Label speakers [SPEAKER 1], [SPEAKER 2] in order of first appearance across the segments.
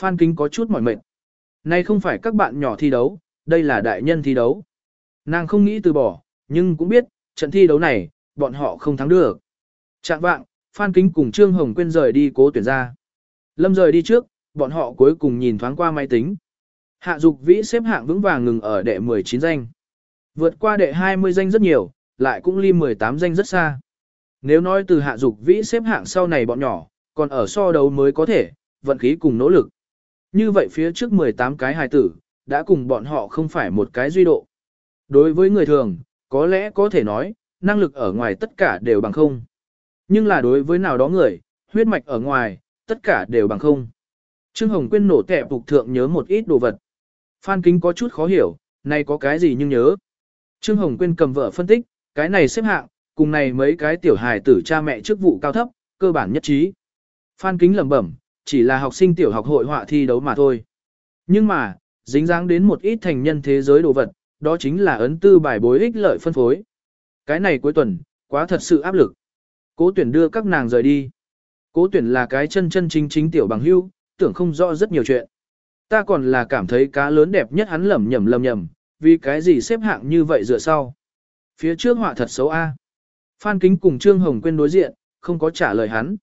[SPEAKER 1] Phan Kính có chút mỏi mệt. Nay không phải các bạn nhỏ thi đấu, đây là đại nhân thi đấu. Nàng không nghĩ từ bỏ, nhưng cũng biết, trận thi đấu này, bọn họ không thắng được. Chạm vạng, Phan Kính cùng Trương Hồng Quyên rời đi cố tuyển ra. Lâm rời đi trước, bọn họ cuối cùng nhìn thoáng qua máy tính. Hạ Dục Vĩ xếp hạng vững vàng ngừng ở đệ 19 danh. Vượt qua đệ 20 danh rất nhiều, lại cũng ly 18 danh rất xa. Nếu nói từ Hạ Dục Vĩ xếp hạng sau này bọn nhỏ, còn ở so đấu mới có thể, vận khí cùng nỗ lực. Như vậy phía trước 18 cái hài tử, đã cùng bọn họ không phải một cái duy độ. Đối với người thường, có lẽ có thể nói, năng lực ở ngoài tất cả đều bằng không. Nhưng là đối với nào đó người, huyết mạch ở ngoài, tất cả đều bằng không. Trương Hồng Quyên nổ tẹp phục thượng nhớ một ít đồ vật. Phan Kính có chút khó hiểu, này có cái gì nhưng nhớ. Trương Hồng Quyên cầm vợ phân tích, cái này xếp hạng, cùng này mấy cái tiểu hài tử cha mẹ chức vụ cao thấp, cơ bản nhất trí. Phan Kính lẩm bẩm, chỉ là học sinh tiểu học hội họa thi đấu mà thôi. Nhưng mà, dính dáng đến một ít thành nhân thế giới đồ vật, đó chính là ấn tư bài bối ích lợi phân phối. Cái này cuối tuần, quá thật sự áp lực. Cố tuyển đưa các nàng rời đi. Cố tuyển là cái chân chân chính chính tiểu bằng hưu, tưởng không rõ rất nhiều chuyện. Ta còn là cảm thấy cá lớn đẹp nhất hắn lầm nhầm lầm nhầm, vì cái gì xếp hạng như vậy dựa sau. Phía trước họa thật xấu a. Phan Kính cùng Trương Hồng Quyên đối diện, không có trả lời hắn.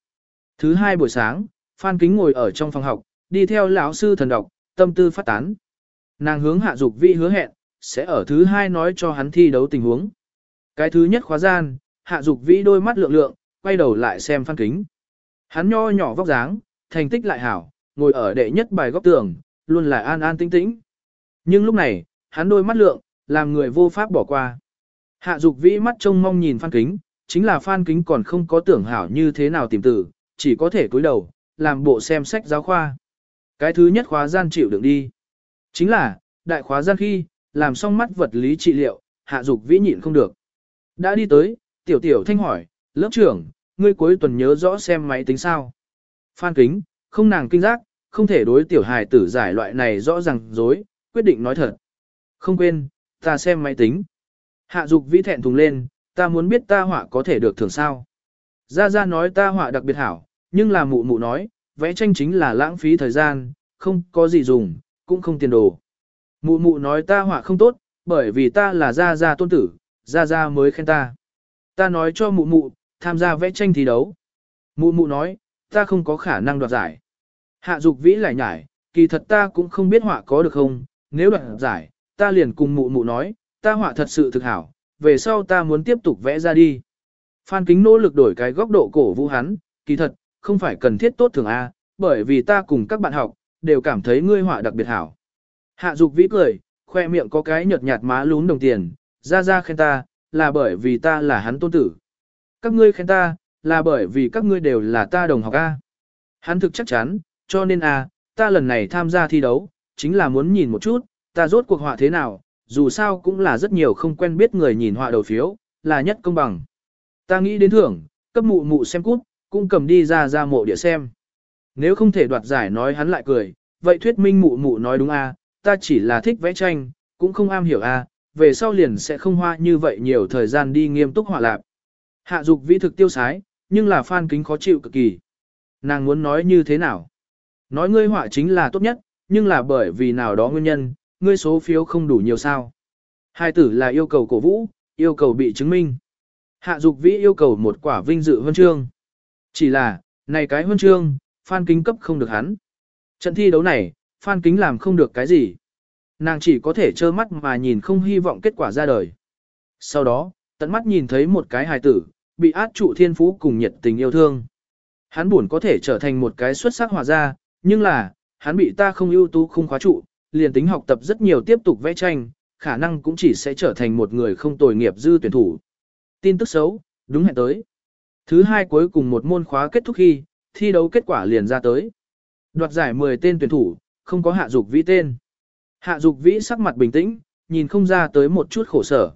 [SPEAKER 1] Thứ hai buổi sáng, Phan Kính ngồi ở trong phòng học, đi theo lão sư thần đọc, tâm tư phát tán. Nàng hướng hạ dục Vĩ hứa hẹn, sẽ ở thứ hai nói cho hắn thi đấu tình huống. Cái thứ nhất khóa gian, hạ dục vĩ đôi mắt lượng lượng, quay đầu lại xem Phan Kính. Hắn nho nhỏ vóc dáng, thành tích lại hảo, ngồi ở đệ nhất bài góc tường, luôn là an an tĩnh tĩnh. Nhưng lúc này, hắn đôi mắt lượng, làm người vô pháp bỏ qua. Hạ dục vĩ mắt trông mong nhìn Phan Kính, chính là Phan Kính còn không có tưởng hảo như thế nào tìm tử, chỉ có thể cúi đầu, làm bộ xem sách giáo khoa. Cái thứ nhất khóa gian chịu đựng đi. Chính là, đại khóa gian khi, làm xong mắt vật lý trị liệu, hạ dục vĩ nhịn không được. Đã đi tới, tiểu tiểu thanh hỏi, lớp trưởng, ngươi cuối tuần nhớ rõ xem máy tính sao. Phan kính, không nàng kinh giác, không thể đối tiểu hài tử giải loại này rõ ràng dối, quyết định nói thật. Không quên, ta xem máy tính. Hạ dục vĩ thẹn thùng lên, ta muốn biết ta họa có thể được thưởng sao. Gia Gia nói ta họa đặc biệt hảo, nhưng là mụ mụ nói, vẽ tranh chính là lãng phí thời gian, không có gì dùng, cũng không tiền đồ. Mụ mụ nói ta họa không tốt, bởi vì ta là Gia Gia tôn tử, Gia Gia mới khen ta. Ta nói cho mụ mụ, tham gia vẽ tranh thi đấu. Mụ mụ nói, ta không có khả năng đoạt giải. Hạ dục vĩ lại nhải, kỳ thật ta cũng không biết họa có được không, nếu đoạt giải, ta liền cùng mụ mụ nói, ta họa thật sự thực hảo, về sau ta muốn tiếp tục vẽ ra đi. Phan kính nỗ lực đổi cái góc độ cổ vũ hắn, kỳ thật, không phải cần thiết tốt thường A, bởi vì ta cùng các bạn học, đều cảm thấy ngươi họa đặc biệt hảo. Hạ dục vĩ cười, khoe miệng có cái nhợt nhạt má lún đồng tiền, ra ra khen ta, là bởi vì ta là hắn tôn tử. Các ngươi khen ta, là bởi vì các ngươi đều là ta đồng học A. Hắn thực chắc chắn, cho nên A, ta lần này tham gia thi đấu, chính là muốn nhìn một chút, ta rốt cuộc họa thế nào, dù sao cũng là rất nhiều không quen biết người nhìn họa đầu phiếu, là nhất công bằng. Ta nghĩ đến thưởng, cấp mụ mụ xem cút, cũng cầm đi ra ra mộ địa xem. Nếu không thể đoạt giải nói hắn lại cười, vậy thuyết minh mụ mụ nói đúng a, ta chỉ là thích vẽ tranh, cũng không am hiểu a, về sau liền sẽ không hoa như vậy nhiều thời gian đi nghiêm túc họa lạp. Hạ dục vĩ thực tiêu sái, nhưng là phan kính khó chịu cực kỳ. Nàng muốn nói như thế nào? Nói ngươi họa chính là tốt nhất, nhưng là bởi vì nào đó nguyên nhân, ngươi số phiếu không đủ nhiều sao. Hai tử là yêu cầu cổ vũ, yêu cầu bị chứng minh. Hạ dục vĩ yêu cầu một quả vinh dự huân chương. Chỉ là, này cái huân chương, Phan Kính cấp không được hắn. Trận thi đấu này, Phan Kính làm không được cái gì. Nàng chỉ có thể trơ mắt mà nhìn không hy vọng kết quả ra đời. Sau đó, tận mắt nhìn thấy một cái hài tử, bị át trụ thiên phú cùng nhiệt tình yêu thương. Hắn buồn có thể trở thành một cái xuất sắc hòa gia, nhưng là, hắn bị ta không ưu tú không khóa trụ, liền tính học tập rất nhiều tiếp tục vẽ tranh, khả năng cũng chỉ sẽ trở thành một người không tồi nghiệp dư tuyển thủ. Tin tức xấu, đúng hẹn tới. Thứ hai cuối cùng một môn khóa kết thúc khi, thi đấu kết quả liền ra tới. Đoạt giải 10 tên tuyển thủ, không có hạ dục vĩ tên. Hạ dục vĩ sắc mặt bình tĩnh, nhìn không ra tới một chút khổ sở.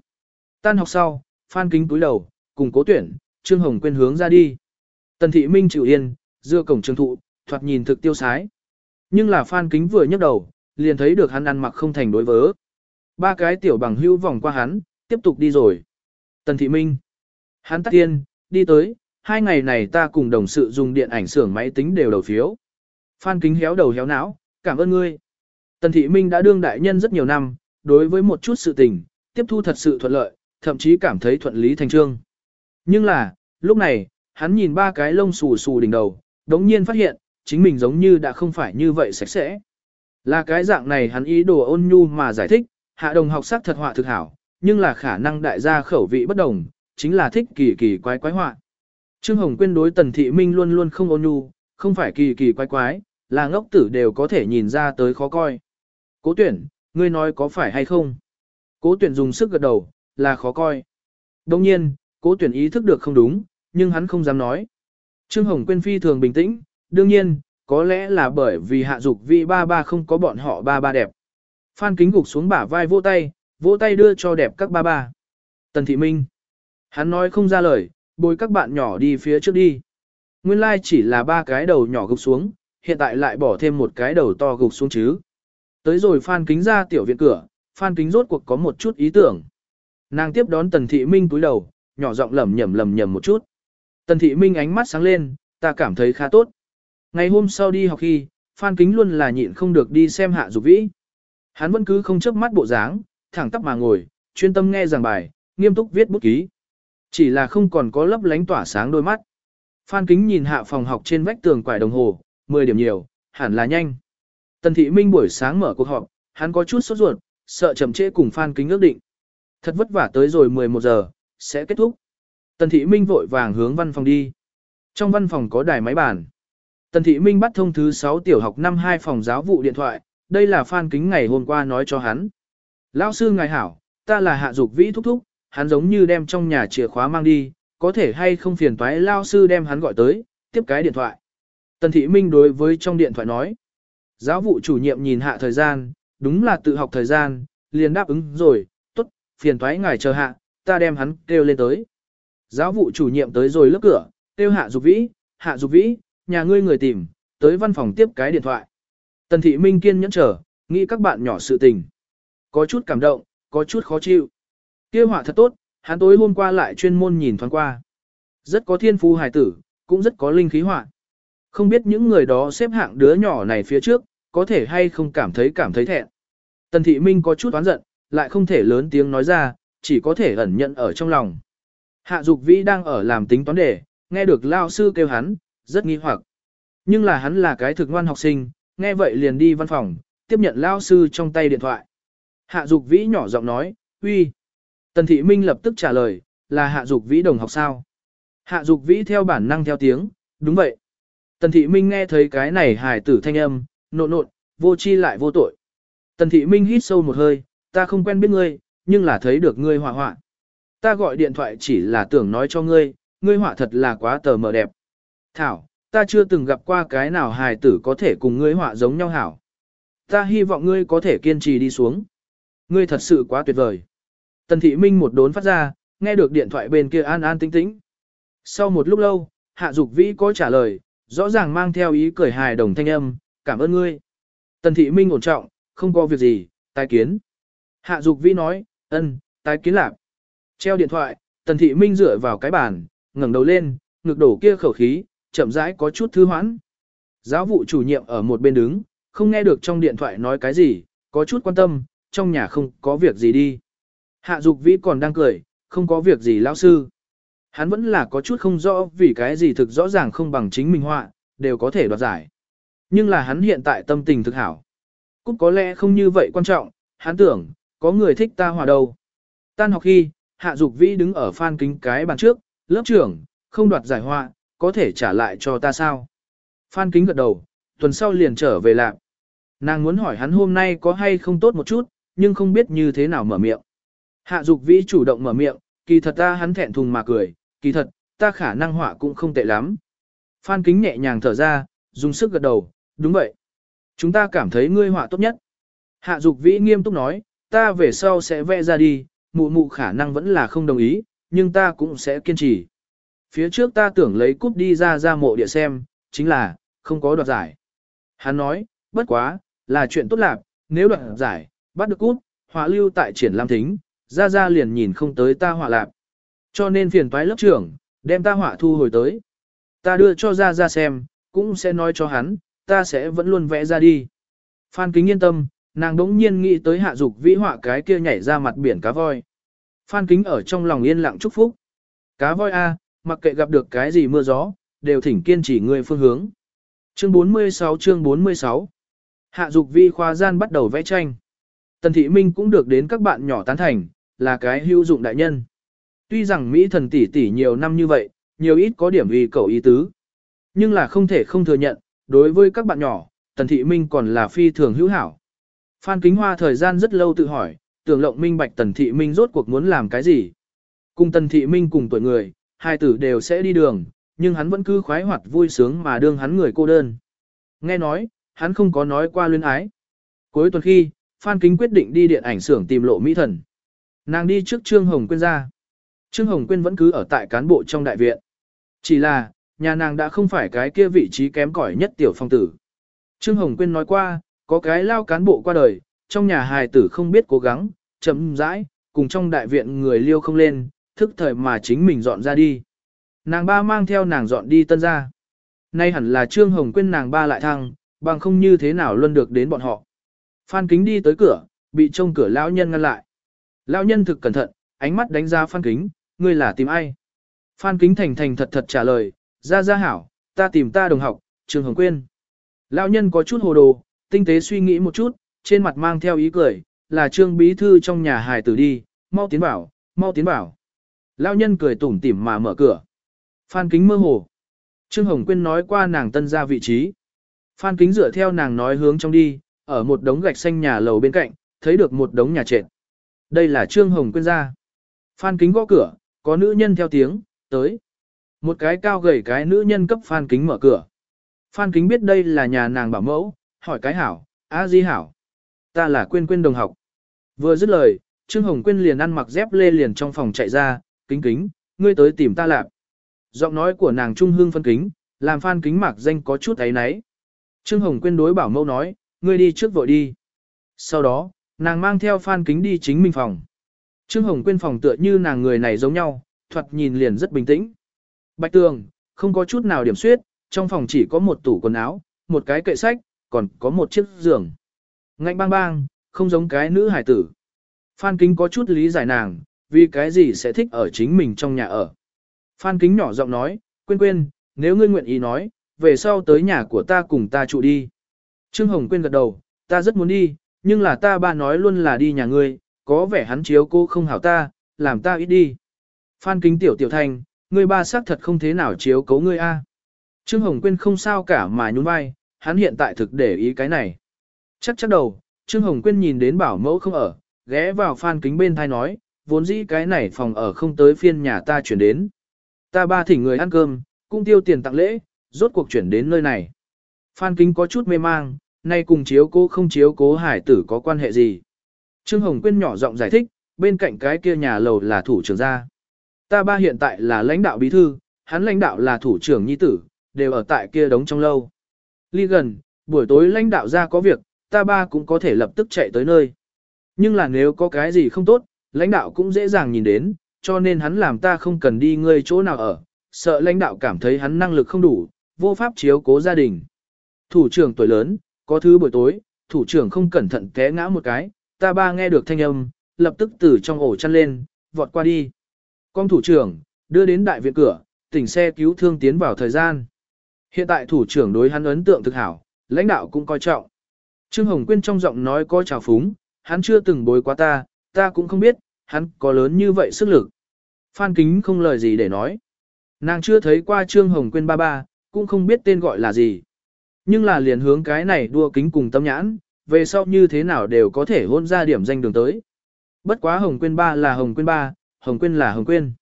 [SPEAKER 1] Tan học sau, Phan Kính túi đầu, cùng cố tuyển, Trương Hồng quên hướng ra đi. Tần Thị Minh chịu yên, dưa cổng trường thụ, thoạt nhìn thực tiêu sái. Nhưng là Phan Kính vừa nhấc đầu, liền thấy được hắn ăn mặc không thành đối vớ. Ba cái tiểu bằng hưu vòng qua hắn, tiếp tục đi rồi. Tần Thị Minh. Hắn tắt tiên, đi tới, hai ngày này ta cùng đồng sự dùng điện ảnh xưởng máy tính đều đầu phiếu. Phan kính héo đầu héo não, cảm ơn ngươi. Tần Thị Minh đã đương đại nhân rất nhiều năm, đối với một chút sự tình, tiếp thu thật sự thuận lợi, thậm chí cảm thấy thuận lý thành trương. Nhưng là, lúc này, hắn nhìn ba cái lông xù xù đỉnh đầu, đống nhiên phát hiện, chính mình giống như đã không phải như vậy sạch sẽ. Là cái dạng này hắn ý đồ ôn nhu mà giải thích, hạ đồng học sắc thật họa thực hảo, nhưng là khả năng đại gia khẩu vị bất đồng, chính là thích kỳ kỳ quái quái họa. Trương Hồng Quyên đối Tần Thị Minh luôn luôn không ôn nhu, không phải kỳ kỳ quái quái, là ngốc tử đều có thể nhìn ra tới khó coi. Cố tuyển, ngươi nói có phải hay không? Cố tuyển dùng sức gật đầu, là khó coi. Đồng nhiên, cố tuyển ý thức được không đúng, nhưng hắn không dám nói. Trương Hồng Quyên phi thường bình tĩnh, đương nhiên, có lẽ là bởi vì hạ dục vi ba ba không có bọn họ ba ba đẹp. Phan kính gục xuống bả vai vỗ tay, vỗ tay đưa cho đẹp các ba ba. Tần Thị Minh. Hắn nói không ra lời, bồi các bạn nhỏ đi phía trước đi. Nguyên lai like chỉ là ba cái đầu nhỏ gục xuống, hiện tại lại bỏ thêm một cái đầu to gục xuống chứ. Tới rồi Phan kính ra tiểu viện cửa, Phan kính rốt cuộc có một chút ý tưởng. Nàng tiếp đón Tần Thị Minh túi đầu, nhỏ giọng lẩm nhẩm lẩm nhẩm một chút. Tần Thị Minh ánh mắt sáng lên, ta cảm thấy khá tốt. Ngày hôm sau đi học khi, Phan Kính luôn là nhịn không được đi xem Hạ Dục Vĩ. Hắn vẫn cứ không chớp mắt bộ dáng, thẳng tắp mà ngồi, chuyên tâm nghe giảng bài, nghiêm túc viết bút ký. Chỉ là không còn có lấp lánh tỏa sáng đôi mắt. Phan Kính nhìn hạ phòng học trên vách tường quải đồng hồ, 10 điểm nhiều, hẳn là nhanh. Tần Thị Minh buổi sáng mở cuộc họp, hắn có chút sốt ruột, sợ chậm trễ cùng Phan Kính ước định. Thật vất vả tới rồi 11 giờ, sẽ kết thúc. Tần Thị Minh vội vàng hướng văn phòng đi. Trong văn phòng có đài máy bàn. Tần Thị Minh bắt thông thứ 6 tiểu học năm 2 phòng giáo vụ điện thoại, đây là Phan Kính ngày hôm qua nói cho hắn. Lão sư ngài hảo, ta là hạ dục vĩ thúc thúc, hắn giống như đem trong nhà chìa khóa mang đi, có thể hay không phiền toái Lão sư đem hắn gọi tới, tiếp cái điện thoại. Tần Thị Minh đối với trong điện thoại nói. Giáo vụ chủ nhiệm nhìn hạ thời gian, đúng là tự học thời gian, liền đáp ứng rồi, tốt, phiền toái ngài chờ hạ, ta đem hắn kêu lên tới. Giáo vụ chủ nhiệm tới rồi lớp cửa, kêu hạ dục vĩ, hạ dục vĩ, nhà ngươi người tìm, tới văn phòng tiếp cái điện thoại. Tần thị minh kiên nhẫn chờ, nghĩ các bạn nhỏ sự tình. Có chút cảm động, có chút khó chịu. Kia họa thật tốt, hắn tối hôm qua lại chuyên môn nhìn thoáng qua. Rất có thiên phú hài tử, cũng rất có linh khí họa. Không biết những người đó xếp hạng đứa nhỏ này phía trước, có thể hay không cảm thấy cảm thấy thẹn. Tần thị minh có chút oán giận, lại không thể lớn tiếng nói ra, chỉ có thể ẩn nhận ở trong lòng. Hạ Dục Vĩ đang ở làm tính toán đề, nghe được lao sư kêu hắn, rất nghi hoặc. Nhưng là hắn là cái thực ngoan học sinh, nghe vậy liền đi văn phòng, tiếp nhận lao sư trong tay điện thoại. Hạ Dục Vĩ nhỏ giọng nói, uy. Tần Thị Minh lập tức trả lời, là Hạ Dục Vĩ đồng học sao? Hạ Dục Vĩ theo bản năng theo tiếng, đúng vậy. Tần Thị Minh nghe thấy cái này hài tử thanh âm, nộn nộn, vô chi lại vô tội. Tần Thị Minh hít sâu một hơi, ta không quen biết ngươi, nhưng là thấy được ngươi họa họa. Ta gọi điện thoại chỉ là tưởng nói cho ngươi, ngươi họa thật là quá tờ mờ đẹp. Thảo, ta chưa từng gặp qua cái nào hài tử có thể cùng ngươi họa giống nhau hảo. Ta hy vọng ngươi có thể kiên trì đi xuống. Ngươi thật sự quá tuyệt vời. Tần thị minh một đốn phát ra, nghe được điện thoại bên kia an an tĩnh tĩnh. Sau một lúc lâu, hạ dục vĩ có trả lời, rõ ràng mang theo ý cười hài đồng thanh âm, cảm ơn ngươi. Tần thị minh ổn trọng, không có việc gì, tái kiến. Hạ dục vĩ nói, ân, tái kiến lạc. Treo điện thoại, tần thị minh dựa vào cái bàn, ngẩng đầu lên, ngực đổ kia khẩu khí, chậm rãi có chút thư hoãn. Giáo vụ chủ nhiệm ở một bên đứng, không nghe được trong điện thoại nói cái gì, có chút quan tâm, trong nhà không có việc gì đi. Hạ dục vĩ còn đang cười, không có việc gì lão sư. Hắn vẫn là có chút không rõ vì cái gì thực rõ ràng không bằng chính mình họa, đều có thể đoạt giải. Nhưng là hắn hiện tại tâm tình thực hảo. Cũng có lẽ không như vậy quan trọng, hắn tưởng, có người thích ta hòa đâu. Tan học khi, hạ dục vĩ đứng ở phan kính cái bàn trước, lớp trưởng, không đoạt giải họa, có thể trả lại cho ta sao? Phan kính gật đầu, tuần sau liền trở về lạc. Nàng muốn hỏi hắn hôm nay có hay không tốt một chút, nhưng không biết như thế nào mở miệng. Hạ dục vĩ chủ động mở miệng, kỳ thật ta hắn thẹn thùng mà cười, kỳ thật, ta khả năng họa cũng không tệ lắm. Phan kính nhẹ nhàng thở ra, dùng sức gật đầu, đúng vậy. Chúng ta cảm thấy ngươi họa tốt nhất. Hạ dục vĩ nghiêm túc nói, ta về sau sẽ vẽ ra đi, mụ mụ khả năng vẫn là không đồng ý, nhưng ta cũng sẽ kiên trì. Phía trước ta tưởng lấy cúp đi ra ra mộ địa xem, chính là, không có đoạt giải. Hắn nói, bất quá, là chuyện tốt lạc, nếu đoạt giải, bắt được cúp, họa lưu tại triển lam thính, ra ra liền nhìn không tới ta họa lạc. Cho nên phiền toái lớp trưởng, đem ta họa thu hồi tới. Ta đưa cho ra ra xem, cũng sẽ nói cho hắn, ta sẽ vẫn luôn vẽ ra đi. Phan Kính yên tâm, nàng đống nhiên nghĩ tới hạ dục vĩ họa cái kia nhảy ra mặt biển cá voi. Phan Kính ở trong lòng yên lặng chúc phúc. Cá voi A, mặc kệ gặp được cái gì mưa gió, đều thỉnh kiên trì người phương hướng. Chương 46 chương 46 Hạ dục vi khoa gian bắt đầu vẽ tranh. Tần thị minh cũng được đến các bạn nhỏ tán thành, là cái hữu dụng đại nhân. Tuy rằng Mỹ thần tỷ tỷ nhiều năm như vậy, nhiều ít có điểm vì cầu ý tứ. Nhưng là không thể không thừa nhận, đối với các bạn nhỏ, tần thị minh còn là phi thường hữu hảo. Phan Kính Hoa thời gian rất lâu tự hỏi, tưởng lộng minh bạch tần thị minh rốt cuộc muốn làm cái gì. Cùng tần thị minh cùng tuổi người, hai tử đều sẽ đi đường, nhưng hắn vẫn cứ khoái hoạt vui sướng mà đương hắn người cô đơn. Nghe nói, hắn không có nói qua luyến ái. Cuối tuần khi, Phan Kính quyết định đi điện ảnh xưởng tìm lộ mỹ thần. Nàng đi trước Trương Hồng Quyên ra. Trương Hồng Quyên vẫn cứ ở tại cán bộ trong đại viện. Chỉ là, nhà nàng đã không phải cái kia vị trí kém cỏi nhất tiểu phong tử. Trương Hồng Quyên nói qua, có cái lao cán bộ qua đời, trong nhà hài tử không biết cố gắng, chậm rãi, cùng trong đại viện người liêu không lên, thức thời mà chính mình dọn ra đi. Nàng ba mang theo nàng dọn đi tân ra. Nay hẳn là Trương Hồng Quyên nàng ba lại thăng, bằng không như thế nào luôn được đến bọn họ. Phan Kính đi tới cửa, bị trông cửa lão nhân ngăn lại. Lão nhân thực cẩn thận, ánh mắt đánh ra Phan Kính, ngươi là tìm ai? Phan Kính thành thành thật thật trả lời, ra ra hảo, ta tìm ta đồng học, Trương Hồng Quyên. Lão nhân có chút hồ đồ, tinh tế suy nghĩ một chút, trên mặt mang theo ý cười, là Trương Bí Thư trong nhà hài tử đi, mau tiến bảo, mau tiến bảo. Lão nhân cười tủm tỉm mà mở cửa. Phan Kính mơ hồ. Trương Hồng Quyên nói qua nàng tân ra vị trí. Phan Kính dựa theo nàng nói hướng trong đi, ở một đống gạch xanh nhà lầu bên cạnh, thấy được một đống nhà trệt. Đây là Trương Hồng Quyên ra. Phan Kính gõ cửa, có nữ nhân theo tiếng, tới. Một cái cao gầy cái nữ nhân cấp Phan Kính mở cửa. Phan Kính biết đây là nhà nàng bảo mẫu, hỏi cái hảo, a di hảo. Ta là Quyên Quyên đồng học. Vừa dứt lời, Trương Hồng Quyên liền ăn mặc dép lê liền trong phòng chạy ra, kính kính, ngươi tới tìm ta lạp. Giọng nói của nàng trung hương phân kính, làm Phan Kính mặc danh có chút ấy náy. Trương Hồng Quyên đối bảo mẫu nói, ngươi đi trước vội đi. Sau đó, nàng mang theo Phan Kính đi chính mình phòng. Trương Hồng Quyên phòng tựa như nàng người này giống nhau, thoạt nhìn liền rất bình tĩnh. Bạch tường, không có chút nào điểm suyết, trong phòng chỉ có một tủ quần áo, một cái kệ sách, còn có một chiếc giường. Ngạnh bang bang, không giống cái nữ hải tử. Phan Kính có chút lý giải nàng, vì cái gì sẽ thích ở chính mình trong nhà ở. Phan Kính nhỏ giọng nói, quên quên, nếu ngươi nguyện ý nói, về sau tới nhà của ta cùng ta trụ đi. Trương Hồng quên gật đầu, ta rất muốn đi, nhưng là ta ba nói luôn là đi nhà ngươi, có vẻ hắn chiếu cô không hảo ta, làm ta ít đi. Phan Kính tiểu tiểu thành, ngươi ba xác thật không thế nào chiếu cố ngươi a. Trương Hồng Quyên không sao cả mà nhún vai, hắn hiện tại thực để ý cái này. Chắc chắc đầu, Trương Hồng Quyên nhìn đến bảo mẫu không ở, ghé vào Phan Kính bên thai nói, vốn dĩ cái này phòng ở không tới phiên nhà ta chuyển đến. Ta ba thỉnh người ăn cơm, cũng tiêu tiền tặng lễ, rốt cuộc chuyển đến nơi này. Phan Kính có chút mê mang, nay cùng chiếu cố không chiếu cố hải tử có quan hệ gì. Trương Hồng Quyên nhỏ giọng giải thích, bên cạnh cái kia nhà lầu là thủ trưởng gia. Ta ba hiện tại là lãnh đạo bí thư, hắn lãnh đạo là thủ trưởng nhi tử, đều ở tại kia đống trong lâu. Ly gần, buổi tối lãnh đạo ra có việc, ta ba cũng có thể lập tức chạy tới nơi. Nhưng là nếu có cái gì không tốt, lãnh đạo cũng dễ dàng nhìn đến, cho nên hắn làm ta không cần đi ngươi chỗ nào ở, sợ lãnh đạo cảm thấy hắn năng lực không đủ, vô pháp chiếu cố gia đình. Thủ trưởng tuổi lớn, có thứ buổi tối, thủ trưởng không cẩn thận té ngã một cái, ta ba nghe được thanh âm, lập tức từ trong ổ chăn lên, vọt qua đi. Con thủ trưởng, đưa đến đại viện cửa, tỉnh xe cứu thương tiến vào thời gian. Hiện tại thủ trưởng đối hắn ấn tượng thực hảo, lãnh đạo cũng coi trọng. Trương Hồng Quyên trong giọng nói có trào phúng, hắn chưa từng bối quá ta, ta cũng không biết, hắn có lớn như vậy sức lực. Phan Kính không lời gì để nói. Nàng chưa thấy qua Trương Hồng Quyên ba ba, cũng không biết tên gọi là gì. Nhưng là liền hướng cái này đua kính cùng tâm nhãn, về sau như thế nào đều có thể hôn ra điểm danh đường tới. Bất quá Hồng Quyên ba là Hồng Quyên ba, Hồng Quyên là Hồng Quyên.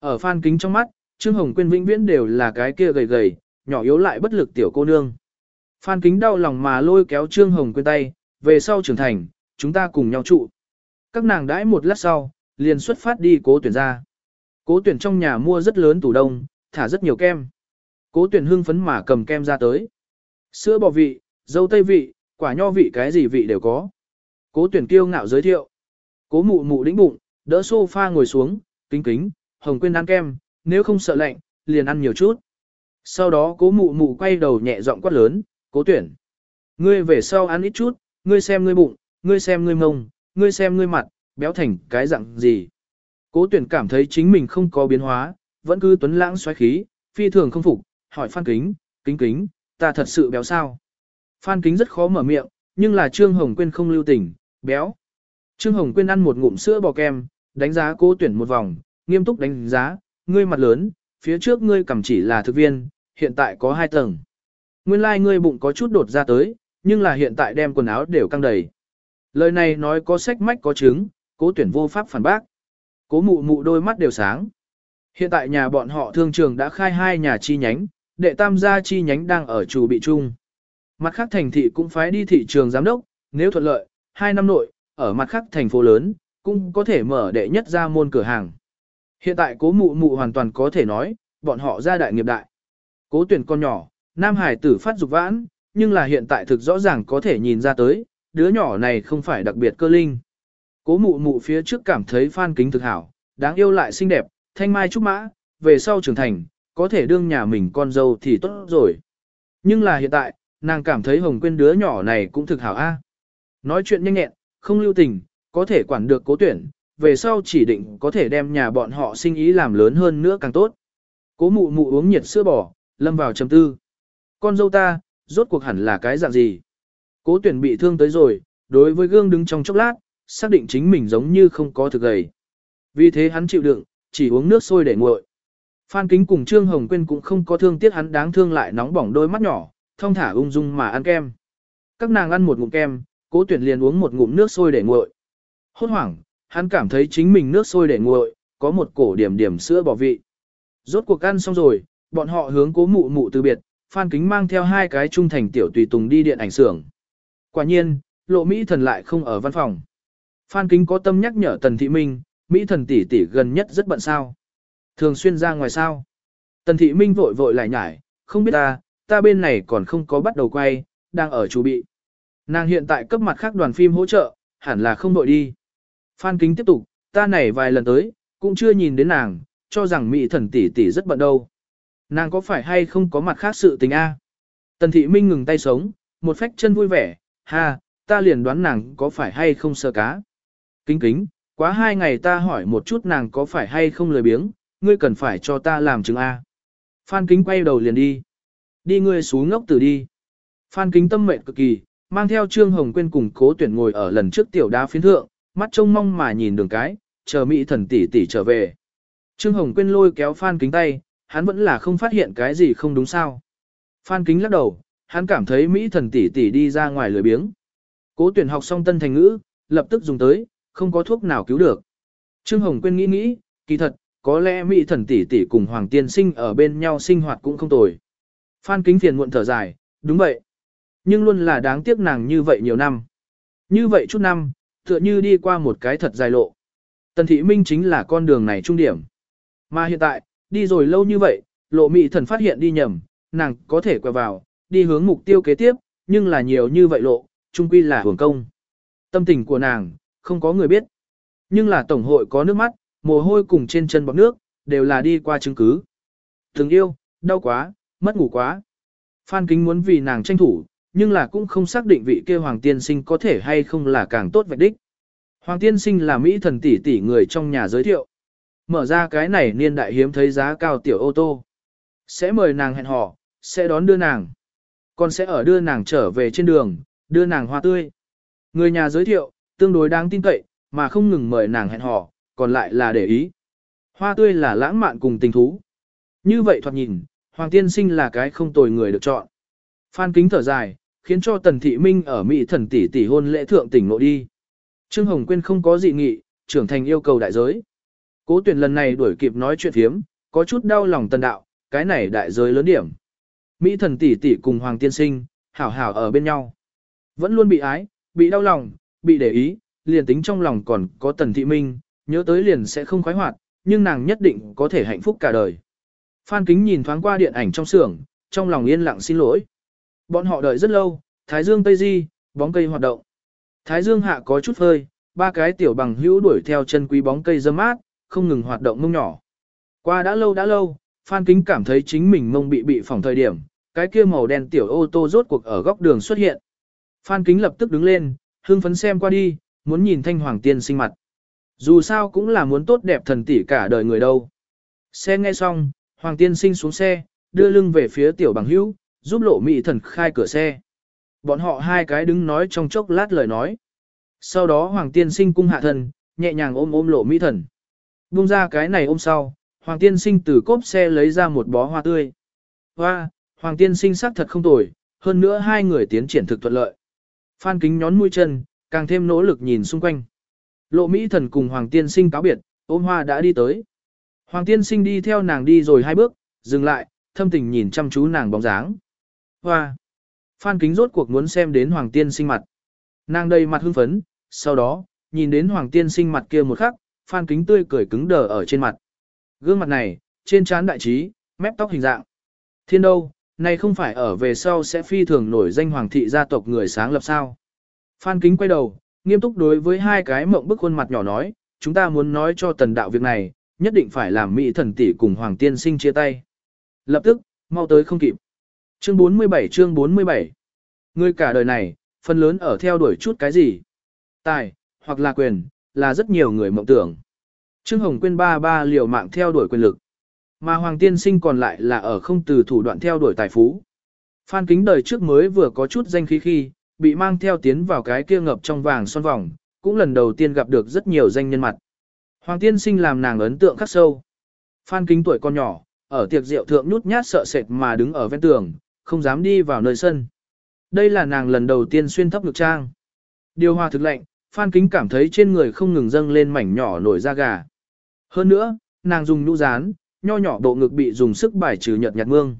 [SPEAKER 1] Ở Phan Kính trong mắt, Trương Hồng Quyên vĩnh viễn đều là cái kia gầy gầy, nhỏ yếu lại bất lực tiểu cô nương. Phan Kính đau lòng mà lôi kéo Trương Hồng Quyên tay, về sau trưởng thành, chúng ta cùng nhau trụ. Các nàng đãi một lát sau, liền xuất phát đi cố tuyển ra. Cố tuyển trong nhà mua rất lớn tủ đông, thả rất nhiều kem. Cố tuyển hưng phấn mà cầm kem ra tới. Sữa bò vị, dâu tây vị, quả nho vị cái gì vị đều có. Cố tuyển kiêu ngạo giới thiệu. Cố mụ mụ đĩnh bụng, đỡ sofa ngồi xuống, kính kính, hồng quên ăn kem, nếu không sợ lạnh, liền ăn nhiều chút. Sau đó cố mụ mụ quay đầu nhẹ giọng quát lớn, cố tuyển. Ngươi về sau ăn ít chút, ngươi xem ngươi bụng, ngươi xem ngươi mông, ngươi xem ngươi mặt, béo thành cái dạng gì. Cố tuyển cảm thấy chính mình không có biến hóa, vẫn cứ tuấn lãng xoáy khí, phi thường không phục, hỏi Phan Kính, kính kính, ta thật sự béo sao? Phan Kính rất khó mở miệng, nhưng là Trương Hồng Quyên không lưu tình, béo. Trương Hồng Quyên ăn một ngụm sữa bò kem, đánh giá cô tuyển một vòng, nghiêm túc đánh giá, ngươi mặt lớn, phía trước ngươi cầm chỉ là thực viên, hiện tại có hai tầng. Nguyên lai like ngươi bụng có chút đột ra tới, nhưng là hiện tại đem quần áo đều căng đầy. Lời này nói có sách mách có chứng, cố tuyển vô pháp phản bác. Cố mụ mụ đôi mắt đều sáng. Hiện tại nhà bọn họ thương trường đã khai hai nhà chi nhánh, đệ tam gia chi nhánh đang ở chủ bị chung. Mặt khác thành thị cũng phải đi thị trường giám đốc, nếu thuận lợi, hai năm nội, ở mặt khác thành phố lớn, cũng có thể mở đệ nhất ra môn cửa hàng. Hiện tại cố mụ mụ hoàn toàn có thể nói, bọn họ ra đại nghiệp đại. Cố tuyển con nhỏ, nam hải tử phát dục vãn, nhưng là hiện tại thực rõ ràng có thể nhìn ra tới, đứa nhỏ này không phải đặc biệt cơ linh. Cố mụ mụ phía trước cảm thấy phan kính thực hảo, đáng yêu lại xinh đẹp, thanh mai trúc mã, về sau trưởng thành, có thể đương nhà mình con dâu thì tốt rồi. Nhưng là hiện tại, nàng cảm thấy hồng quyên đứa nhỏ này cũng thực hảo a. Nói chuyện nhanh nhẹn, không lưu tình, có thể quản được cố tuyển, về sau chỉ định có thể đem nhà bọn họ sinh ý làm lớn hơn nữa càng tốt. Cố mụ mụ uống nhiệt sữa bò, lâm vào trầm tư. Con dâu ta, rốt cuộc hẳn là cái dạng gì? Cố tuyển bị thương tới rồi, đối với gương đứng trong chốc lát, xác định chính mình giống như không có thực gầy. Vì thế hắn chịu đựng, chỉ uống nước sôi để nguội. Phan Kính cùng Trương Hồng Quyên cũng không có thương tiếc hắn đáng thương lại nóng bỏng đôi mắt nhỏ, thông thả ung dung mà ăn kem. Các nàng ăn một ngụm kem, cố tuyển liền uống một ngụm nước sôi để nguội. Hốt hoảng, hắn cảm thấy chính mình nước sôi để nguội, có một cổ điểm điểm sữa bỏ vị. Rốt cuộc ăn xong rồi, bọn họ hướng cố mụ mụ từ biệt, Phan Kính mang theo hai cái trung thành tiểu tùy tùng đi điện ảnh xưởng. Quả nhiên, lộ Mỹ thần lại không ở văn phòng. Phan Kính có tâm nhắc nhở Tần Thị Minh, Mỹ thần tỷ tỷ gần nhất rất bận sao. Thường xuyên ra ngoài sao. Tần Thị Minh vội vội lại nhải, không biết ta, ta bên này còn không có bắt đầu quay, đang ở chú bị. Nàng hiện tại cấp mặt khác đoàn phim hỗ trợ, hẳn là không đội đi. Phan Kính tiếp tục, ta này vài lần tới, cũng chưa nhìn đến nàng, cho rằng Mỹ thần tỷ tỷ rất bận đâu. Nàng có phải hay không có mặt khác sự tình a? Tần Thị Minh ngừng tay sống, một phách chân vui vẻ, ha, ta liền đoán nàng có phải hay không sơ cá. Kính kính, quá hai ngày ta hỏi một chút nàng có phải hay không lười biếng, ngươi cần phải cho ta làm chứng A. Phan kính quay đầu liền đi. Đi ngươi xuống ngốc từ đi. Phan kính tâm mệnh cực kỳ, mang theo Trương Hồng Quyên cùng cố tuyển ngồi ở lần trước tiểu đá phiến thượng, mắt trông mong mà nhìn đường cái, chờ Mỹ thần tỷ tỷ trở về. Trương Hồng Quyên lôi kéo Phan kính tay, hắn vẫn là không phát hiện cái gì không đúng sao. Phan kính lắc đầu, hắn cảm thấy Mỹ thần tỷ tỷ đi ra ngoài lười biếng. Cố tuyển học xong tân thành ngữ, lập tức dùng tới, không có thuốc nào cứu được. Trương Hồng Quyên nghĩ nghĩ, kỳ thật, có lẽ Mỹ thần tỷ tỷ cùng Hoàng Tiên Sinh ở bên nhau sinh hoạt cũng không tồi. Phan Kính phiền muộn thở dài, đúng vậy. Nhưng luôn là đáng tiếc nàng như vậy nhiều năm. Như vậy chút năm, tựa như đi qua một cái thật dài lộ. Tần Thị Minh chính là con đường này trung điểm. Mà hiện tại, đi rồi lâu như vậy, lộ Mỹ thần phát hiện đi nhầm, nàng có thể quẹo vào, đi hướng mục tiêu kế tiếp, nhưng là nhiều như vậy lộ, trung quy là hưởng công. Tâm tình của nàng, không có người biết. Nhưng là tổng hội có nước mắt, mồ hôi cùng trên chân bọc nước, đều là đi qua chứng cứ. Từng yêu, đau quá, mất ngủ quá. Phan Kính muốn vì nàng tranh thủ, nhưng là cũng không xác định vị kia Hoàng Tiên Sinh có thể hay không là càng tốt vạch đích. Hoàng Tiên Sinh là Mỹ thần tỷ tỷ người trong nhà giới thiệu. Mở ra cái này niên đại hiếm thấy giá cao tiểu ô tô. Sẽ mời nàng hẹn hò, sẽ đón đưa nàng. Còn sẽ ở đưa nàng trở về trên đường, đưa nàng hoa tươi. Người nhà giới thiệu, tương đối đáng tin cậy, mà không ngừng mời nàng hẹn hò, còn lại là để ý. Hoa tươi là lãng mạn cùng tình thú. Như vậy thoạt nhìn, Hoàng tiên sinh là cái không tồi người được chọn. Phan kính thở dài, khiến cho Tần Thị Minh ở Mỹ thần tỷ tỷ hôn lễ thượng tỉnh nội đi. Trương Hồng Quyên không có dị nghị, trưởng thành yêu cầu đại giới. Cố tuyển lần này đuổi kịp nói chuyện thiếm, có chút đau lòng tần đạo, cái này đại giới lớn điểm. Mỹ thần tỷ tỷ cùng Hoàng tiên sinh, hảo hảo ở bên nhau. Vẫn luôn bị ái, bị đau lòng, bị để ý, liền tính trong lòng còn có tần thị minh, nhớ tới liền sẽ không khoái hoạt, nhưng nàng nhất định có thể hạnh phúc cả đời. Phan Kính nhìn thoáng qua điện ảnh trong xưởng, trong lòng yên lặng xin lỗi. Bọn họ đợi rất lâu, Thái Dương Tây Di, bóng cây hoạt động. Thái Dương hạ có chút hơi. ba cái tiểu bằng hữu đuổi theo chân quý bóng cây dâm mát, không ngừng hoạt động mông nhỏ. Qua đã lâu đã lâu, Phan Kính cảm thấy chính mình mông bị bị phỏng thời điểm, cái kia màu đen tiểu ô tô rốt cuộc ở góc đường xuất hiện. Phan Kính lập tức đứng lên, hưng phấn xem qua đi, muốn nhìn thanh hoàng tiên sinh mặt. Dù sao cũng là muốn tốt đẹp thần tỷ cả đời người đâu. Xe nghe xong, hoàng tiên sinh xuống xe, đưa lưng về phía tiểu bằng hữu, giúp lộ mỹ thần khai cửa xe. Bọn họ hai cái đứng nói trong chốc lát lời nói. Sau đó hoàng tiên sinh cung hạ thần, nhẹ nhàng ôm ôm lộ mỹ thần. Bung ra cái này ôm sau, hoàng tiên sinh từ cốp xe lấy ra một bó hoa tươi. Hoa, hoàng tiên sinh sắc thật không tồi, hơn nữa hai người tiến triển thực thuận lợi. Phan kính nhón mũi chân, càng thêm nỗ lực nhìn xung quanh. Lộ Mỹ thần cùng Hoàng Tiên Sinh cáo biệt, ôm hoa đã đi tới. Hoàng Tiên Sinh đi theo nàng đi rồi hai bước, dừng lại, thâm tình nhìn chăm chú nàng bóng dáng. Hoa! Phan kính rốt cuộc muốn xem đến Hoàng Tiên Sinh mặt. Nàng đầy mặt hưng phấn, sau đó, nhìn đến Hoàng Tiên Sinh mặt kia một khắc, Phan kính tươi cười cứng đờ ở trên mặt. Gương mặt này, trên trán đại trí, mép tóc hình dạng. Thiên đâu, này không phải ở về sau sẽ phi thường nổi danh hoàng thị gia tộc người sáng lập sao. Phan Kính quay đầu, nghiêm túc đối với hai cái mộng bức khuôn mặt nhỏ nói, chúng ta muốn nói cho tần đạo việc này, nhất định phải làm mỹ thần tỷ cùng hoàng tiên sinh chia tay. Lập tức, mau tới không kịp. Chương 47 chương 47 Người cả đời này, phần lớn ở theo đuổi chút cái gì? Tài, hoặc là quyền, là rất nhiều người mộng tưởng. Trương Hồng Quyên ba ba liều mạng theo đuổi quyền lực. Mà Hoàng Tiên Sinh còn lại là ở không từ thủ đoạn theo đuổi tài phú. Phan kính đời trước mới vừa có chút danh khí khi, bị mang theo tiến vào cái kia ngập trong vàng son vòng, cũng lần đầu tiên gặp được rất nhiều danh nhân mặt. Hoàng Tiên Sinh làm nàng ấn tượng khắc sâu. Phan kính tuổi con nhỏ, ở tiệc rượu thượng nhút nhát sợ sệt mà đứng ở ven tường, không dám đi vào nơi sân. Đây là nàng lần đầu tiên xuyên thấp ngực trang. Điều hòa thực lệnh, Phan Kính cảm thấy trên người không ngừng dâng lên mảnh nhỏ nổi da gà. Hơn nữa, nàng dùng nhũ rán, nho nhỏ bộ ngực bị dùng sức bài trừ nhợt nhạt mương.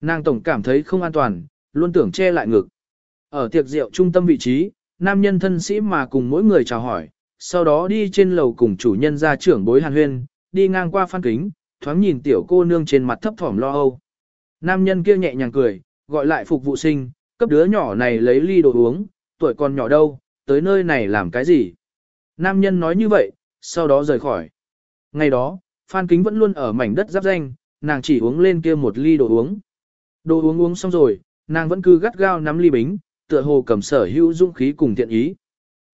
[SPEAKER 1] Nàng tổng cảm thấy không an toàn, luôn tưởng che lại ngực. Ở tiệc rượu trung tâm vị trí, nam nhân thân sĩ mà cùng mỗi người chào hỏi, sau đó đi trên lầu cùng chủ nhân ra trưởng bối hàn huyên, đi ngang qua phan kính, thoáng nhìn tiểu cô nương trên mặt thấp thỏm lo âu. Nam nhân kia nhẹ nhàng cười, gọi lại phục vụ sinh, cấp đứa nhỏ này lấy ly đồ uống, tuổi còn nhỏ đâu, tới nơi này làm cái gì? Nam nhân nói như vậy, sau đó rời khỏi. Ngày đó, Phan Kính vẫn luôn ở mảnh đất giáp danh, nàng chỉ uống lên kia một ly đồ uống. Đồ uống uống xong rồi, nàng vẫn cứ gắt gao nắm ly bính, tựa hồ cầm sở hữu dũng khí cùng tiện ý.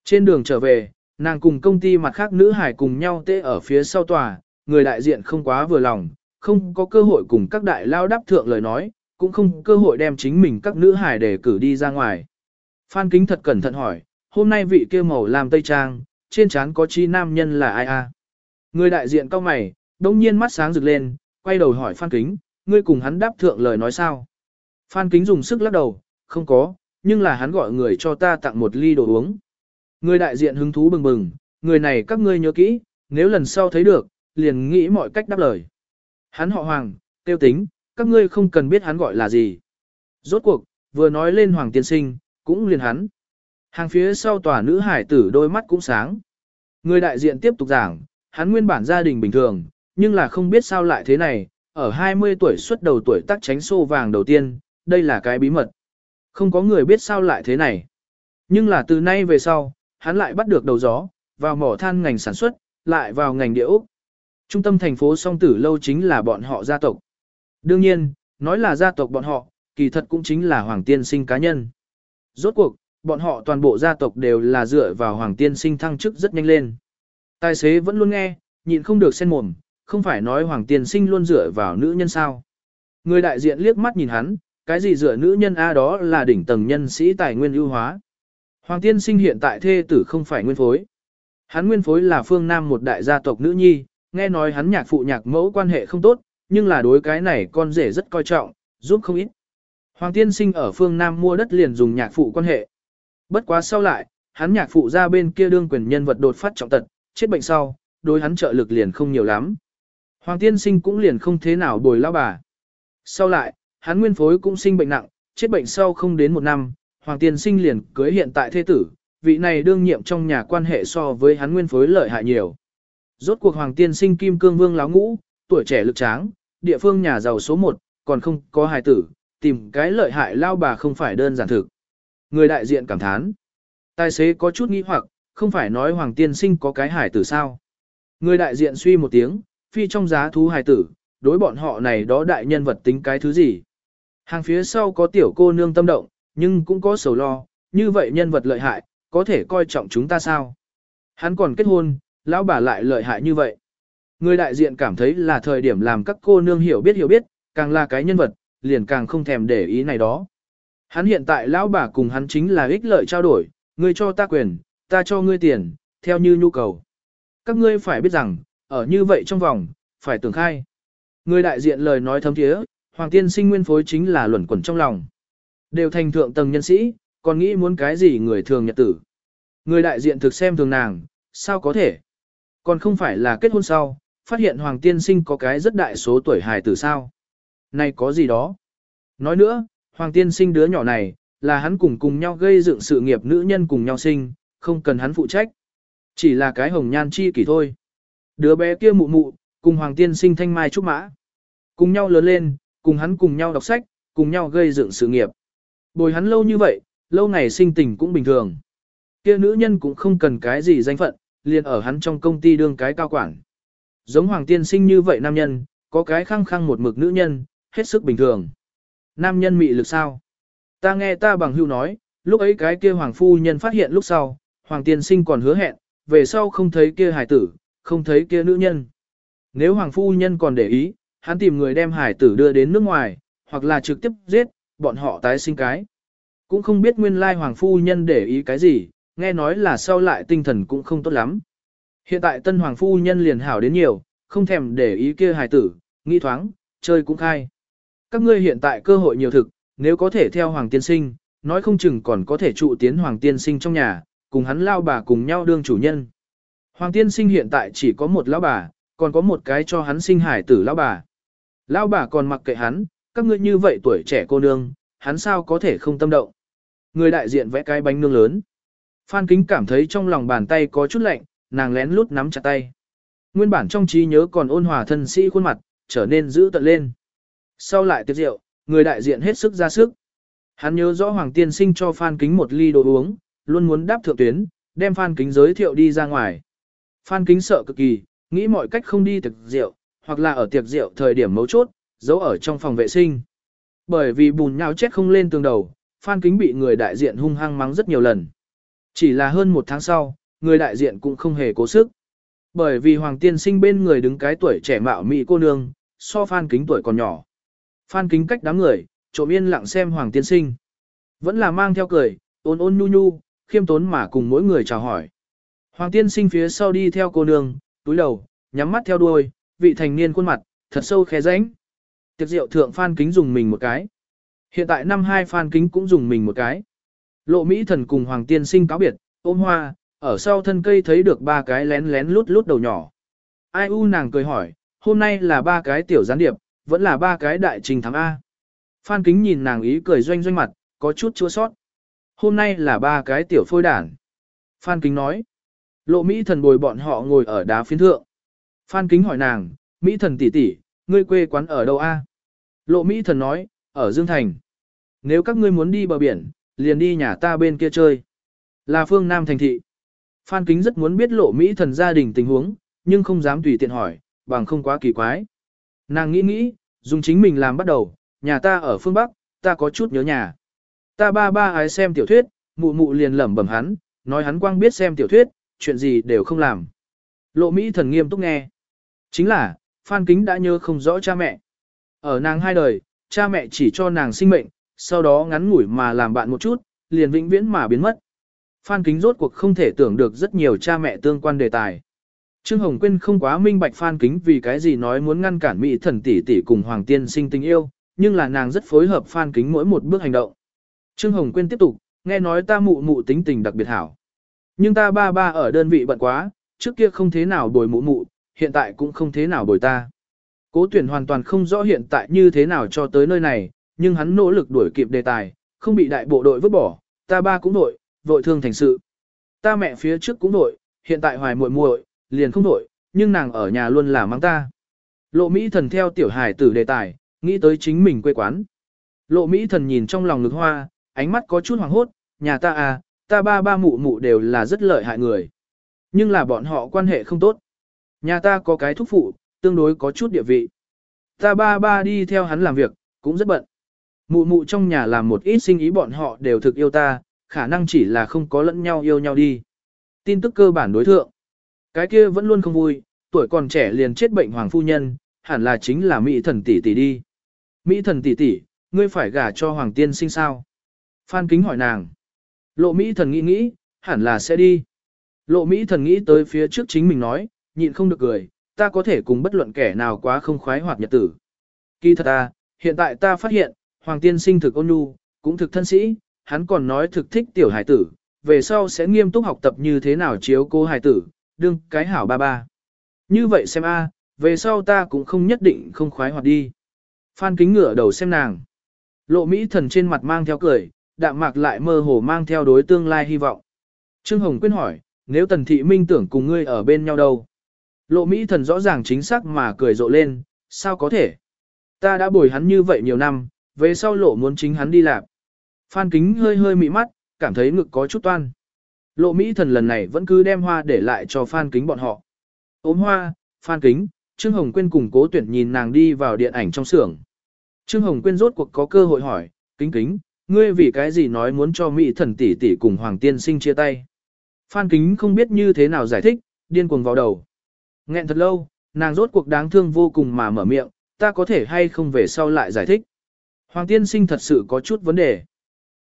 [SPEAKER 1] Trên đường trở về, nàng cùng công ty mặt khác nữ hải cùng nhau tê ở phía sau tòa, người đại diện không quá vừa lòng, không có cơ hội cùng các đại lao đáp thượng lời nói, cũng không cơ hội đem chính mình các nữ hải để cử đi ra ngoài. Phan Kính thật cẩn thận hỏi, hôm nay vị kia màu làm tây trang, trên trán có chi nam nhân là ai a? Người đại diện cao mày, đông nhiên mắt sáng rực lên, quay đầu hỏi Phan Kính, ngươi cùng hắn đáp thượng lời nói sao? Phan Kính dùng sức lắc đầu, không có, nhưng là hắn gọi người cho ta tặng một ly đồ uống. Người đại diện hứng thú bừng bừng, người này các ngươi nhớ kỹ, nếu lần sau thấy được, liền nghĩ mọi cách đáp lời. Hắn họ Hoàng, tiêu tính, các ngươi không cần biết hắn gọi là gì. Rốt cuộc, vừa nói lên Hoàng tiên sinh, cũng liền hắn. Hàng phía sau tòa nữ hải tử đôi mắt cũng sáng. Người đại diện tiếp tục giảng, hắn nguyên bản gia đình bình thường, nhưng là không biết sao lại thế này, ở 20 tuổi xuất đầu tuổi tác tránh xô vàng đầu tiên, đây là cái bí mật. Không có người biết sao lại thế này. Nhưng là từ nay về sau, hắn lại bắt được đầu gió, vào mỏ than ngành sản xuất, lại vào ngành địa Úc. Trung tâm thành phố song tử lâu chính là bọn họ gia tộc. Đương nhiên, nói là gia tộc bọn họ, kỳ thật cũng chính là hoàng tiên sinh cá nhân. Rốt cuộc, bọn họ toàn bộ gia tộc đều là dựa vào hoàng tiên sinh thăng chức rất nhanh lên. Tài xế vẫn luôn nghe, nhịn không được sen mồm, không phải nói hoàng tiên sinh luôn dựa vào nữ nhân sao. Người đại diện liếc mắt nhìn hắn, cái gì dựa nữ nhân A đó là đỉnh tầng nhân sĩ tài nguyên ưu hóa. Hoàng tiên sinh hiện tại thê tử không phải nguyên phối. Hắn nguyên phối là phương Nam một đại gia tộc nữ nhi, nghe nói hắn nhạc phụ nhạc mẫu quan hệ không tốt, nhưng là đối cái này con rể rất coi trọng, giúp không ít. Hoàng tiên sinh ở phương Nam mua đất liền dùng nhạc phụ quan hệ. Bất quá sau lại, hắn nhạc phụ ra bên kia đương quyền nhân vật đột phát trọng tật, chết bệnh sau, đối hắn trợ lực liền không nhiều lắm. Hoàng tiên sinh cũng liền không thế nào bồi lao bà. Sau lại, hắn nguyên phối cũng sinh bệnh nặng, chết bệnh sau không đến một năm, Hoàng tiên sinh liền cưới hiện tại thế tử, vị này đương nhiệm trong nhà quan hệ so với hắn nguyên phối lợi hại nhiều. Rốt cuộc Hoàng tiên sinh kim cương vương láo ngũ, tuổi trẻ lực tráng, địa phương nhà giàu số 1, còn không có hài tử, tìm cái lợi hại lao bà không phải đơn giản thực. Người đại diện cảm thán. Tài xế có chút nghi hoặc, không phải nói Hoàng tiên sinh có cái hải tử sao. Người đại diện suy một tiếng, phi trong giá thú hài tử, đối bọn họ này đó đại nhân vật tính cái thứ gì. Hàng phía sau có tiểu cô nương tâm động, nhưng cũng có sầu lo, như vậy nhân vật lợi hại, có thể coi trọng chúng ta sao? Hắn còn kết hôn, lão bà lại lợi hại như vậy. Người đại diện cảm thấy là thời điểm làm các cô nương hiểu biết hiểu biết, càng là cái nhân vật, liền càng không thèm để ý này đó. Hắn hiện tại lão bà cùng hắn chính là ích lợi trao đổi, ngươi cho ta quyền, ta cho ngươi tiền, theo như nhu cầu. Các ngươi phải biết rằng, ở như vậy trong vòng, phải tưởng khai. Người đại diện lời nói thấm thiế, Hoàng tiên sinh nguyên phối chính là luẩn quẩn trong lòng. Đều thành thượng tầng nhân sĩ, còn nghĩ muốn cái gì người thường nhật tử. Người đại diện thực xem thường nàng, sao có thể? Còn không phải là kết hôn sau, phát hiện Hoàng tiên sinh có cái rất đại số tuổi hài tử sao? Này có gì đó? Nói nữa, Hoàng tiên sinh đứa nhỏ này, là hắn cùng cùng nhau gây dựng sự nghiệp nữ nhân cùng nhau sinh, không cần hắn phụ trách. Chỉ là cái hồng nhan chi kỷ thôi. Đứa bé kia mụ mụ, cùng Hoàng tiên sinh thanh mai trúc mã. Cùng nhau lớn lên, cùng hắn cùng nhau đọc sách, cùng nhau gây dựng sự nghiệp. Bồi hắn lâu như vậy, lâu ngày sinh tình cũng bình thường. Kia nữ nhân cũng không cần cái gì danh phận, liền ở hắn trong công ty đương cái cao quản. Giống Hoàng tiên sinh như vậy nam nhân, có cái khăng khăng một mực nữ nhân, hết sức bình thường. Nam nhân mị lực sao? Ta nghe ta bằng hưu nói, lúc ấy cái kia Hoàng phu nhân phát hiện lúc sau, Hoàng tiên sinh còn hứa hẹn, về sau không thấy kia hải tử, không thấy kia nữ nhân. Nếu Hoàng phu nhân còn để ý, hắn tìm người đem hải tử đưa đến nước ngoài, hoặc là trực tiếp giết, bọn họ tái sinh cái. Cũng không biết nguyên lai Hoàng phu nhân để ý cái gì, nghe nói là sau lại tinh thần cũng không tốt lắm. Hiện tại tân Hoàng phu nhân liền hảo đến nhiều, không thèm để ý kia hải tử, nghĩ thoáng, chơi cũng khai. Các ngươi hiện tại cơ hội nhiều thực, nếu có thể theo Hoàng tiên sinh, nói không chừng còn có thể trụ tiến Hoàng tiên sinh trong nhà, cùng hắn lao bà cùng nhau đương chủ nhân. Hoàng tiên sinh hiện tại chỉ có một lão bà, còn có một cái cho hắn sinh hải tử lão bà. Lão bà còn mặc kệ hắn, các ngươi như vậy tuổi trẻ cô nương, hắn sao có thể không tâm động. Người đại diện vẽ cái bánh nương lớn. Phan Kính cảm thấy trong lòng bàn tay có chút lạnh, nàng lén lút nắm chặt tay. Nguyên bản trong trí nhớ còn ôn hòa thân sĩ khuôn mặt, trở nên dữ tận lên. Sau lại tiệc rượu, người đại diện hết sức ra sức. Hắn nhớ rõ Hoàng Tiên Sinh cho Phan Kính một ly đồ uống, luôn muốn đáp thượng tuyến, đem Phan Kính giới thiệu đi ra ngoài. Phan Kính sợ cực kỳ, nghĩ mọi cách không đi thực rượu, hoặc là ở tiệc rượu thời điểm mấu chốt, giấu ở trong phòng vệ sinh. Bởi vì bùn nhão chết không lên tường đầu, Phan Kính bị người đại diện hung hăng mắng rất nhiều lần. Chỉ là hơn một tháng sau, người đại diện cũng không hề cố sức. Bởi vì Hoàng Tiên Sinh bên người đứng cái tuổi trẻ mạo mỹ cô nương, so Phan Kính tuổi còn nhỏ. Phan Kính cách đám người, trộm yên lặng xem Hoàng Tiên Sinh. Vẫn là mang theo cười, ôn ôn nhu nhu, khiêm tốn mà cùng mỗi người chào hỏi. Hoàng Tiên Sinh phía sau đi theo cô nương, túi đầu, nhắm mắt theo đuôi, vị thành niên khuôn mặt, thật sâu khe rãnh. Tiệc rượu thượng Phan Kính dùng mình một cái. Hiện tại năm hai Phan Kính cũng dùng mình một cái. Lộ Mỹ thần cùng Hoàng Tiên Sinh cáo biệt, ôm hoa, ở sau thân cây thấy được ba cái lén lén lút lút đầu nhỏ. Ai u nàng cười hỏi, hôm nay là ba cái tiểu gián điệp, vẫn là ba cái đại trình thắng A. Phan Kính nhìn nàng ý cười doanh doanh mặt, có chút chua sót. Hôm nay là ba cái tiểu phôi đản. Phan Kính nói. Lộ Mỹ thần bồi bọn họ ngồi ở đá phiến thượng. Phan Kính hỏi nàng, Mỹ thần tỷ tỷ, ngươi quê quán ở đâu a? Lộ Mỹ thần nói, ở Dương Thành. Nếu các ngươi muốn đi bờ biển, liền đi nhà ta bên kia chơi. Là phương Nam thành thị. Phan Kính rất muốn biết lộ Mỹ thần gia đình tình huống, nhưng không dám tùy tiện hỏi, bằng không quá kỳ quái. Nàng nghĩ nghĩ, dùng chính mình làm bắt đầu, nhà ta ở phương Bắc, ta có chút nhớ nhà. Ta ba ba ái xem tiểu thuyết, mụ mụ liền lẩm bẩm hắn, nói hắn quang biết xem tiểu thuyết, chuyện gì đều không làm. Lộ Mỹ thần nghiêm túc nghe. Chính là, Phan Kính đã nhớ không rõ cha mẹ. Ở nàng hai đời, cha mẹ chỉ cho nàng sinh mệnh, sau đó ngắn ngủi mà làm bạn một chút, liền vĩnh viễn mà biến mất. Phan Kính rốt cuộc không thể tưởng được rất nhiều cha mẹ tương quan đề tài. Trương Hồng Quyên không quá minh bạch Phan Kính vì cái gì nói muốn ngăn cản Mỹ thần tỷ tỷ cùng Hoàng Tiên sinh tình yêu, nhưng là nàng rất phối hợp Phan Kính mỗi một bước hành động. Trương Hồng Quyên tiếp tục, nghe nói ta mụ mụ tính tình đặc biệt hảo. Nhưng ta ba ba ở đơn vị bận quá, trước kia không thế nào bồi mụ mụ, hiện tại cũng không thế nào bồi ta. Cố tuyển hoàn toàn không rõ hiện tại như thế nào cho tới nơi này, nhưng hắn nỗ lực đuổi kịp đề tài, không bị đại bộ đội vứt bỏ, ta ba cũng đội, vội thương thành sự. Ta mẹ phía trước cũng đội, hiện tại hoài muội muội, liền không đội, nhưng nàng ở nhà luôn là mang ta. Lộ Mỹ thần theo tiểu hài tử đề tài, nghĩ tới chính mình quê quán. Lộ Mỹ thần nhìn trong lòng ngực hoa, ánh mắt có chút hoàng hốt, nhà ta à, ta ba ba mụ mụ đều là rất lợi hại người. Nhưng là bọn họ quan hệ không tốt. Nhà ta có cái thúc phụ, tương đối có chút địa vị. Ta ba ba đi theo hắn làm việc, cũng rất bận. Mụ mụ trong nhà làm một ít sinh ý bọn họ đều thực yêu ta, khả năng chỉ là không có lẫn nhau yêu nhau đi. Tin tức cơ bản đối thượng. Cái kia vẫn luôn không vui, tuổi còn trẻ liền chết bệnh hoàng phu nhân, hẳn là chính là Mỹ thần tỷ tỷ đi. Mỹ thần tỷ tỷ, ngươi phải gả cho hoàng tiên sinh sao? Phan Kính hỏi nàng. Lộ Mỹ thần nghĩ nghĩ, hẳn là sẽ đi. Lộ Mỹ thần nghĩ tới phía trước chính mình nói, nhịn không được cười, ta có thể cùng bất luận kẻ nào quá không khoái hoạt nhật tử. Kỳ thật ta, hiện tại ta phát hiện, Hoàng tiên sinh thực ôn nhu, cũng thực thân sĩ, hắn còn nói thực thích tiểu hải tử, về sau sẽ nghiêm túc học tập như thế nào chiếu cô hải tử, đương cái hảo ba ba. Như vậy xem a, về sau ta cũng không nhất định không khoái hoạt đi. Phan kính ngửa đầu xem nàng. Lộ Mỹ thần trên mặt mang theo cười, đạm mạc lại mơ hồ mang theo đối tương lai hy vọng. Trương Hồng Quyên hỏi, nếu Tần Thị Minh tưởng cùng ngươi ở bên nhau đâu? Lộ Mỹ thần rõ ràng chính xác mà cười rộ lên, sao có thể? Ta đã bồi hắn như vậy nhiều năm, về sau lộ muốn chính hắn đi làm. Phan Kính hơi hơi mị mắt, cảm thấy ngực có chút toan. Lộ Mỹ thần lần này vẫn cứ đem hoa để lại cho Phan Kính bọn họ. Ôm hoa, Phan Kính, Trương Hồng Quyên cùng cố tuyển nhìn nàng đi vào điện ảnh trong xưởng. Trương Hồng Quyên rốt cuộc có cơ hội hỏi, kính kính, ngươi vì cái gì nói muốn cho Mỹ thần tỷ tỷ cùng Hoàng Tiên Sinh chia tay. Phan Kính không biết như thế nào giải thích, điên cuồng vào đầu. Nghẹn thật lâu, nàng rốt cuộc đáng thương vô cùng mà mở miệng, ta có thể hay không về sau lại giải thích. Hoàng Tiên Sinh thật sự có chút vấn đề.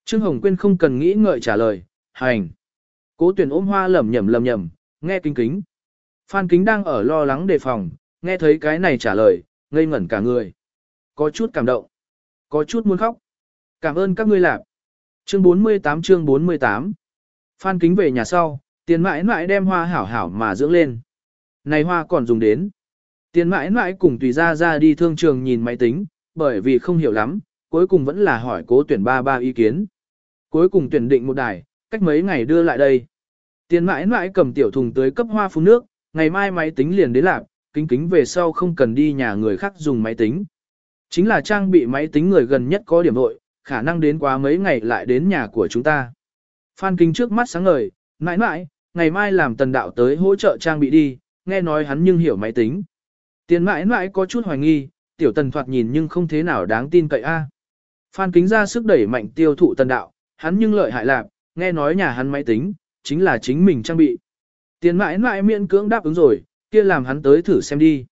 [SPEAKER 1] Trương Hồng Quyên không cần nghĩ ngợi trả lời, hành. Cố tuyển ôm hoa lẩm nhẩm lẩm nhẩm, nghe kính kính. Phan Kính đang ở lo lắng đề phòng, nghe thấy cái này trả lời, ngây ngẩn cả người. Có chút cảm động, có chút muốn khóc. Cảm ơn các ngươi làm. Chương 48 chương 48 Phan Kính về nhà sau, tiền mãi mãi đem hoa hảo hảo mà dưỡng lên. Này hoa còn dùng đến. Tiền mãi mãi cùng tùy ra ra đi thương trường nhìn máy tính, bởi vì không hiểu lắm, cuối cùng vẫn là hỏi cố tuyển ba ba ý kiến. Cuối cùng tuyển định một đài, cách mấy ngày đưa lại đây. Tiền mãi mãi cầm tiểu thùng tới cấp hoa phun nước, ngày mai máy tính liền đến lạc, kính kính về sau không cần đi nhà người khác dùng máy tính. Chính là trang bị máy tính người gần nhất có điểm hội, khả năng đến quá mấy ngày lại đến nhà của chúng ta. Phan kính trước mắt sáng ngời, mãi mãi, ngày mai làm tần đạo tới hỗ trợ trang bị đi, nghe nói hắn nhưng hiểu máy tính. Tiền mãi mãi có chút hoài nghi, tiểu tần thoạt nhìn nhưng không thế nào đáng tin cậy a. Phan kính ra sức đẩy mạnh tiêu thụ tần đạo, hắn nhưng lợi hại lạc, nghe nói nhà hắn máy tính, chính là chính mình trang bị. Tiền mãi mãi miễn cưỡng đáp ứng rồi, kia làm hắn tới thử xem đi.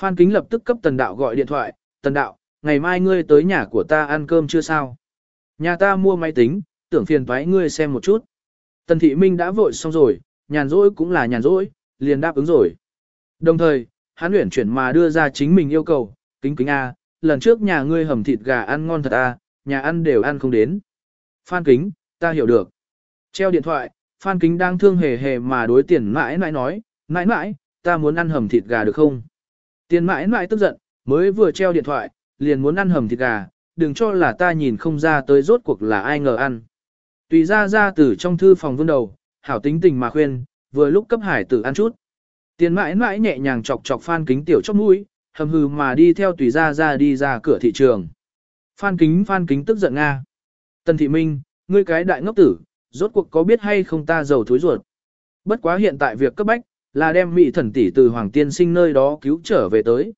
[SPEAKER 1] Phan kính lập tức cấp tần đạo gọi điện thoại, tần đạo, ngày mai ngươi tới nhà của ta ăn cơm chưa sao? Nhà ta mua máy tính, tưởng phiền toái ngươi xem một chút. Tần thị minh đã vội xong rồi, nhàn rỗi cũng là nhàn rỗi, liền đáp ứng rồi. Đồng thời, hắn luyện chuyển mà đưa ra chính mình yêu cầu, kính kính A, lần trước nhà ngươi hầm thịt gà ăn ngon thật A, nhà ăn đều ăn không đến. Phan kính, ta hiểu được. Treo điện thoại, Phan kính đang thương hề hề mà đối tiền mãi mãi nói, mãi mãi, ta muốn ăn hầm thịt gà được không? Tiền mãi mãi tức giận, mới vừa treo điện thoại, liền muốn ăn hầm thịt gà, đừng cho là ta nhìn không ra tới rốt cuộc là ai ngờ ăn. Tùy ra ra từ trong thư phòng vương đầu, hảo tính tình mà khuyên, vừa lúc cấp hải tử ăn chút. Tiền mãi mãi nhẹ nhàng chọc chọc Phan Kính tiểu chóp mũi, hầm hừ mà đi theo tùy ra ra đi ra cửa thị trường. Phan Kính Phan Kính tức giận Nga. Tần Thị Minh, ngươi cái đại ngốc tử, rốt cuộc có biết hay không ta giàu thối ruột. Bất quá hiện tại việc cấp bách, là đem mị thần tỷ từ Hoàng Tiên Sinh nơi đó cứu trở về tới.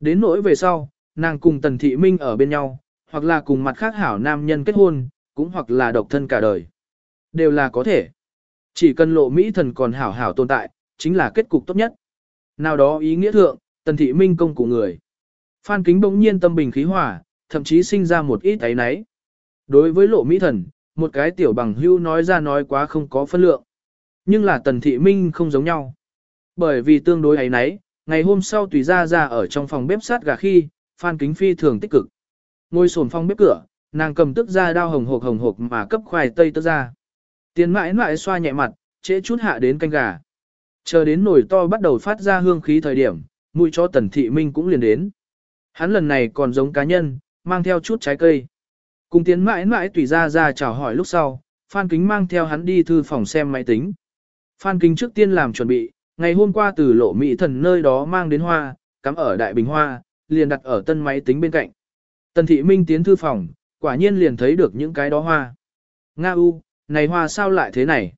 [SPEAKER 1] Đến nỗi về sau, nàng cùng Tần Thị Minh ở bên nhau, hoặc là cùng mặt khác hảo nam nhân kết hôn, cũng hoặc là độc thân cả đời. Đều là có thể. Chỉ cần lộ Mỹ thần còn hảo hảo tồn tại, chính là kết cục tốt nhất. Nào đó ý nghĩa thượng, tần thị minh công của người. Phan kính bỗng nhiên tâm bình khí hòa, thậm chí sinh ra một ít ấy náy. Đối với lộ Mỹ thần, một cái tiểu bằng hưu nói ra nói quá không có phân lượng. Nhưng là tần thị minh không giống nhau. Bởi vì tương đối ấy náy, ngày hôm sau tùy ra ra ở trong phòng bếp sát gà khi, Phan kính phi thường tích cực. Ngồi sồn phòng bếp cửa, nàng cầm tức ra đao hồng hộc hồng hộc mà cấp khoai tây tức ra. tiến mãi mãi xoa nhẹ mặt, trễ chút hạ đến canh gà. Chờ đến nồi to bắt đầu phát ra hương khí thời điểm, mùi cho tần thị minh cũng liền đến. Hắn lần này còn giống cá nhân, mang theo chút trái cây. Cùng tiến mãi mãi tùy ra ra chào hỏi lúc sau, Phan Kính mang theo hắn đi thư phòng xem máy tính. Phan Kính trước tiên làm chuẩn bị, ngày hôm qua từ lộ mỹ thần nơi đó mang đến hoa, cắm ở đại bình hoa, liền đặt ở tân máy tính bên cạnh. Tần thị minh tiến thư phòng, quả nhiên liền thấy được những cái đó hoa. Nga u, này hoa sao lại thế này?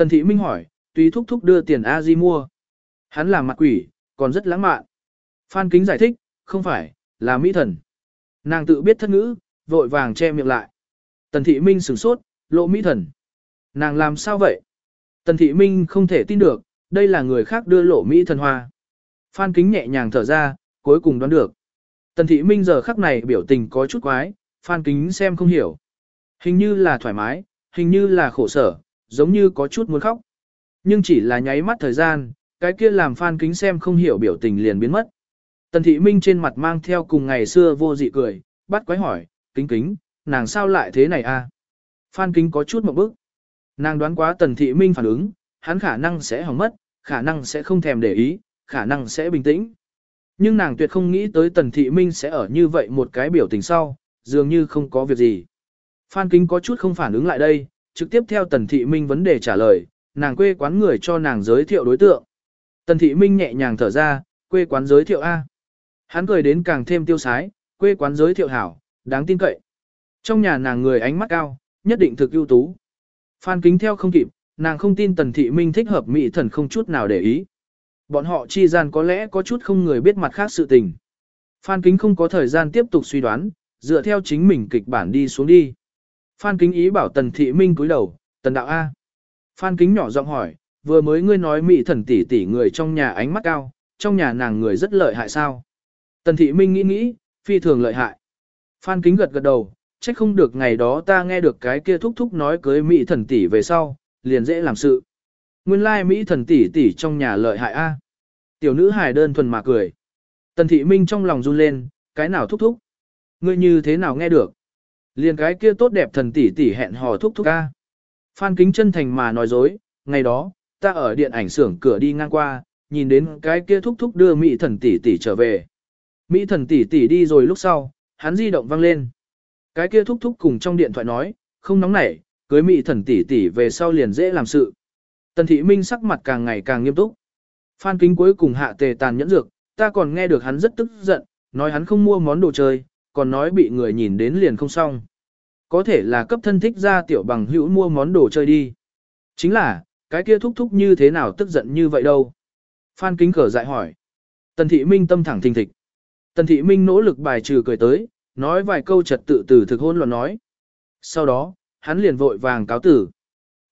[SPEAKER 1] Tần thị minh hỏi, tùy thúc thúc đưa tiền A Di mua. Hắn là mặt quỷ, còn rất lãng mạn. Phan Kính giải thích, không phải, là mỹ thần. Nàng tự biết thất ngữ, vội vàng che miệng lại. Tần thị minh sửng sốt, lộ mỹ thần. Nàng làm sao vậy? Tần thị minh không thể tin được, đây là người khác đưa lộ mỹ thần hoa. Phan kính nhẹ nhàng thở ra, cuối cùng đoán được. Tần thị minh giờ khắc này biểu tình có chút quái, phan kính xem không hiểu. Hình như là thoải mái, hình như là khổ sở, giống như có chút muốn khóc. Nhưng chỉ là nháy mắt thời gian, cái kia làm phan kính xem không hiểu biểu tình liền biến mất. Tần thị minh trên mặt mang theo cùng ngày xưa vô dị cười, bắt quái hỏi, kính kính, nàng sao lại thế này a? Phan kính có chút một bức. Nàng đoán quá tần thị minh phản ứng, hắn khả năng sẽ hỏng mất, khả năng sẽ không thèm để ý, khả năng sẽ bình tĩnh. Nhưng nàng tuyệt không nghĩ tới tần thị minh sẽ ở như vậy một cái biểu tình sau, dường như không có việc gì. Phan kính có chút không phản ứng lại đây, trực tiếp theo tần thị minh vấn đề trả lời, nàng quê quán người cho nàng giới thiệu đối tượng. Tần thị minh nhẹ nhàng thở ra, quê quán giới thiệu A. Hắn cười đến càng thêm tiêu sái, quê quán giới thiệu hảo, đáng tin cậy. Trong nhà nàng người ánh mắt cao, nhất định thực ưu tú. Phan kính theo không kịp, nàng không tin tần thị minh thích hợp mỹ thần không chút nào để ý. Bọn họ chi gian có lẽ có chút không người biết mặt khác sự tình. Phan kính không có thời gian tiếp tục suy đoán, dựa theo chính mình kịch bản đi xuống đi. Phan kính ý bảo tần thị minh cúi đầu, tần đạo A. Phan kính nhỏ giọng hỏi, vừa mới ngươi nói mỹ thần tỷ tỷ người trong nhà ánh mắt cao, trong nhà nàng người rất lợi hại sao? Tần thị minh nghĩ nghĩ, phi thường lợi hại. Phan kính gật gật đầu, trách không được ngày đó ta nghe được cái kia thúc thúc nói cưới mỹ thần tỷ về sau, liền dễ làm sự. Nguyên lai mỹ thần tỷ tỷ trong nhà lợi hại a. Tiểu nữ hài đơn thuần mà cười. Tần thị minh trong lòng run lên, cái nào thúc thúc? Ngươi như thế nào nghe được? Liền cái kia tốt đẹp thần tỷ tỷ hẹn hò thúc thúc a. Phan kính chân thành mà nói dối, ngày đó, ta ở điện ảnh xưởng cửa đi ngang qua, nhìn đến cái kia thúc thúc đưa mỹ thần tỷ tỷ trở về. Mỹ thần tỷ tỷ đi rồi lúc sau, hắn di động vang lên. Cái kia thúc thúc cùng trong điện thoại nói, không nóng nảy, cưới mỹ thần tỷ tỷ về sau liền dễ làm sự. Tần thị minh sắc mặt càng ngày càng nghiêm túc. Phan kính cuối cùng hạ tề tàn nhẫn dược, ta còn nghe được hắn rất tức giận, nói hắn không mua món đồ chơi, còn nói bị người nhìn đến liền không xong. Có thể là cấp thân thích ra tiểu bằng hữu mua món đồ chơi đi. Chính là, cái kia thúc thúc như thế nào tức giận như vậy đâu. Phan kính cờ dại hỏi. Tần thị minh tâm thẳng thình thịch. Tần thị minh nỗ lực bài trừ cười tới, nói vài câu trật tự từ thực hôn luận nói. Sau đó, hắn liền vội vàng cáo tử.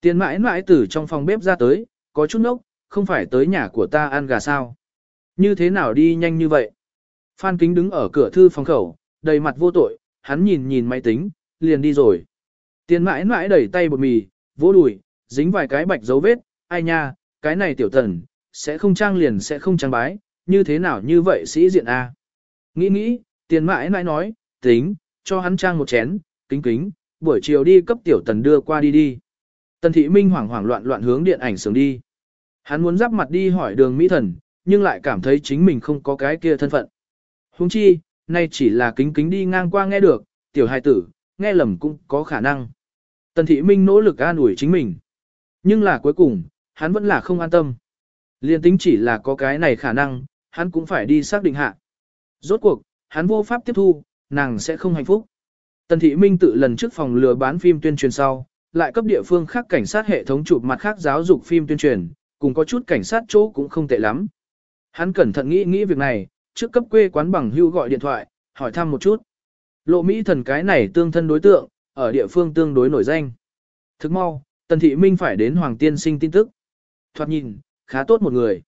[SPEAKER 1] Tiền mãi mãi tử trong phòng bếp ra tới, có chút nốc, không phải tới nhà của ta ăn gà sao. Như thế nào đi nhanh như vậy? Phan Kính đứng ở cửa thư phòng khẩu, đầy mặt vô tội, hắn nhìn nhìn máy tính, liền đi rồi. Tiền mãi mãi đẩy tay bột mì, vỗ đùi, dính vài cái bạch dấu vết, ai nha, cái này tiểu tần, sẽ không trang liền sẽ không trang bái, như thế nào như vậy sĩ diện a? Nghĩ nghĩ, tiền mãi mãi nói, tính, cho hắn trang một chén, kính kính, buổi chiều đi cấp tiểu tần đưa qua đi đi. Tần thị minh hoảng hoảng loạn loạn hướng điện ảnh sướng đi. Hắn muốn giáp mặt đi hỏi đường Mỹ thần, nhưng lại cảm thấy chính mình không có cái kia thân phận. Huống chi, nay chỉ là kính kính đi ngang qua nghe được, tiểu hài tử, nghe lầm cũng có khả năng. Tần thị minh nỗ lực an ủi chính mình. Nhưng là cuối cùng, hắn vẫn là không an tâm. Liên tính chỉ là có cái này khả năng, hắn cũng phải đi xác định hạ. Rốt cuộc, hắn vô pháp tiếp thu, nàng sẽ không hạnh phúc. Tần Thị Minh tự lần trước phòng lừa bán phim tuyên truyền sau, lại cấp địa phương khác cảnh sát hệ thống chụp mặt khác giáo dục phim tuyên truyền, cùng có chút cảnh sát chỗ cũng không tệ lắm. Hắn cẩn thận nghĩ nghĩ việc này, trước cấp quê quán bằng hưu gọi điện thoại, hỏi thăm một chút. Lộ Mỹ thần cái này tương thân đối tượng, ở địa phương tương đối nổi danh. Thức mau, Tần Thị Minh phải đến Hoàng Tiên sinh tin tức. Thoạt nhìn, khá tốt một người.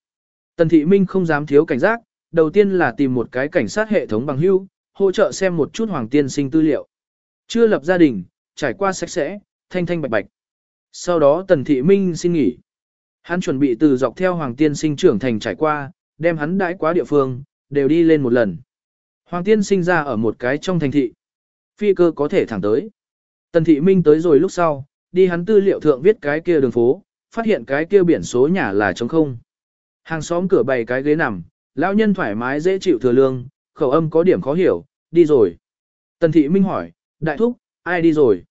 [SPEAKER 1] Tần Thị Minh không dám thiếu cảnh giác, đầu tiên là tìm một cái cảnh sát hệ thống bằng hưu, hỗ trợ xem một chút Hoàng Tiên sinh tư liệu. Chưa lập gia đình, trải qua sạch sẽ, thanh thanh bạch bạch. Sau đó Tần Thị Minh xin nghỉ. Hắn chuẩn bị từ dọc theo Hoàng Tiên sinh trưởng thành trải qua, đem hắn đãi quá địa phương, đều đi lên một lần. Hoàng Tiên sinh ra ở một cái trong thành thị. Phi cơ có thể thẳng tới. Tần Thị Minh tới rồi lúc sau, đi hắn tư liệu thượng viết cái kia đường phố, phát hiện cái kia biển số nhà là trống không. Hàng xóm cửa bày cái ghế nằm, lão nhân thoải mái dễ chịu thừa lương, khẩu âm có điểm khó hiểu, đi rồi. Tần Thị Minh hỏi, đại thúc, ai đi rồi?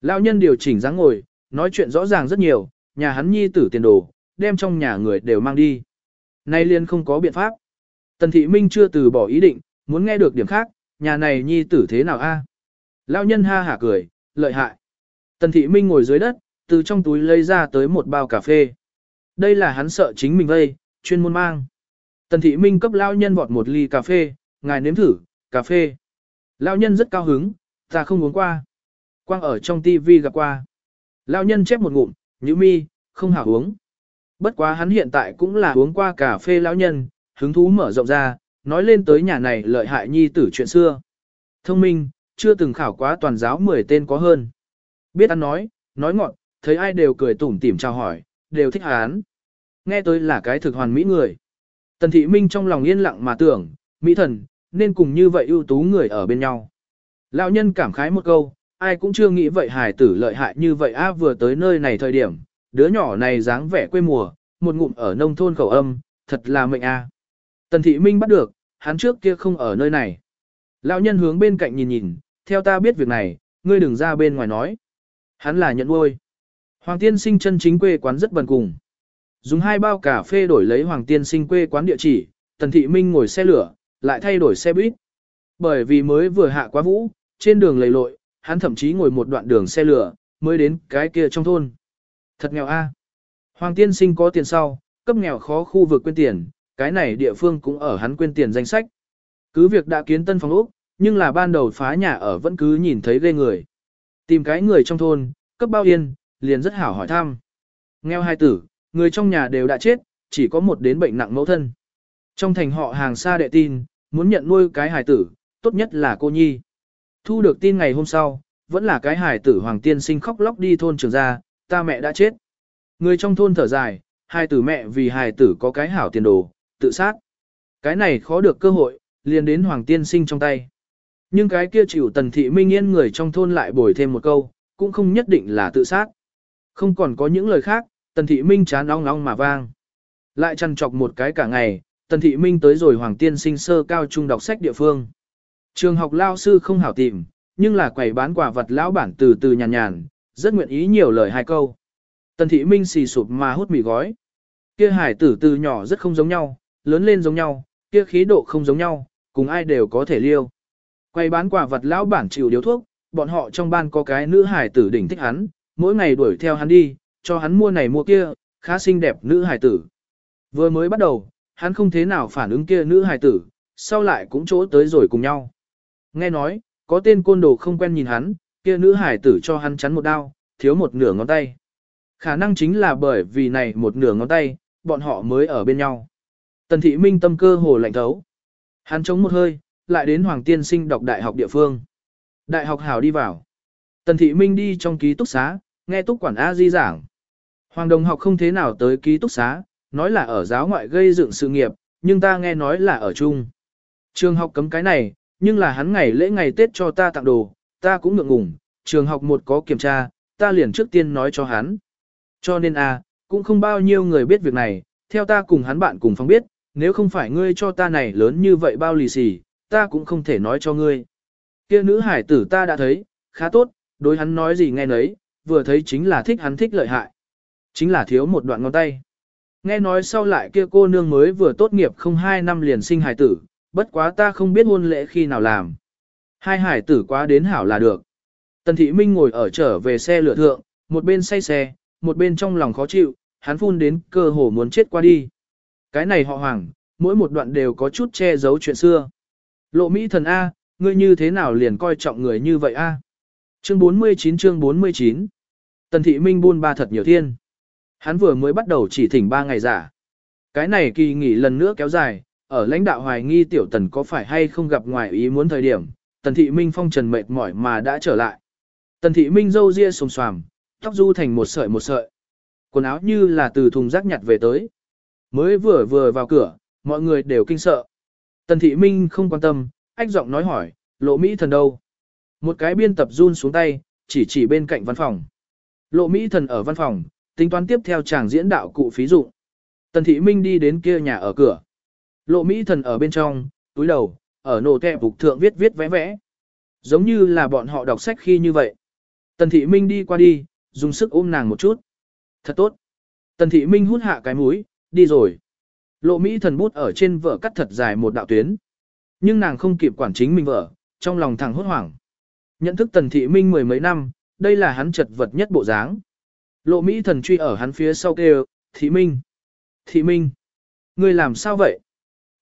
[SPEAKER 1] Lão nhân điều chỉnh dáng ngồi, nói chuyện rõ ràng rất nhiều, nhà hắn nhi tử tiền đồ, đem trong nhà người đều mang đi. Nay liên không có biện pháp. Tần Thị Minh chưa từ bỏ ý định, muốn nghe được điểm khác, nhà này nhi tử thế nào a? Lão nhân ha hả cười, lợi hại. Tần Thị Minh ngồi dưới đất, từ trong túi lấy ra tới một bao cà phê. Đây là hắn sợ chính mình vây, chuyên môn mang. Tần Thị Minh cấp lão nhân vọt một ly cà phê, ngài nếm thử, cà phê. Lão nhân rất cao hứng, ta không uống qua. Quang ở trong TV gặp qua. Lão nhân chép một ngụm, nhíu mi, không hảo uống. Bất quá hắn hiện tại cũng là uống qua cà phê lão nhân, hứng thú mở rộng ra, nói lên tới nhà này lợi hại nhi tử chuyện xưa. Thông minh, chưa từng khảo quá toàn giáo 10 tên có hơn. Biết ăn nói, nói ngọn, thấy ai đều cười tủm tỉm chào hỏi, đều thích hắn. Nghe tới là cái thực hoàn mỹ người. Tần thị minh trong lòng yên lặng mà tưởng, mỹ thần, nên cùng như vậy ưu tú người ở bên nhau. Lão nhân cảm khái một câu, ai cũng chưa nghĩ vậy hài tử lợi hại như vậy a vừa tới nơi này thời điểm, đứa nhỏ này dáng vẻ quê mùa, một ngụm ở nông thôn khẩu âm, thật là mệnh a. Tần thị minh bắt được, hắn trước kia không ở nơi này. Lão nhân hướng bên cạnh nhìn nhìn, theo ta biết việc này, ngươi đừng ra bên ngoài nói. Hắn là nhận nuôi. Hoàng tiên sinh chân chính quê quán rất bần cùng. Dùng hai bao cà phê đổi lấy Hoàng tiên sinh quê quán địa chỉ, Tần Thị Minh ngồi xe lửa, lại thay đổi xe buýt. Bởi vì mới vừa hạ quá vũ, trên đường lầy lội, hắn thậm chí ngồi một đoạn đường xe lửa, mới đến cái kia trong thôn. Thật nghèo a. Hoàng tiên sinh có tiền sau, cấp nghèo khó khu vực quên tiền, cái này địa phương cũng ở hắn quên tiền danh sách. Cứ việc đã kiến tân phòng ốc, nhưng là ban đầu phá nhà ở vẫn cứ nhìn thấy ghê người. Tìm cái người trong thôn, cấp bao yên, liền rất hảo hỏi thăm. Nghèo hai tử, người trong nhà đều đã chết, chỉ có một đến bệnh nặng mẫu thân. Trong thành họ hàng xa đệ tin, muốn nhận nuôi cái hài tử, tốt nhất là cô nhi. Thu được tin ngày hôm sau, vẫn là cái hài tử hoàng tiên sinh khóc lóc đi thôn trường ra, ta mẹ đã chết. Người trong thôn thở dài, hài tử mẹ vì hài tử có cái hảo tiền đồ, tự sát. Cái này khó được cơ hội, liền đến hoàng tiên sinh trong tay. Nhưng cái kia chịu tần thị minh yên người trong thôn lại bồi thêm một câu, cũng không nhất định là tự sát. Không còn có những lời khác, tần thị minh chán ong ong mà vang. Lại chăn chọc một cái cả ngày, tần thị minh tới rồi hoàng tiên sinh sơ cao trung đọc sách địa phương. Trường học lao sư không hảo tìm, nhưng là quầy bán quả vật lão bản từ từ nhàn nhàn, rất nguyện ý nhiều lời hai câu. Tần thị minh xì sụp mà hút mì gói. Kia hải tử từ nhỏ rất không giống nhau, lớn lên giống nhau, kia khí độ không giống nhau, cùng ai đều có thể liêu. Quay bán quả vật lão bản chịu điếu thuốc, bọn họ trong ban có cái nữ hải tử đỉnh thích hắn, mỗi ngày đuổi theo hắn đi, cho hắn mua này mua kia, khá xinh đẹp nữ hải tử. Vừa mới bắt đầu, hắn không thế nào phản ứng kia nữ hải tử, sau lại cũng chỗ tới rồi cùng nhau. Nghe nói, có tên côn đồ không quen nhìn hắn, kia nữ hải tử cho hắn chắn một đao, thiếu một nửa ngón tay. Khả năng chính là bởi vì này một nửa ngón tay, bọn họ mới ở bên nhau. Tần thị minh tâm cơ hồ lạnh thấu. Hắn chống một hơi, lại đến Hoàng Tiên Sinh đọc đại học địa phương. Đại học hảo đi vào. Tần Thị Minh đi trong ký túc xá, nghe túc quản A Di giảng. Hoàng đồng học không thế nào tới ký túc xá, nói là ở giáo ngoại gây dựng sự nghiệp, nhưng ta nghe nói là ở chung. Trường học cấm cái này, nhưng là hắn ngày lễ ngày Tết cho ta tặng đồ, ta cũng ngượng ngùng, trường học một có kiểm tra, ta liền trước tiên nói cho hắn. Cho nên a, cũng không bao nhiêu người biết việc này, theo ta cùng hắn bạn cùng phòng biết, nếu không phải ngươi cho ta này lớn như vậy bao lì xì, ta cũng không thể nói cho ngươi. Kia nữ hải tử ta đã thấy, khá tốt, đối hắn nói gì nghe nấy, vừa thấy chính là thích hắn thích lợi hại. Chính là thiếu một đoạn ngón tay. Nghe nói sau lại kia cô nương mới vừa tốt nghiệp không hai năm liền sinh hải tử, bất quá ta không biết hôn lễ khi nào làm. Hai hải tử quá đến hảo là được. Tần thị minh ngồi ở trở về xe lửa thượng, một bên say xe, một bên trong lòng khó chịu, hắn phun đến cơ hồ muốn chết qua đi. Cái này họ hoàng, mỗi một đoạn đều có chút che giấu chuyện xưa. Lộ Mỹ thần A, ngươi như thế nào liền coi trọng người như vậy A? Chương 49 chương 49 Tần thị minh buôn ba thật nhiều thiên. Hắn vừa mới bắt đầu chỉ thỉnh ba ngày giả. Cái này kỳ nghỉ lần nữa kéo dài, ở lãnh đạo hoài nghi tiểu tần có phải hay không gặp ngoài ý muốn thời điểm, tần thị minh phong trần mệt mỏi mà đã trở lại. Tần thị minh râu ria xồm xoàm, tóc du thành một sợi một sợi. Quần áo như là từ thùng rác nhặt về tới. Mới vừa vừa vào cửa, mọi người đều kinh sợ. Tần thị minh không quan tâm, ách giọng nói hỏi, lộ Mỹ thần đâu? Một cái biên tập run xuống tay, chỉ chỉ bên cạnh văn phòng. Lộ Mỹ thần ở văn phòng, tính toán tiếp theo chàng diễn đạo cụ phí dụ. Tần thị minh đi đến kia nhà ở cửa. Lộ Mỹ thần ở bên trong, túi đầu, ở nổ kẹp bục thượng viết viết vẽ vẽ. Giống như là bọn họ đọc sách khi như vậy. Tần thị minh đi qua đi, dùng sức ôm nàng một chút. Thật tốt. Tần thị minh hút hạ cái mũi, đi rồi. Lộ Mỹ thần bút ở trên vở cắt thật dài một đạo tuyến. Nhưng nàng không kịp quản chính mình vợ, trong lòng thẳng hốt hoảng. Nhận thức tần thị minh mười mấy năm, đây là hắn chật vật nhất bộ dáng. Lộ Mỹ thần truy ở hắn phía sau kêu, thị minh. Thị minh. Ngươi làm sao vậy?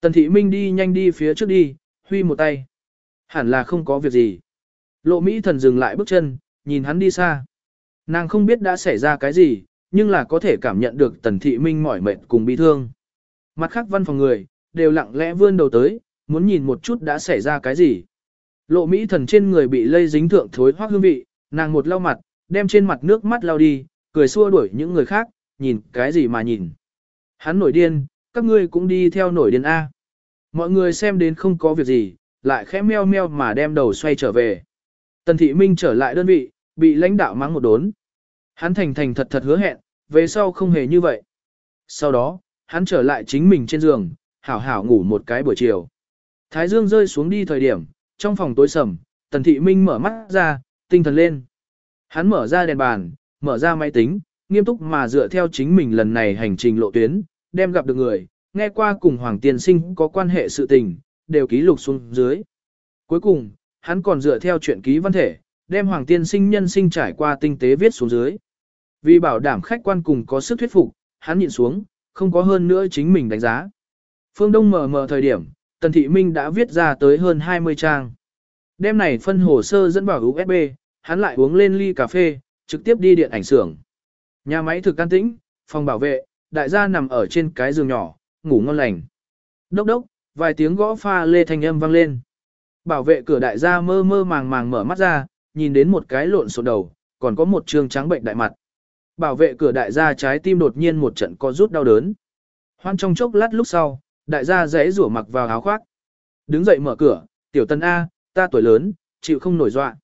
[SPEAKER 1] Tần thị minh đi nhanh đi phía trước đi, huy một tay. Hẳn là không có việc gì. Lộ Mỹ thần dừng lại bước chân, nhìn hắn đi xa. Nàng không biết đã xảy ra cái gì, nhưng là có thể cảm nhận được tần thị minh mỏi mệt cùng bi thương. Mặt khác văn phòng người, đều lặng lẽ vươn đầu tới, muốn nhìn một chút đã xảy ra cái gì. Lộ Mỹ thần trên người bị lây dính thượng thối hoác hương vị, nàng một lau mặt, đem trên mặt nước mắt lau đi, cười xua đuổi những người khác, nhìn cái gì mà nhìn. Hắn nổi điên, các ngươi cũng đi theo nổi điên A. Mọi người xem đến không có việc gì, lại khẽ meo meo mà đem đầu xoay trở về. Tần Thị Minh trở lại đơn vị, bị lãnh đạo mắng một đốn. Hắn thành thành thật thật hứa hẹn, về sau không hề như vậy. Sau đó, hắn trở lại chính mình trên giường, hảo hảo ngủ một cái buổi chiều. Thái dương rơi xuống đi thời điểm, trong phòng tối sầm, Tần Thị Minh mở mắt ra, tinh thần lên. Hắn mở ra đèn bàn, mở ra máy tính, nghiêm túc mà dựa theo chính mình lần này hành trình lộ tuyến, đem gặp được người, nghe qua cùng Hoàng Tiên Sinh có quan hệ sự tình, đều ký lục xuống dưới. Cuối cùng, hắn còn dựa theo chuyện ký văn thể, đem Hoàng Tiên Sinh nhân sinh trải qua tinh tế viết xuống dưới. Vì bảo đảm khách quan cùng có sức thuyết phục, hắn nhìn xuống, không có hơn nữa chính mình đánh giá. Phương Đông mở mở thời điểm, Tần Thị Minh đã viết ra tới hơn 20 trang. Đêm này phân hồ sơ dẫn vào USB, hắn lại uống lên ly cà phê, trực tiếp đi điện ảnh xưởng. Nhà máy thực can tĩnh, phòng bảo vệ, đại gia nằm ở trên cái giường nhỏ, ngủ ngon lành. Đốc đốc, vài tiếng gõ pha lê thanh âm vang lên. Bảo vệ cửa đại gia mơ mơ màng màng mở mắt ra, nhìn đến một cái lộn xộn đầu, còn có một trường trắng bệnh đại mặt. Bảo vệ cửa đại gia trái tim đột nhiên một trận co rút đau đớn. Hoan trong chốc lát lúc sau, đại gia rẽ rủa mặc vào áo khoác. Đứng dậy mở cửa, tiểu tân A, ta tuổi lớn, chịu không nổi dọa.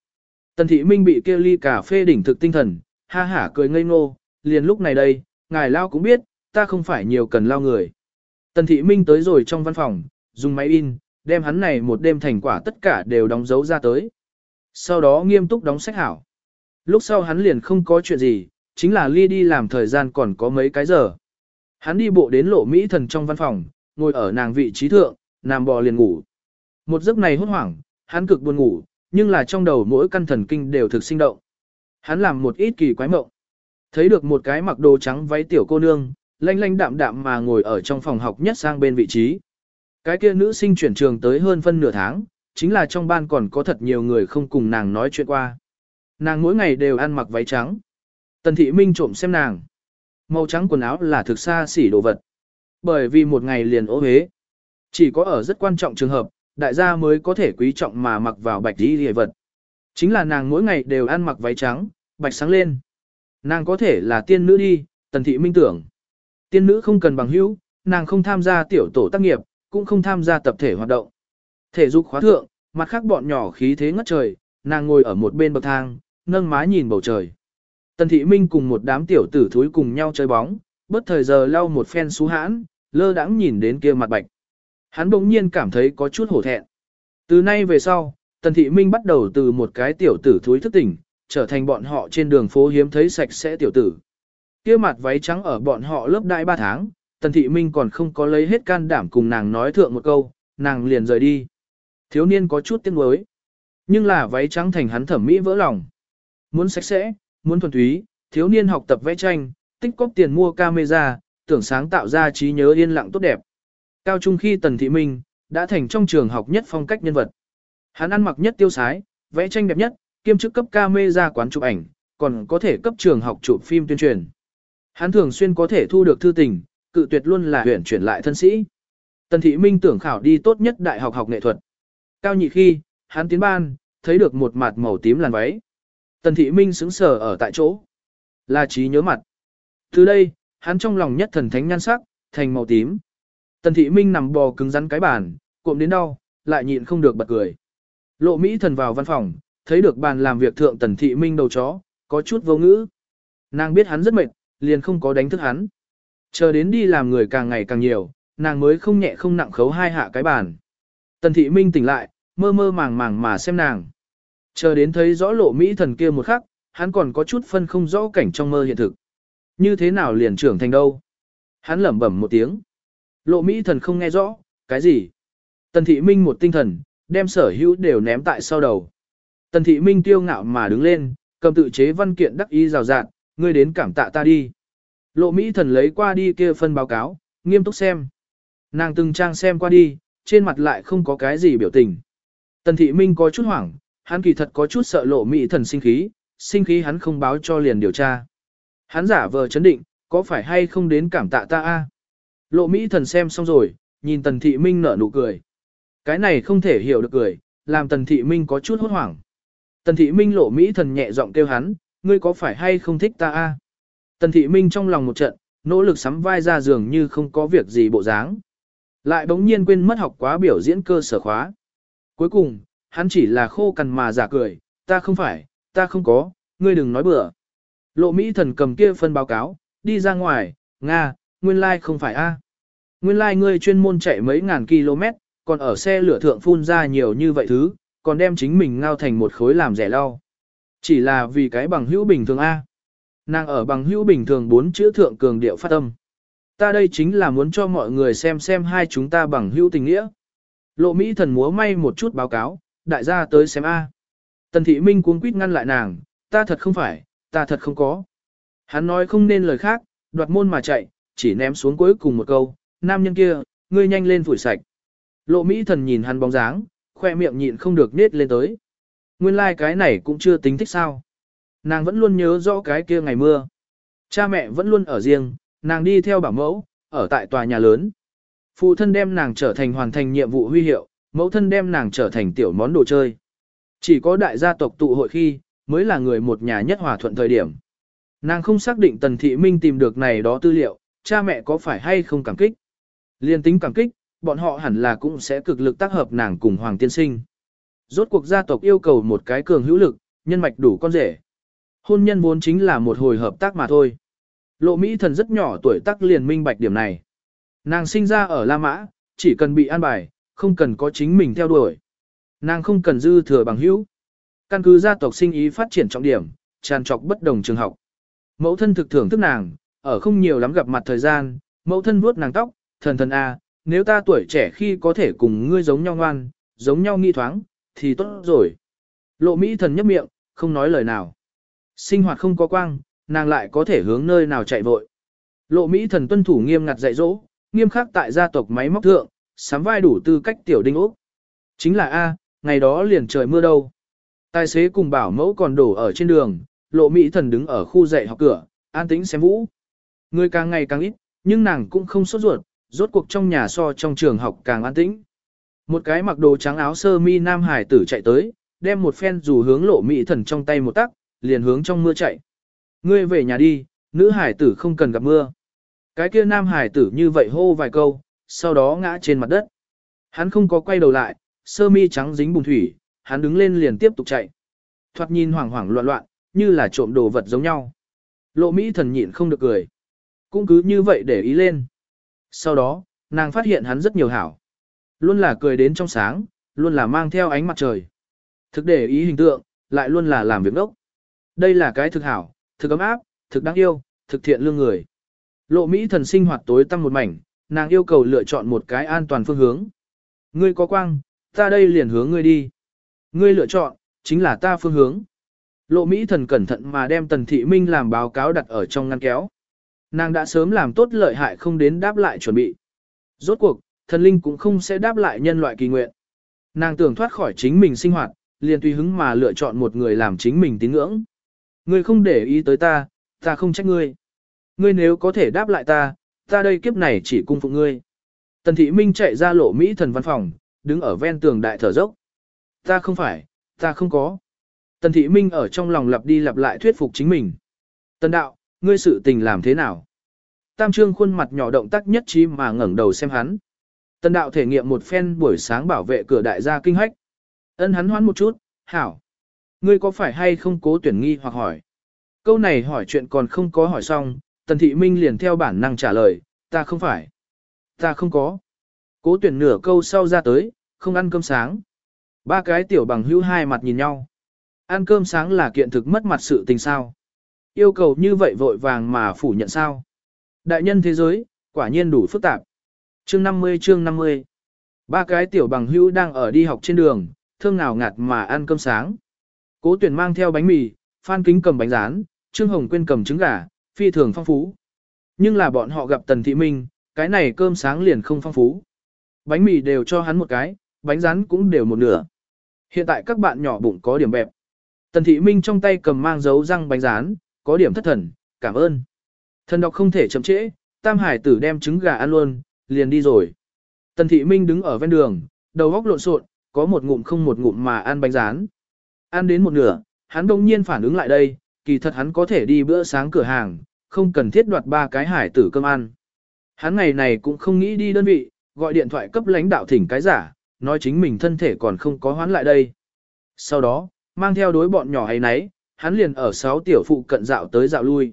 [SPEAKER 1] Tần thị minh bị kêu ly cà phê đỉnh thực tinh thần, ha hả cười ngây ngô, liền lúc này đây, ngài lao cũng biết, ta không phải nhiều cần lao người. Tần thị minh tới rồi trong văn phòng, dùng máy in, đem hắn này một đêm thành quả tất cả đều đóng dấu ra tới. Sau đó nghiêm túc đóng sách hảo. Lúc sau hắn liền không có chuyện gì, chính là ly đi làm thời gian còn có mấy cái giờ. Hắn đi bộ đến lộ Mỹ thần trong văn phòng, ngồi ở nàng vị trí thượng, nằm bò liền ngủ. Một giấc này hốt hoảng, hắn cực buồn ngủ, nhưng là trong đầu mỗi căn thần kinh đều thực sinh động. Hắn làm một ít kỳ quái mộng. Thấy được một cái mặc đồ trắng váy tiểu cô nương, lanh lanh đạm đạm mà ngồi ở trong phòng học nhất sang bên vị trí. Cái kia nữ sinh chuyển trường tới hơn phân nửa tháng, chính là trong ban còn có thật nhiều người không cùng nàng nói chuyện qua. Nàng mỗi ngày đều ăn mặc váy trắng. Tần thị minh trộm xem nàng. Màu trắng quần áo là thực xa xỉ đồ vật. Bởi vì một ngày liền ố hế. Chỉ có ở rất quan trọng trường hợp, đại gia mới có thể quý trọng mà mặc vào bạch đi hề vật. Chính là nàng mỗi ngày đều ăn mặc váy trắng, bạch sáng lên. Nàng có thể là tiên nữ đi, tần thị minh tưởng. Tiên nữ không cần bằng hữu, nàng không tham gia tiểu tổ tác nghiệp, cũng không tham gia tập thể hoạt động. Thể dục khóa thượng, mặt khác bọn nhỏ khí thế ngất trời, nàng ngồi ở một bên bậc thang, nâng má nhìn bầu trời. Tần thị minh cùng một đám tiểu tử thúi cùng nhau chơi bóng, bất thời giờ lau một phen xú hãn, lơ đãng nhìn đến kia mặt bạch. Hắn bỗng nhiên cảm thấy có chút hổ thẹn. Từ nay về sau, Tần Thị Minh bắt đầu từ một cái tiểu tử thúi thức tỉnh, trở thành bọn họ trên đường phố hiếm thấy sạch sẽ tiểu tử. Kia mặt váy trắng ở bọn họ lớp đại ba tháng, Tần Thị Minh còn không có lấy hết can đảm cùng nàng nói thượng một câu, nàng liền rời đi. Thiếu niên có chút tiếc nuối, nhưng là váy trắng thành hắn thẩm mỹ vỡ lòng. Muốn sạch sẽ, muốn thuần túy, thiếu niên học tập vẽ tranh, tích cóp tiền mua camera, tưởng sáng tạo ra trí nhớ yên lặng tốt đẹp. Cao trung khi Tần Thị Minh, đã thành trong trường học nhất phong cách nhân vật. Hắn ăn mặc nhất tiêu sái, vẽ tranh đẹp nhất, kiêm chức cấp camera quán chụp ảnh, còn có thể cấp trường học chụp phim tuyên truyền. Hắn thường xuyên có thể thu được thư tình, cự tuyệt luôn là huyện chuyển lại thân sĩ. Tần Thị Minh tưởng khảo đi tốt nhất đại học học nghệ thuật. Cao nhị khi, hắn tiến ban, thấy được một mặt màu tím làn váy. Tần Thị Minh sững sờ ở tại chỗ. Là trí nhớ mặt. Từ đây, hắn trong lòng nhất thần thánh nhan sắc, thành màu tím. Tần Thị Minh nằm bò cứng rắn cái bàn, cộm đến đau, lại nhịn không được bật cười. Lộ Mỹ thần vào văn phòng, thấy được bàn làm việc thượng Tần Thị Minh đầu chó, có chút vô ngữ. Nàng biết hắn rất mệt, liền không có đánh thức hắn. Chờ đến đi làm người càng ngày càng nhiều, nàng mới không nhẹ không nặng khấu hai hạ cái bàn. Tần Thị Minh tỉnh lại, mơ mơ màng màng mà xem nàng. Chờ đến thấy rõ lộ Mỹ thần kia một khắc, hắn còn có chút phân không rõ cảnh trong mơ hiện thực. Như thế nào liền trưởng thành đâu? Hắn lẩm bẩm một tiếng. Lộ Mỹ thần không nghe rõ, cái gì? Tần Thị Minh một tinh thần, đem sở hữu đều ném tại sau đầu. Tần Thị Minh tiêu ngạo mà đứng lên, cầm tự chế văn kiện đắc ý rào rạt, ngươi đến cảm tạ ta đi. Lộ Mỹ thần lấy qua đi kia phân báo cáo, nghiêm túc xem. Nàng từng trang xem qua đi, trên mặt lại không có cái gì biểu tình. Tần Thị Minh có chút hoảng, hắn kỳ thật có chút sợ lộ Mỹ thần sinh khí, sinh khí hắn không báo cho liền điều tra. Hắn giả vờ chấn định, có phải hay không đến cảm tạ ta a? Lộ Mỹ thần xem xong rồi, nhìn Tần Thị Minh nở nụ cười. Cái này không thể hiểu được cười, làm Tần Thị Minh có chút hốt hoảng. Tần Thị Minh lộ Mỹ thần nhẹ giọng kêu hắn, ngươi có phải hay không thích ta a? Tần Thị Minh trong lòng một trận, nỗ lực sắm vai ra giường như không có việc gì bộ dáng. Lại bỗng nhiên quên mất học quá biểu diễn cơ sở khóa. Cuối cùng, hắn chỉ là khô cằn mà giả cười, ta không phải, ta không có, ngươi đừng nói bừa. Lộ Mỹ thần cầm kia phân báo cáo, đi ra ngoài, Nga, nguyên lai like không phải a. Nguyên lai like ngươi chuyên môn chạy mấy ngàn km, còn ở xe lửa thượng phun ra nhiều như vậy thứ, còn đem chính mình ngao thành một khối làm rẻ lau. Chỉ là vì cái bằng hữu bình thường A. Nàng ở bằng hữu bình thường bốn chữ thượng cường điệu phát âm. Ta đây chính là muốn cho mọi người xem xem hai chúng ta bằng hữu tình nghĩa. Lộ Mỹ thần múa may một chút báo cáo, đại gia tới xem A. Tần thị minh cuống quýt ngăn lại nàng, ta thật không phải, ta thật không có. Hắn nói không nên lời khác, đoạt môn mà chạy, chỉ ném xuống cuối cùng một câu, nam nhân kia, ngươi nhanh lên phủi sạch. Lộ Mỹ thần nhìn hắn bóng dáng, khoe miệng nhịn không được nết lên tới. Nguyên lai like cái này cũng chưa tính thích sao. Nàng vẫn luôn nhớ rõ cái kia ngày mưa. Cha mẹ vẫn luôn ở riêng, nàng đi theo bảo mẫu, ở tại tòa nhà lớn. Phụ thân đem nàng trở thành hoàn thành nhiệm vụ huy hiệu, mẫu thân đem nàng trở thành tiểu món đồ chơi. Chỉ có đại gia tộc tụ hội khi, mới là người một nhà nhất hòa thuận thời điểm. Nàng không xác định Tần Thị Minh tìm được này đó tư liệu, cha mẹ có phải hay không cảm kích. Liên tính cảm kích, bọn họ hẳn là cũng sẽ cực lực tác hợp nàng cùng Hoàng Tiên Sinh. Rốt cuộc gia tộc yêu cầu một cái cường hữu lực, nhân mạch đủ con rể. Hôn nhân vốn chính là một hồi hợp tác mà thôi. Lộ Mỹ thần rất nhỏ tuổi tác liền minh bạch điểm này. Nàng sinh ra ở La Mã, chỉ cần bị an bài, không cần có chính mình theo đuổi. Nàng không cần dư thừa bằng hữu. Căn cứ gia tộc sinh ý phát triển trọng điểm, tràn trọc bất đồng trường học. Mẫu thân thực thưởng thức nàng, ở không nhiều lắm gặp mặt thời gian, mẫu thân vuốt nàng tóc, thần thần a, nếu ta tuổi trẻ khi có thể cùng ngươi giống nhau ngoan, giống nhau nghi thoáng, thì tốt rồi. Lộ Mỹ thần nhấp miệng, không nói lời nào. Sinh hoạt không có quang, nàng lại có thể hướng nơi nào chạy vội. Lộ Mỹ thần tuân thủ nghiêm ngặt dạy dỗ, nghiêm khắc tại gia tộc máy móc thượng, sắm vai đủ tư cách tiểu đinh ốc. Chính là A, ngày đó liền trời mưa đâu. Tài xế cùng bảo mẫu còn đổ ở trên đường, lộ Mỹ thần đứng ở khu dạy học cửa, an tĩnh xem vũ. Người càng ngày càng ít, nhưng nàng cũng không sốt ruột, rốt cuộc trong nhà so trong trường học càng an tĩnh. Một cái mặc đồ trắng áo sơ mi nam hải tử chạy tới, đem một phen dù hướng lộ mỹ thần trong tay một tắc, liền hướng trong mưa chạy. Ngươi về nhà đi, nữ hải tử không cần gặp mưa. Cái kia nam hải tử như vậy hô vài câu, sau đó ngã trên mặt đất. Hắn không có quay đầu lại, sơ mi trắng dính bùn thủy, hắn đứng lên liền tiếp tục chạy. Thoạt nhìn hoảng hoảng loạn loạn, như là trộm đồ vật giống nhau. Lộ Mỹ thần nhịn không được cười. Cũng cứ như vậy để ý lên. Sau đó, nàng phát hiện hắn rất nhiều hảo. Luôn là cười đến trong sáng, luôn là mang theo ánh mặt trời. Thực để ý hình tượng, lại luôn là làm việc đốc. Đây là cái thực hảo, thực ấm áp, thực đáng yêu, thực thiện lương người. Lộ Mỹ thần sinh hoạt tối tăm một mảnh, nàng yêu cầu lựa chọn một cái an toàn phương hướng. Ngươi có quang, ta đây liền hướng ngươi đi. Ngươi lựa chọn, chính là ta phương hướng. Lộ Mỹ thần cẩn thận mà đem Tần Thị Minh làm báo cáo đặt ở trong ngăn kéo. Nàng đã sớm làm tốt lợi hại không đến đáp lại chuẩn bị. Rốt cuộc, thần linh cũng không sẽ đáp lại nhân loại kỳ nguyện. Nàng tưởng thoát khỏi chính mình sinh hoạt, liền tùy hứng mà lựa chọn một người làm chính mình tín ngưỡng. Ngươi không để ý tới ta, ta không trách ngươi. Ngươi nếu có thể đáp lại ta, ta đây kiếp này chỉ cung phụng ngươi. Tần thị minh chạy ra lộ Mỹ thần văn phòng, đứng ở ven tường đại thở dốc. Ta không phải, ta không có. Tần thị minh ở trong lòng lặp đi lặp lại thuyết phục chính mình. Tần đạo, Ngươi sự tình làm thế nào? Tam trương khuôn mặt nhỏ động tác nhất trí mà ngẩng đầu xem hắn. Tần đạo thể nghiệm một phen buổi sáng bảo vệ cửa đại gia kinh hách. Ân hắn hoán một chút, hảo. Ngươi có phải hay không cố tuyển nghi hoặc hỏi? Câu này hỏi chuyện còn không có hỏi xong, tần thị minh liền theo bản năng trả lời, ta không phải. Ta không có. Cố tuyển nửa câu sau ra tới, không ăn cơm sáng. Ba cái tiểu bằng hữu hai mặt nhìn nhau. Ăn cơm sáng là kiện thực mất mặt sự tình sao. Yêu cầu như vậy vội vàng mà phủ nhận sao? Đại nhân thế giới, quả nhiên đủ phức tạp. Chương 50 chương 50 Ba cái tiểu bằng hữu đang ở đi học trên đường, thương nào ngạt mà ăn cơm sáng. Cố tuyển mang theo bánh mì, Phan Kính cầm bánh rán, Trương Hồng Quyên cầm trứng gà, phi thường phong phú. Nhưng là bọn họ gặp Tần Thị Minh, cái này cơm sáng liền không phong phú. Bánh mì đều cho hắn một cái, bánh rán cũng đều một nửa. Hiện tại các bạn nhỏ bụng có điểm bẹp. Tần thị minh trong tay cầm mang dấu răng bánh rán, có điểm thất thần, cảm ơn. Thần đọc không thể chậm trễ, tam hải tử đem trứng gà ăn luôn, liền đi rồi. Tần thị minh đứng ở ven đường, đầu góc lộn xộn, có một ngụm không một ngụm mà ăn bánh rán. Ăn đến một nửa, hắn đông nhiên phản ứng lại đây, kỳ thật hắn có thể đi bữa sáng cửa hàng, không cần thiết đoạt ba cái hải tử cơm ăn. Hắn ngày này cũng không nghĩ đi đơn vị, gọi điện thoại cấp lãnh đạo thỉnh cái giả, nói chính mình thân thể còn không có hoán lại đây. Sau đó, mang theo đối bọn nhỏ hay nấy, hắn liền ở sáu tiểu phụ cận dạo tới dạo lui.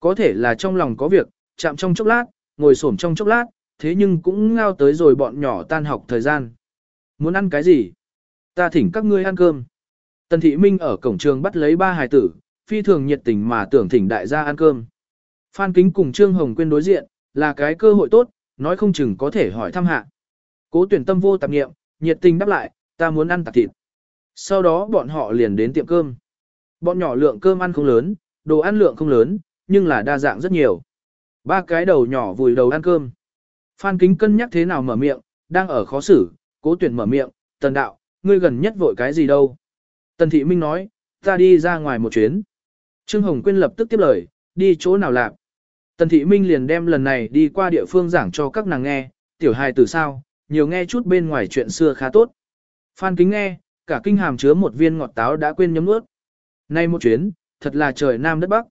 [SPEAKER 1] Có thể là trong lòng có việc, chạm trong chốc lát, ngồi xổm trong chốc lát, thế nhưng cũng ngao tới rồi bọn nhỏ tan học thời gian. Muốn ăn cái gì? Ta thỉnh các ngươi ăn cơm. Tần Thị Minh ở cổng trường bắt lấy ba hài tử, phi thường nhiệt tình mà tưởng thỉnh đại gia ăn cơm. Phan Kính cùng Trương Hồng Quyên đối diện, là cái cơ hội tốt, nói không chừng có thể hỏi thăm hạ. Cố tuyển tâm vô tạp nghiệm, nhiệt tình đáp lại, ta muốn ăn tạp thịt. Sau đó bọn họ liền đến tiệm cơm. Bọn nhỏ lượng cơm ăn không lớn, đồ ăn lượng không lớn, nhưng là đa dạng rất nhiều. Ba cái đầu nhỏ vùi đầu ăn cơm. Phan Kính cân nhắc thế nào mở miệng, đang ở khó xử, cố tuyển mở miệng, tần đạo, ngươi gần nhất vội cái gì đâu. Tần Thị Minh nói, ta đi ra ngoài một chuyến. Trương Hồng Quyên lập tức tiếp lời, đi chỗ nào làm? Tần Thị Minh liền đem lần này đi qua địa phương giảng cho các nàng nghe, tiểu hài từ sao, nhiều nghe chút bên ngoài chuyện xưa khá tốt. Phan Kính nghe, cả kinh hàm chứa một viên ngọt táo đã quên nhấm nuốt. Nay một chuyến, thật là trời nam đất bắc.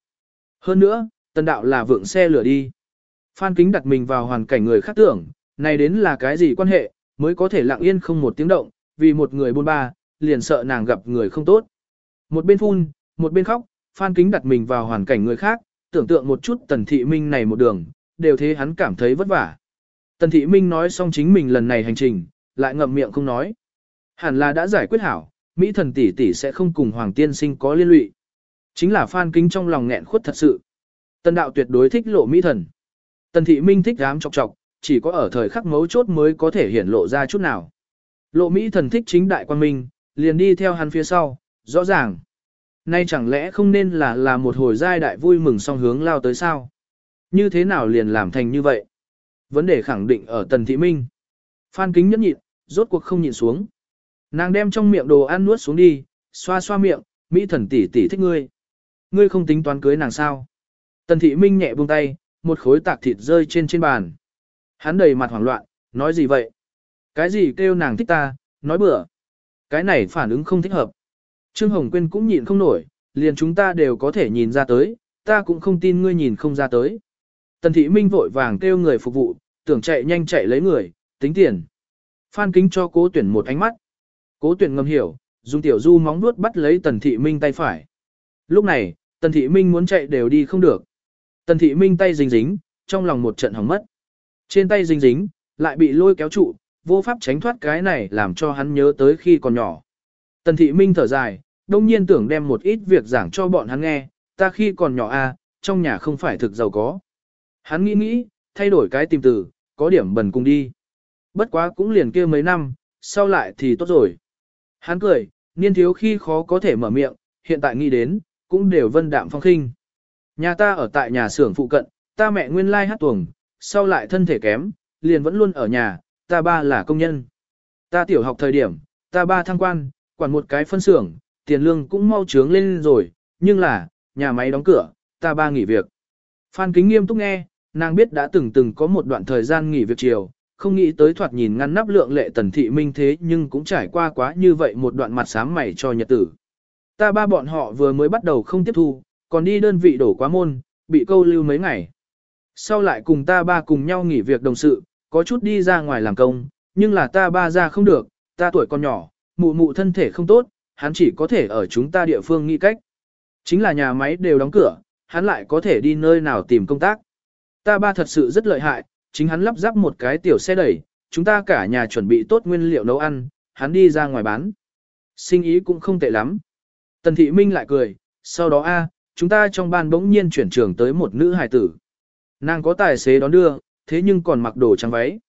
[SPEAKER 1] Hơn nữa, tần đạo là vượng xe lửa đi. Phan Kính đặt mình vào hoàn cảnh người khác tưởng, này đến là cái gì quan hệ, mới có thể lặng yên không một tiếng động, vì một người buôn ba, liền sợ nàng gặp người không tốt. Một bên phun, một bên khóc, Phan Kính đặt mình vào hoàn cảnh người khác, tưởng tượng một chút Tần Thị Minh này một đường, đều thế hắn cảm thấy vất vả. Tần Thị Minh nói xong chính mình lần này hành trình, lại ngậm miệng không nói. Hẳn là đã giải quyết hảo, Mỹ thần tỷ tỷ sẽ không cùng Hoàng Tiên Sinh có liên lụy. Chính là Phan Kính trong lòng nghẹn khuất thật sự. Tần đạo tuyệt đối thích lộ Mỹ thần. Tần Thị Minh thích dám chọc chọc, chỉ có ở thời khắc mấu chốt mới có thể hiển lộ ra chút nào. Lộ Mỹ thần thích chính đại quan minh, liền đi theo hắn phía sau, rõ ràng. Nay chẳng lẽ không nên là là một hồi giai đại vui mừng song hướng lao tới sao? Như thế nào liền làm thành như vậy? Vấn đề khẳng định ở Tần Thị Minh. Phan Kính nhẫn nhịn, rốt cuộc không nhịn xuống. Nàng đem trong miệng đồ ăn nuốt xuống đi, xoa xoa miệng, Mỹ thần tỷ tỷ thích ngươi. Ngươi không tính toán cưới nàng sao? Tần Thị Minh nhẹ buông tay, một khối tạc thịt rơi trên trên bàn. Hắn đầy mặt hoảng loạn, nói gì vậy? Cái gì kêu nàng thích ta, nói bừa. Cái này phản ứng không thích hợp. Trương Hồng Quyên cũng nhìn không nổi, liền chúng ta đều có thể nhìn ra tới, ta cũng không tin ngươi nhìn không ra tới. Tần Thị Minh vội vàng kêu người phục vụ, tưởng chạy nhanh chạy lấy người, tính tiền. Phan Kính cho cố tuyển một ánh mắt. Cố tuyển ngầm hiểu, dùng tiểu du móng nuốt bắt lấy Tần Thị Minh tay phải. Lúc này, Tần Thị Minh muốn chạy đều đi không được. Tần Thị Minh tay dính dính, trong lòng một trận hỏng mất. Trên tay dính dính, lại bị lôi kéo trụ, vô pháp tránh thoát cái này làm cho hắn nhớ tới khi còn nhỏ. Tần thị minh thở dài, đông nhiên tưởng đem một ít việc giảng cho bọn hắn nghe, ta khi còn nhỏ a, à, trong nhà không phải thực giàu có. Hắn nghĩ nghĩ, thay đổi cái tìm từ, có điểm bần cùng đi. Bất quá cũng liền kia mấy năm, sau lại thì tốt rồi. Hắn cười, niên thiếu khi khó có thể mở miệng, hiện tại nghĩ đến, cũng đều vân đạm phong khinh. Nhà ta ở tại nhà xưởng phụ cận, ta mẹ nguyên lai hát tuồng, sau lại thân thể kém, liền vẫn luôn ở nhà, ta ba là công nhân. Ta tiểu học thời điểm, ta ba thăng quan, quản một cái phân xưởng, tiền lương cũng mau trướng lên rồi, nhưng là, nhà máy đóng cửa, ta ba nghỉ việc. Phan Kính nghiêm túc nghe, nàng biết đã từng từng có một đoạn thời gian nghỉ việc chiều, không nghĩ tới thoạt nhìn ngăn nắp lượng lệ tần thị minh thế nhưng cũng trải qua quá như vậy một đoạn mặt sám mày cho nhật tử. Ta ba bọn họ vừa mới bắt đầu không tiếp thu, còn đi đơn vị đổ quá môn, bị câu lưu mấy ngày. Sau lại cùng ta ba cùng nhau nghỉ việc đồng sự, có chút đi ra ngoài làm công, nhưng là ta ba ra không được, ta tuổi còn nhỏ, mụ mụ thân thể không tốt, hắn chỉ có thể ở chúng ta địa phương nghĩ cách. Chính là nhà máy đều đóng cửa, hắn lại có thể đi nơi nào tìm công tác. Ta ba thật sự rất lợi hại, chính hắn lắp ráp một cái tiểu xe đẩy, chúng ta cả nhà chuẩn bị tốt nguyên liệu nấu ăn, hắn đi ra ngoài bán. Sinh ý cũng không tệ lắm. Tần thị minh lại cười, sau đó a, chúng ta trong ban bỗng nhiên chuyển trường tới một nữ hài tử. Nàng có tài xế đón đưa, thế nhưng còn mặc đồ trắng váy.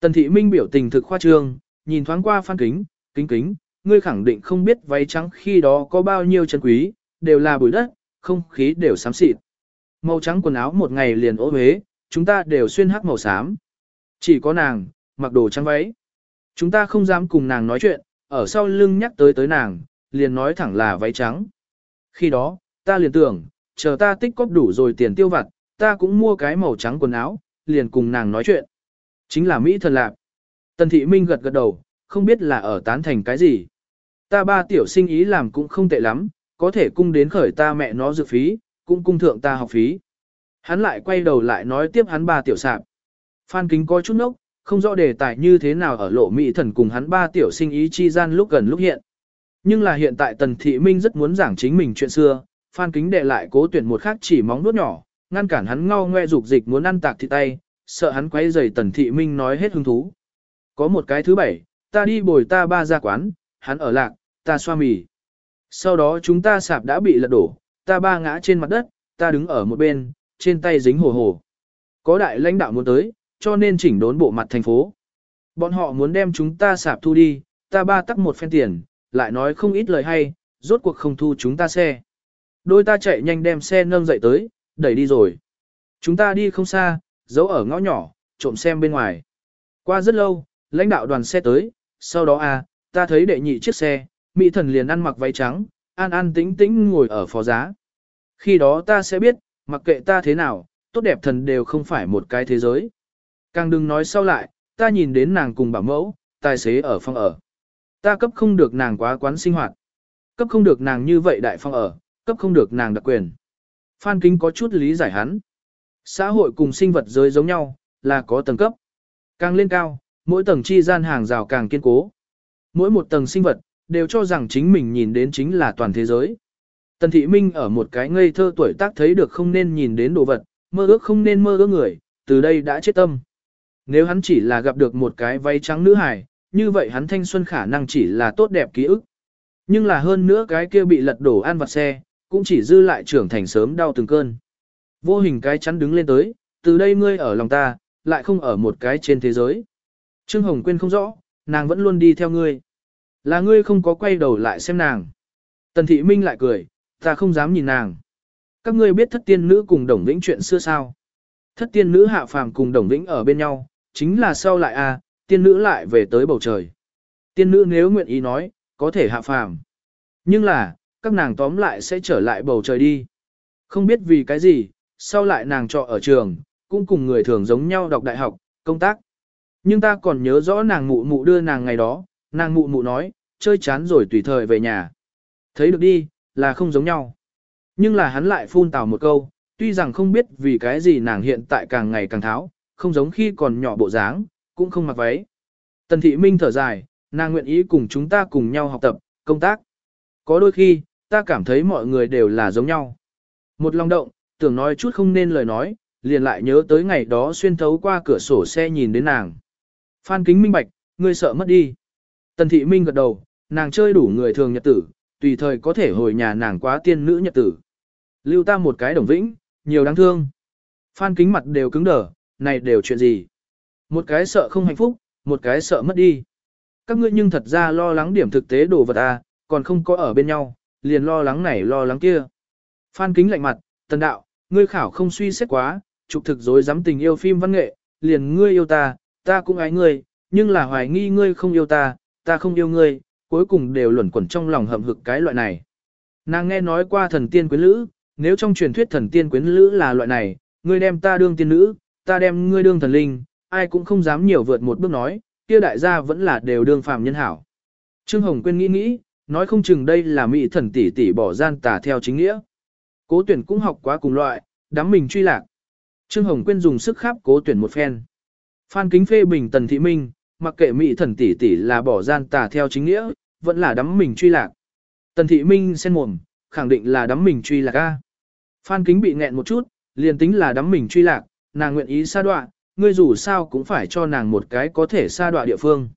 [SPEAKER 1] Tần thị minh biểu tình thực khoa trương, nhìn thoáng qua phan kính, kính kính, ngươi khẳng định không biết váy trắng khi đó có bao nhiêu chân quý, đều là bụi đất, không khí đều xám xịt. Màu trắng quần áo một ngày liền ố huế, chúng ta đều xuyên hắc màu xám. Chỉ có nàng, mặc đồ trắng váy. Chúng ta không dám cùng nàng nói chuyện, ở sau lưng nhắc tới tới nàng, liền nói thẳng là váy trắng. Khi đó, ta liền tưởng, chờ ta tích cóp đủ rồi tiền tiêu vặt, ta cũng mua cái màu trắng quần áo, liền cùng nàng nói chuyện. Chính là Mỹ thần lạc. Tần thị minh gật gật đầu, không biết là ở tán thành cái gì. Ta ba tiểu sinh ý làm cũng không tệ lắm, có thể cung đến khởi ta mẹ nó dự phí, cũng cung thượng ta học phí. Hắn lại quay đầu lại nói tiếp hắn ba tiểu sạp. Phan kính có chút nốc, không rõ đề tài như thế nào ở lộ mỹ thần cùng hắn ba tiểu sinh ý chi gian lúc gần lúc hiện. Nhưng là hiện tại Tần Thị Minh rất muốn giảng chính mình chuyện xưa, Phan Kính đệ lại cố tuyển một khác chỉ móng nuốt nhỏ, ngăn cản hắn ngao ngoe dục dịch muốn ăn tạc thịt tay, sợ hắn quấy rầy Tần Thị Minh nói hết hứng thú. Có một cái thứ bảy, ta đi bồi ta ba ra quán, hắn ở lạc, ta xoa mì. Sau đó chúng ta sạp đã bị lật đổ, ta ba ngã trên mặt đất, ta đứng ở một bên, trên tay dính hồ hồ. Có đại lãnh đạo muốn tới, cho nên chỉnh đốn bộ mặt thành phố. Bọn họ muốn đem chúng ta sạp thu đi, ta ba tắc một phen tiền, lại nói không ít lời hay, rốt cuộc không thu chúng ta xe. Đôi ta chạy nhanh đem xe nâng dậy tới, đẩy đi rồi. Chúng ta đi không xa, giấu ở ngõ nhỏ, trộm xem bên ngoài. Qua rất lâu, lãnh đạo đoàn xe tới, sau đó à, ta thấy đệ nhị chiếc xe, mỹ thần liền ăn mặc váy trắng, an an tĩnh tĩnh ngồi ở phó giá. Khi đó ta sẽ biết, mặc kệ ta thế nào, tốt đẹp thần đều không phải một cái thế giới. Càng đừng nói sau lại, ta nhìn đến nàng cùng bảo mẫu, tài xế ở phòng ở. Ta cấp không được nàng quá quán sinh hoạt. Cấp không được nàng như vậy đại phòng ở, cấp không được nàng đặc quyền. Phan Kính có chút lý giải hắn. Xã hội cùng sinh vật giới giống nhau, là có tầng cấp. Càng lên cao, mỗi tầng chi gian hàng rào càng kiên cố. Mỗi một tầng sinh vật, đều cho rằng chính mình nhìn đến chính là toàn thế giới. Tần Thị Minh ở một cái ngây thơ tuổi tác thấy được không nên nhìn đến đồ vật, mơ ước không nên mơ ước người, từ đây đã chết tâm. Nếu hắn chỉ là gặp được một cái váy trắng nữ hài, như vậy hắn thanh xuân khả năng chỉ là tốt đẹp ký ức. Nhưng là hơn nữa cái kia bị lật đổ ăn vặt xe, cũng chỉ dư lại trưởng thành sớm đau từng cơn. Vô hình cái chắn đứng lên tới, từ đây ngươi ở lòng ta, lại không ở một cái trên thế giới. Trương Hồng Quyên không rõ, nàng vẫn luôn đi theo ngươi. Là ngươi không có quay đầu lại xem nàng. Tần Thị Minh lại cười, ta không dám nhìn nàng. Các ngươi biết thất tiên nữ cùng đồng vĩnh chuyện xưa sao? Thất tiên nữ hạ phàm cùng đồng vĩnh ở bên nhau, chính là sau lại a à, tiên nữ lại về tới bầu trời. Tiên nữ nếu nguyện ý nói, có thể hạ phàm. Nhưng là, các nàng tóm lại sẽ trở lại bầu trời đi. Không biết vì cái gì, sau lại nàng trọ ở trường, cũng cùng người thường giống nhau đọc đại học, công tác. Nhưng ta còn nhớ rõ nàng mụ mụ đưa nàng ngày đó, nàng mụ mụ nói, chơi chán rồi tùy thời về nhà. Thấy được đi, là không giống nhau. Nhưng là hắn lại phun tào một câu, tuy rằng không biết vì cái gì nàng hiện tại càng ngày càng tháo, không giống khi còn nhỏ bộ dáng, cũng không mặc váy. Tần thị minh thở dài, nàng nguyện ý cùng chúng ta cùng nhau học tập, công tác. Có đôi khi, ta cảm thấy mọi người đều là giống nhau. Một lòng động, tưởng nói chút không nên lời nói, liền lại nhớ tới ngày đó xuyên thấu qua cửa sổ xe nhìn đến nàng. Phan kính minh bạch, ngươi sợ mất đi. Tần thị minh gật đầu, nàng chơi đủ người thường nhật tử, tùy thời có thể hồi nhà nàng quá tiên nữ nhật tử. Lưu ta một cái đồng vĩnh, nhiều đáng thương. Phan kính mặt đều cứng đờ, này đều chuyện gì? Một cái sợ không hạnh phúc, một cái sợ mất đi. Các ngươi nhưng thật ra lo lắng điểm thực tế đồ vật à, còn không có ở bên nhau, liền lo lắng này lo lắng kia. Phan kính lạnh mặt, tần đạo, ngươi khảo không suy xét quá, trục thực dối dám tình yêu phim văn nghệ, liền ngươi yêu ta, ta cũng ái ngươi, nhưng là hoài nghi ngươi không yêu ta, ta không yêu ngươi, cuối cùng đều luẩn quẩn trong lòng hậm hực cái loại này. Nàng nghe nói qua thần tiên quyến lữ, nếu trong truyền thuyết thần tiên quyến lữ là loại này, ngươi đem ta đương tiên nữ, ta đem ngươi đương thần linh, ai cũng không dám nhiều vượt một bước nói, kia đại gia vẫn là đều đương phàm nhân hảo. Trương Hồng Quyên nghĩ nghĩ, nói không chừng đây là mỹ thần tỷ tỷ bỏ gian tà theo chính nghĩa. Cố tuyển cũng học quá cùng loại, đắm mình truy lạc. Trương Hồng Quyên dùng sức khắp cố tuyển một phen. Phan Kính phê bình Tần Thị Minh, mặc kệ mỹ thần tỷ tỷ là bỏ gian tà theo chính nghĩa, vẫn là đắm mình truy lạc. Tần Thị Minh sen mồm, khẳng định là đắm mình truy lạc A. Phan Kính bị nghẹn một chút, liền tính là đắm mình truy lạc, nàng nguyện ý xa đoạn, ngươi dù sao cũng phải cho nàng một cái có thể xa đoạn địa phương.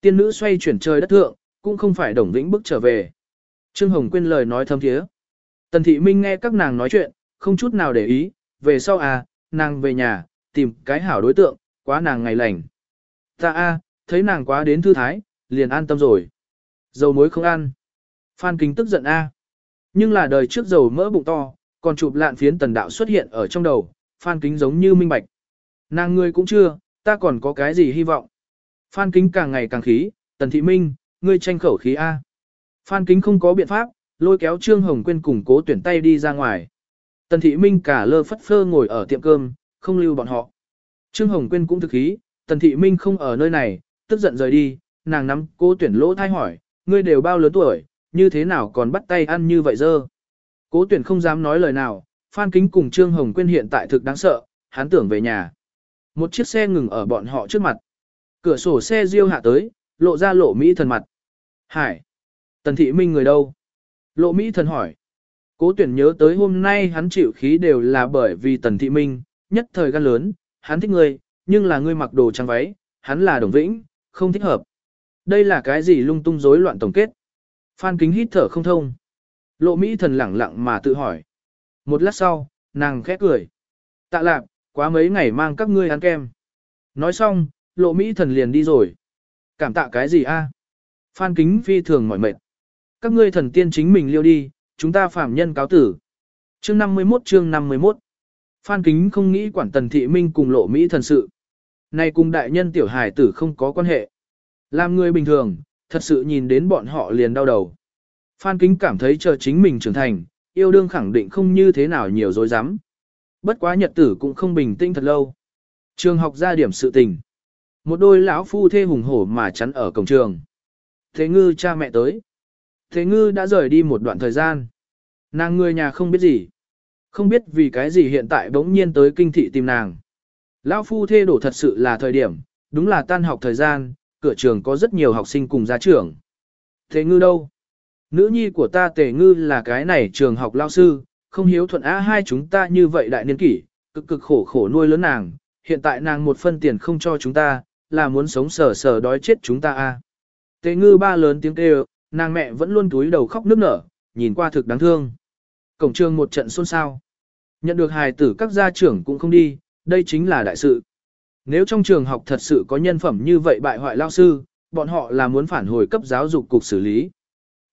[SPEAKER 1] Tiên nữ xoay chuyển trời đất thượng, cũng không phải đồng vĩnh bức trở về. Trương Hồng quên lời nói thâm thiế. Tần Thị Minh nghe các nàng nói chuyện, không chút nào để ý, về sau à, nàng về nhà, tìm cái hảo đối tượng, quá nàng ngày lành. Ta a, thấy nàng quá đến thư thái, liền an tâm rồi. Dầu muối không ăn. Phan Kính tức giận a. Nhưng là đời trước dầu mỡ bụng to, còn chụp lạn phiến tần đạo xuất hiện ở trong đầu, Phan Kính giống như minh bạch. Nàng ngươi cũng chưa, ta còn có cái gì hy vọng. Phan Kính càng ngày càng khí, Tần Thị Minh, ngươi tranh khẩu khí A. Phan Kính không có biện pháp, lôi kéo Trương Hồng Quyên cùng cố tuyển tay đi ra ngoài. Tần Thị Minh cả lơ phất phơ ngồi ở tiệm cơm, không lưu bọn họ. Trương Hồng Quyên cũng thực khí, Tần Thị Minh không ở nơi này, tức giận rời đi, nàng nắm cố tuyển lỗ thai hỏi, ngươi đều bao lớn tuổi, như thế nào còn bắt tay ăn như vậy dơ. Cố tuyển không dám nói lời nào, Phan Kính cùng Trương Hồng Quyên hiện tại thực đáng sợ, hắn tưởng về nhà. Một chiếc xe ngừng ở bọn họ trước mặt. Cửa sổ xe riêu hạ tới, lộ ra lộ Mỹ thần mặt. Hải! Tần Thị Minh người đâu? Lộ Mỹ thần hỏi. Cố tuyển nhớ tới hôm nay hắn chịu khí đều là bởi vì Tần Thị Minh, nhất thời gan lớn, hắn thích ngươi, nhưng là ngươi mặc đồ trắng váy, hắn là đồng vĩnh, không thích hợp. Đây là cái gì lung tung rối loạn tổng kết? Phan kính hít thở không thông. Lộ Mỹ thần lẳng lặng mà tự hỏi. Một lát sau, nàng khẽ cười. Tạ lạc, quá mấy ngày mang các ngươi ăn kem. Nói xong, lộ Mỹ thần liền đi rồi. Cảm tạ cái gì a? Phan kính phi thường mỏi mệt. Các ngươi thần tiên chính mình liêu đi, chúng ta phạm nhân cáo tử. Chương 51 chương 51 Phan kính không nghĩ quản tần thị minh cùng lộ Mỹ thần sự. Này cùng đại nhân tiểu hải tử không có quan hệ. Làm người bình thường, thật sự nhìn đến bọn họ liền đau đầu. Phan Kính cảm thấy chờ chính mình trưởng thành, yêu đương khẳng định không như thế nào nhiều dối rắm Bất quá nhật tử cũng không bình tĩnh thật lâu. Trường học ra điểm sự tình. Một đôi lão phu thê hùng hổ mà chắn ở cổng trường. Thế ngư cha mẹ tới. Thế ngư đã rời đi một đoạn thời gian. Nàng người nhà không biết gì. Không biết vì cái gì hiện tại bỗng nhiên tới kinh thị tìm nàng. Lão phu thê đổ thật sự là thời điểm, đúng là tan học thời gian, cửa trường có rất nhiều học sinh cùng gia trưởng Thế ngư đâu? Nữ nhi của ta tề ngư là cái này trường học lao sư, không hiếu thuận á hai chúng ta như vậy đại niên kỷ, cực cực khổ khổ nuôi lớn nàng, hiện tại nàng một phân tiền không cho chúng ta, là muốn sống sờ sờ đói chết chúng ta a. Tề ngư ba lớn tiếng kêu, nàng mẹ vẫn luôn túi đầu khóc nức nở, nhìn qua thực đáng thương. Cổng trường một trận xôn xao. Nhận được hài tử các gia trưởng cũng không đi, đây chính là đại sự. Nếu trong trường học thật sự có nhân phẩm như vậy bại hoại lao sư, bọn họ là muốn phản hồi cấp giáo dục cục xử lý.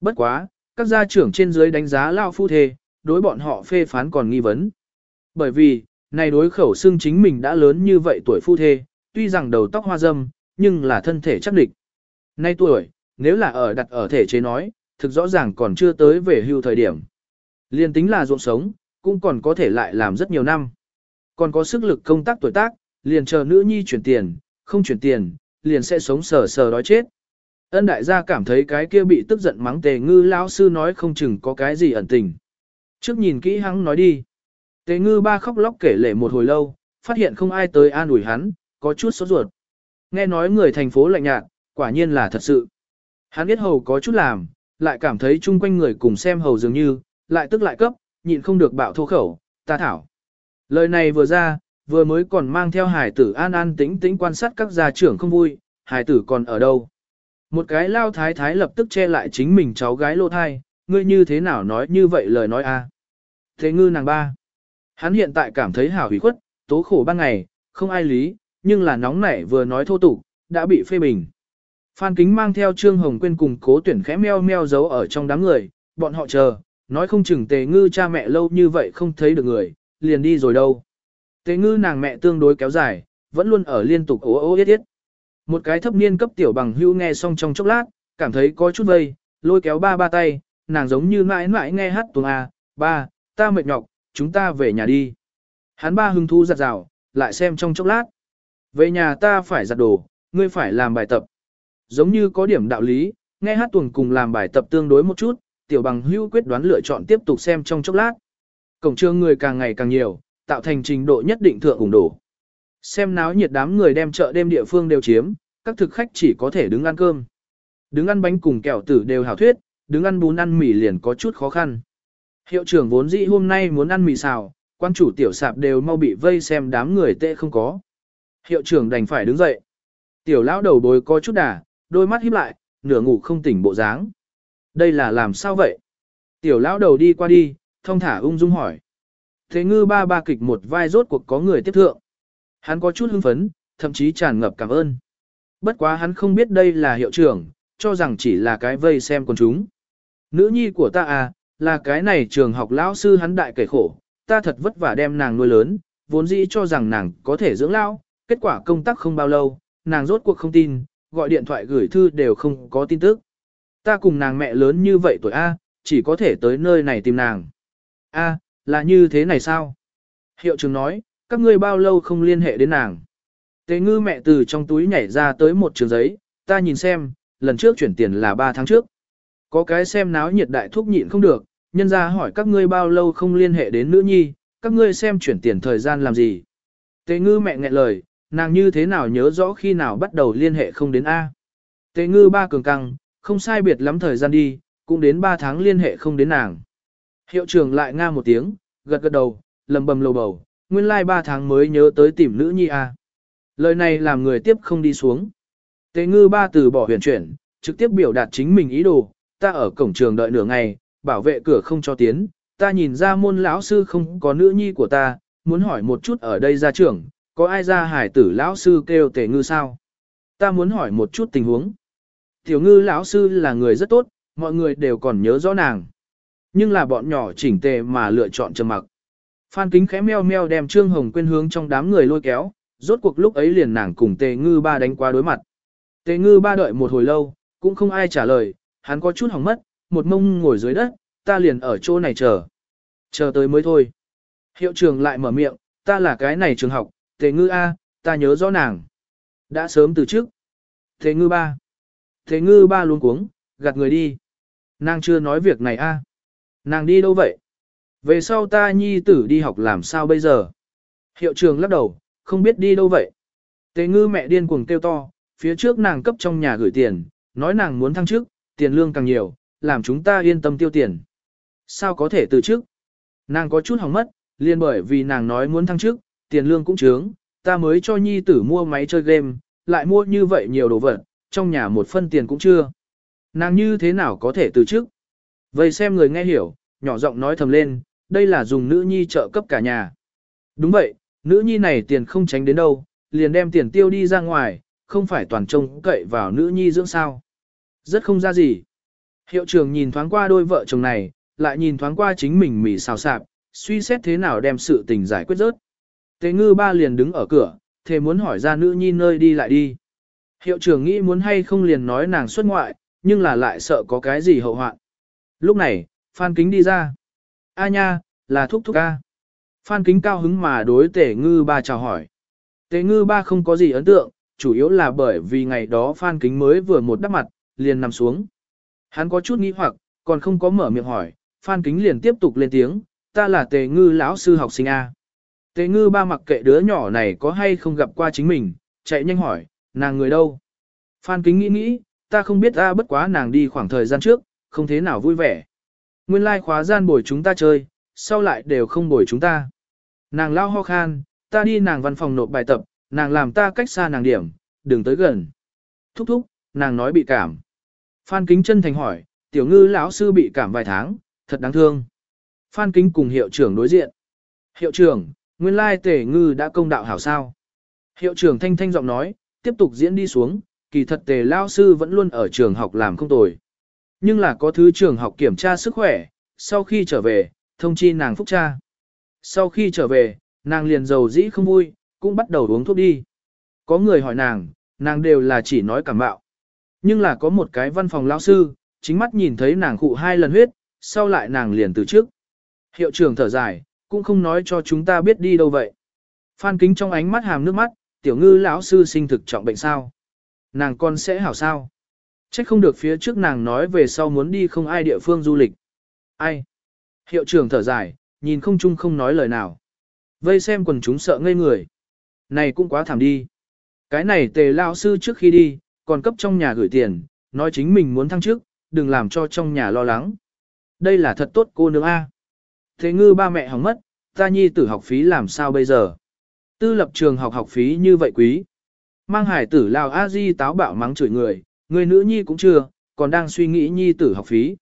[SPEAKER 1] Bất quá, các gia trưởng trên dưới đánh giá lao phu thê, đối bọn họ phê phán còn nghi vấn. Bởi vì, này đối khẩu xương chính mình đã lớn như vậy tuổi phu thê, tuy rằng đầu tóc hoa dâm, nhưng là thân thể chắc địch. Nay tuổi, nếu là ở đặt ở thể chế nói, thực rõ ràng còn chưa tới về hưu thời điểm. Liên tính là ruộng sống, cũng còn có thể lại làm rất nhiều năm. Còn có sức lực công tác tuổi tác, liền chờ nữ nhi chuyển tiền, không chuyển tiền, liền sẽ sống sờ sờ đói chết. Ân đại gia cảm thấy cái kia bị tức giận mắng tề ngư lão sư nói không chừng có cái gì ẩn tình. Trước nhìn kỹ hắn nói đi. Tề ngư ba khóc lóc kể lể một hồi lâu, phát hiện không ai tới an ủi hắn, có chút sốt ruột. Nghe nói người thành phố lạnh nhạt, quả nhiên là thật sự. Hắn biết hầu có chút làm, lại cảm thấy chung quanh người cùng xem hầu dường như, lại tức lại cấp, nhịn không được bạo thô khẩu, ta thảo. Lời này vừa ra, vừa mới còn mang theo hải tử an an tĩnh tĩnh quan sát các gia trưởng không vui, hải tử còn ở đâu. Một cái lao thái thái lập tức che lại chính mình cháu gái lô thai, ngươi như thế nào nói như vậy lời nói a? Thế ngư nàng ba. Hắn hiện tại cảm thấy hảo hủy khuất, tố khổ ban ngày, không ai lý, nhưng là nóng nảy vừa nói thô tục, đã bị phê bình. Phan Kính mang theo Trương Hồng Quyên cùng cố tuyển khẽ meo meo giấu ở trong đám người, bọn họ chờ, nói không chừng tề ngư cha mẹ lâu như vậy không thấy được người, liền đi rồi đâu. Tề ngư nàng mẹ tương đối kéo dài, vẫn luôn ở liên tục ố ố yết yết. Một cái thấp niên cấp tiểu bằng hưu nghe xong trong chốc lát, cảm thấy có chút vây, lôi kéo ba ba tay, nàng giống như mãi mãi nghe hát tuồng à, ba, ta mệt nhọc, chúng ta về nhà đi. Hắn ba hưng thu giặt rào, lại xem trong chốc lát. Về nhà ta phải giặt đồ, ngươi phải làm bài tập. Giống như có điểm đạo lý, nghe hát tuồng cùng làm bài tập tương đối một chút, tiểu bằng hữu quyết đoán lựa chọn tiếp tục xem trong chốc lát. Cổng trường người càng ngày càng nhiều, tạo thành trình độ nhất định thượng ủng đổ. Xem náo nhiệt đám người đem chợ đêm địa phương đều chiếm, các thực khách chỉ có thể đứng ăn cơm. Đứng ăn bánh cùng kẹo tử đều hảo thuyết, đứng ăn bún ăn mì liền có chút khó khăn. Hiệu trưởng vốn dĩ hôm nay muốn ăn mì xào, quan chủ tiểu sạp đều mau bị vây xem đám người tệ không có. Hiệu trưởng đành phải đứng dậy. Tiểu lão đầu bối có chút đà, đôi mắt híp lại, nửa ngủ không tỉnh bộ dáng. Đây là làm sao vậy? Tiểu lão đầu đi qua đi, thông thả ung dung hỏi. Thế ngư ba ba kịch một vai rốt cuộc có người tiếp thượng. Hắn có chút hưng phấn, thậm chí tràn ngập cảm ơn. Bất quá hắn không biết đây là hiệu trưởng, cho rằng chỉ là cái vây xem con chúng. Nữ nhi của ta à, là cái này trường học lão sư hắn đại kể khổ, ta thật vất vả đem nàng nuôi lớn, vốn dĩ cho rằng nàng có thể dưỡng lão, kết quả công tác không bao lâu, nàng rốt cuộc không tin, gọi điện thoại gửi thư đều không có tin tức. Ta cùng nàng mẹ lớn như vậy tuổi A, chỉ có thể tới nơi này tìm nàng. A, là như thế này sao? Hiệu trưởng nói, các ngươi bao lâu không liên hệ đến nàng? Tế ngư mẹ từ trong túi nhảy ra tới một trường giấy, ta nhìn xem, lần trước chuyển tiền là 3 tháng trước. Có cái xem náo nhiệt đại thúc nhịn không được, nhân ra hỏi các ngươi bao lâu không liên hệ đến nữ nhi, các ngươi xem chuyển tiền thời gian làm gì. Tế ngư mẹ nghẹn lời, nàng như thế nào nhớ rõ khi nào bắt đầu liên hệ không đến A. Tế ngư ba cường căng, không sai biệt lắm thời gian đi, cũng đến 3 tháng liên hệ không đến nàng. Hiệu trưởng lại nga một tiếng, gật gật đầu, lầm bầm lầu bầu, nguyên lai like 3 tháng mới nhớ tới tìm nữ nhi A. Lời này làm người tiếp không đi xuống. Tề ngư ba từ bỏ huyền chuyển, trực tiếp biểu đạt chính mình ý đồ, ta ở cổng trường đợi nửa ngày, bảo vệ cửa không cho tiến, ta nhìn ra môn lão sư không có nữ nhi của ta, muốn hỏi một chút ở đây ra trưởng, có ai ra hải tử lão sư kêu tề ngư sao? Ta muốn hỏi một chút tình huống. Tiểu ngư lão sư là người rất tốt, mọi người đều còn nhớ rõ nàng. Nhưng là bọn nhỏ chỉnh tề mà lựa chọn trầm mặc. Phan kính khẽ meo meo đem Trương Hồng quên hướng trong đám người lôi kéo, rốt cuộc lúc ấy liền nàng cùng tề ngư ba đánh qua đối mặt. Tề ngư ba đợi một hồi lâu, cũng không ai trả lời, hắn có chút hỏng mất, một mông ngồi dưới đất, ta liền ở chỗ này chờ. Chờ tới mới thôi. Hiệu trường lại mở miệng, ta là cái này trường học, tề ngư A, ta nhớ rõ nàng. Đã sớm từ trước. Tề ngư ba. Thế ngư ba luôn cuống, gạt người đi. Nàng chưa nói việc này A. Nàng đi đâu vậy? Về sau ta nhi tử đi học làm sao bây giờ? Hiệu trường lắc đầu, không biết đi đâu vậy. Tế ngư mẹ điên cuồng kêu to, phía trước nàng cấp trong nhà gửi tiền, nói nàng muốn thăng chức, tiền lương càng nhiều, làm chúng ta yên tâm tiêu tiền. Sao có thể từ chức? Nàng có chút hỏng mất, liền bởi vì nàng nói muốn thăng chức, tiền lương cũng trướng, ta mới cho nhi tử mua máy chơi game, lại mua như vậy nhiều đồ vật, trong nhà một phân tiền cũng chưa. Nàng như thế nào có thể từ chức? Vậy xem người nghe hiểu, nhỏ giọng nói thầm lên, đây là dùng nữ nhi trợ cấp cả nhà. Đúng vậy, nữ nhi này tiền không tránh đến đâu, liền đem tiền tiêu đi ra ngoài, không phải toàn trông cậy vào nữ nhi dưỡng sao. Rất không ra gì. Hiệu trưởng nhìn thoáng qua đôi vợ chồng này, lại nhìn thoáng qua chính mình mỉ xào sạp, suy xét thế nào đem sự tình giải quyết rớt. Tế ngư ba liền đứng ở cửa, thề muốn hỏi ra nữ nhi nơi đi lại đi. Hiệu trưởng nghĩ muốn hay không liền nói nàng xuất ngoại, nhưng là lại sợ có cái gì hậu hoạn. Lúc này, Phan Kính đi ra. A nha, là thúc thúc A. Phan Kính cao hứng mà đối tể ngư ba chào hỏi. Tề ngư ba không có gì ấn tượng, chủ yếu là bởi vì ngày đó Phan Kính mới vừa một đắp mặt, liền nằm xuống. Hắn có chút nghi hoặc, còn không có mở miệng hỏi, Phan Kính liền tiếp tục lên tiếng, ta là Tề Ngư lão sư học sinh A. Tề Ngư ba mặc kệ đứa nhỏ này có hay không gặp qua chính mình, chạy nhanh hỏi, nàng người đâu? Phan Kính nghĩ nghĩ, ta không biết ta bất quá nàng đi khoảng thời gian trước, không thế nào vui vẻ. Nguyên lai like khóa gian bồi chúng ta chơi, sau lại đều không bồi chúng ta. Nàng lao ho khan, ta đi nàng văn phòng nộp bài tập, nàng làm ta cách xa nàng điểm, đừng tới gần. Thúc thúc, nàng nói bị cảm. Phan Kính chân thành hỏi, tiểu ngư lão sư bị cảm vài tháng, thật đáng thương. Phan Kính cùng hiệu trưởng đối diện. Hiệu trưởng, nguyên lai tể ngư đã công đạo hảo sao. Hiệu trưởng thanh thanh giọng nói, tiếp tục diễn đi xuống, kỳ thật tề lao sư vẫn luôn ở trường học làm không tồi. Nhưng là có thứ trường học kiểm tra sức khỏe, sau khi trở về, thông chi nàng phúc cha. Sau khi trở về, nàng liền giàu dĩ không vui, cũng bắt đầu uống thuốc đi. Có người hỏi nàng, nàng đều là chỉ nói cảm bạo. Nhưng là có một cái văn phòng lao sư, chính mắt nhìn thấy nàng khụ hai lần huyết, sau lại nàng liền từ trước. Hiệu trưởng thở dài, cũng không nói cho chúng ta biết đi đâu vậy. Phan kính trong ánh mắt hàm nước mắt, tiểu ngư lão sư sinh thực trọng bệnh sao. Nàng con sẽ hảo sao. Trách không được phía trước nàng nói về sau muốn đi không ai địa phương du lịch. Ai? Hiệu trưởng thở dài, nhìn không chung không nói lời nào. Vây xem quần chúng sợ ngây người. Này cũng quá thảm đi. Cái này tề lao sư trước khi đi, còn cấp trong nhà gửi tiền, nói chính mình muốn thăng chức, đừng làm cho trong nhà lo lắng. Đây là thật tốt cô nương A. Thế ngư ba mẹ hỏng mất, ta nhi tử học phí làm sao bây giờ? Tư lập trường học học phí như vậy quý. Mang hải tử Lào A Di táo bạo mắng chửi người, người nữ nhi cũng chưa, còn đang suy nghĩ nhi tử học phí.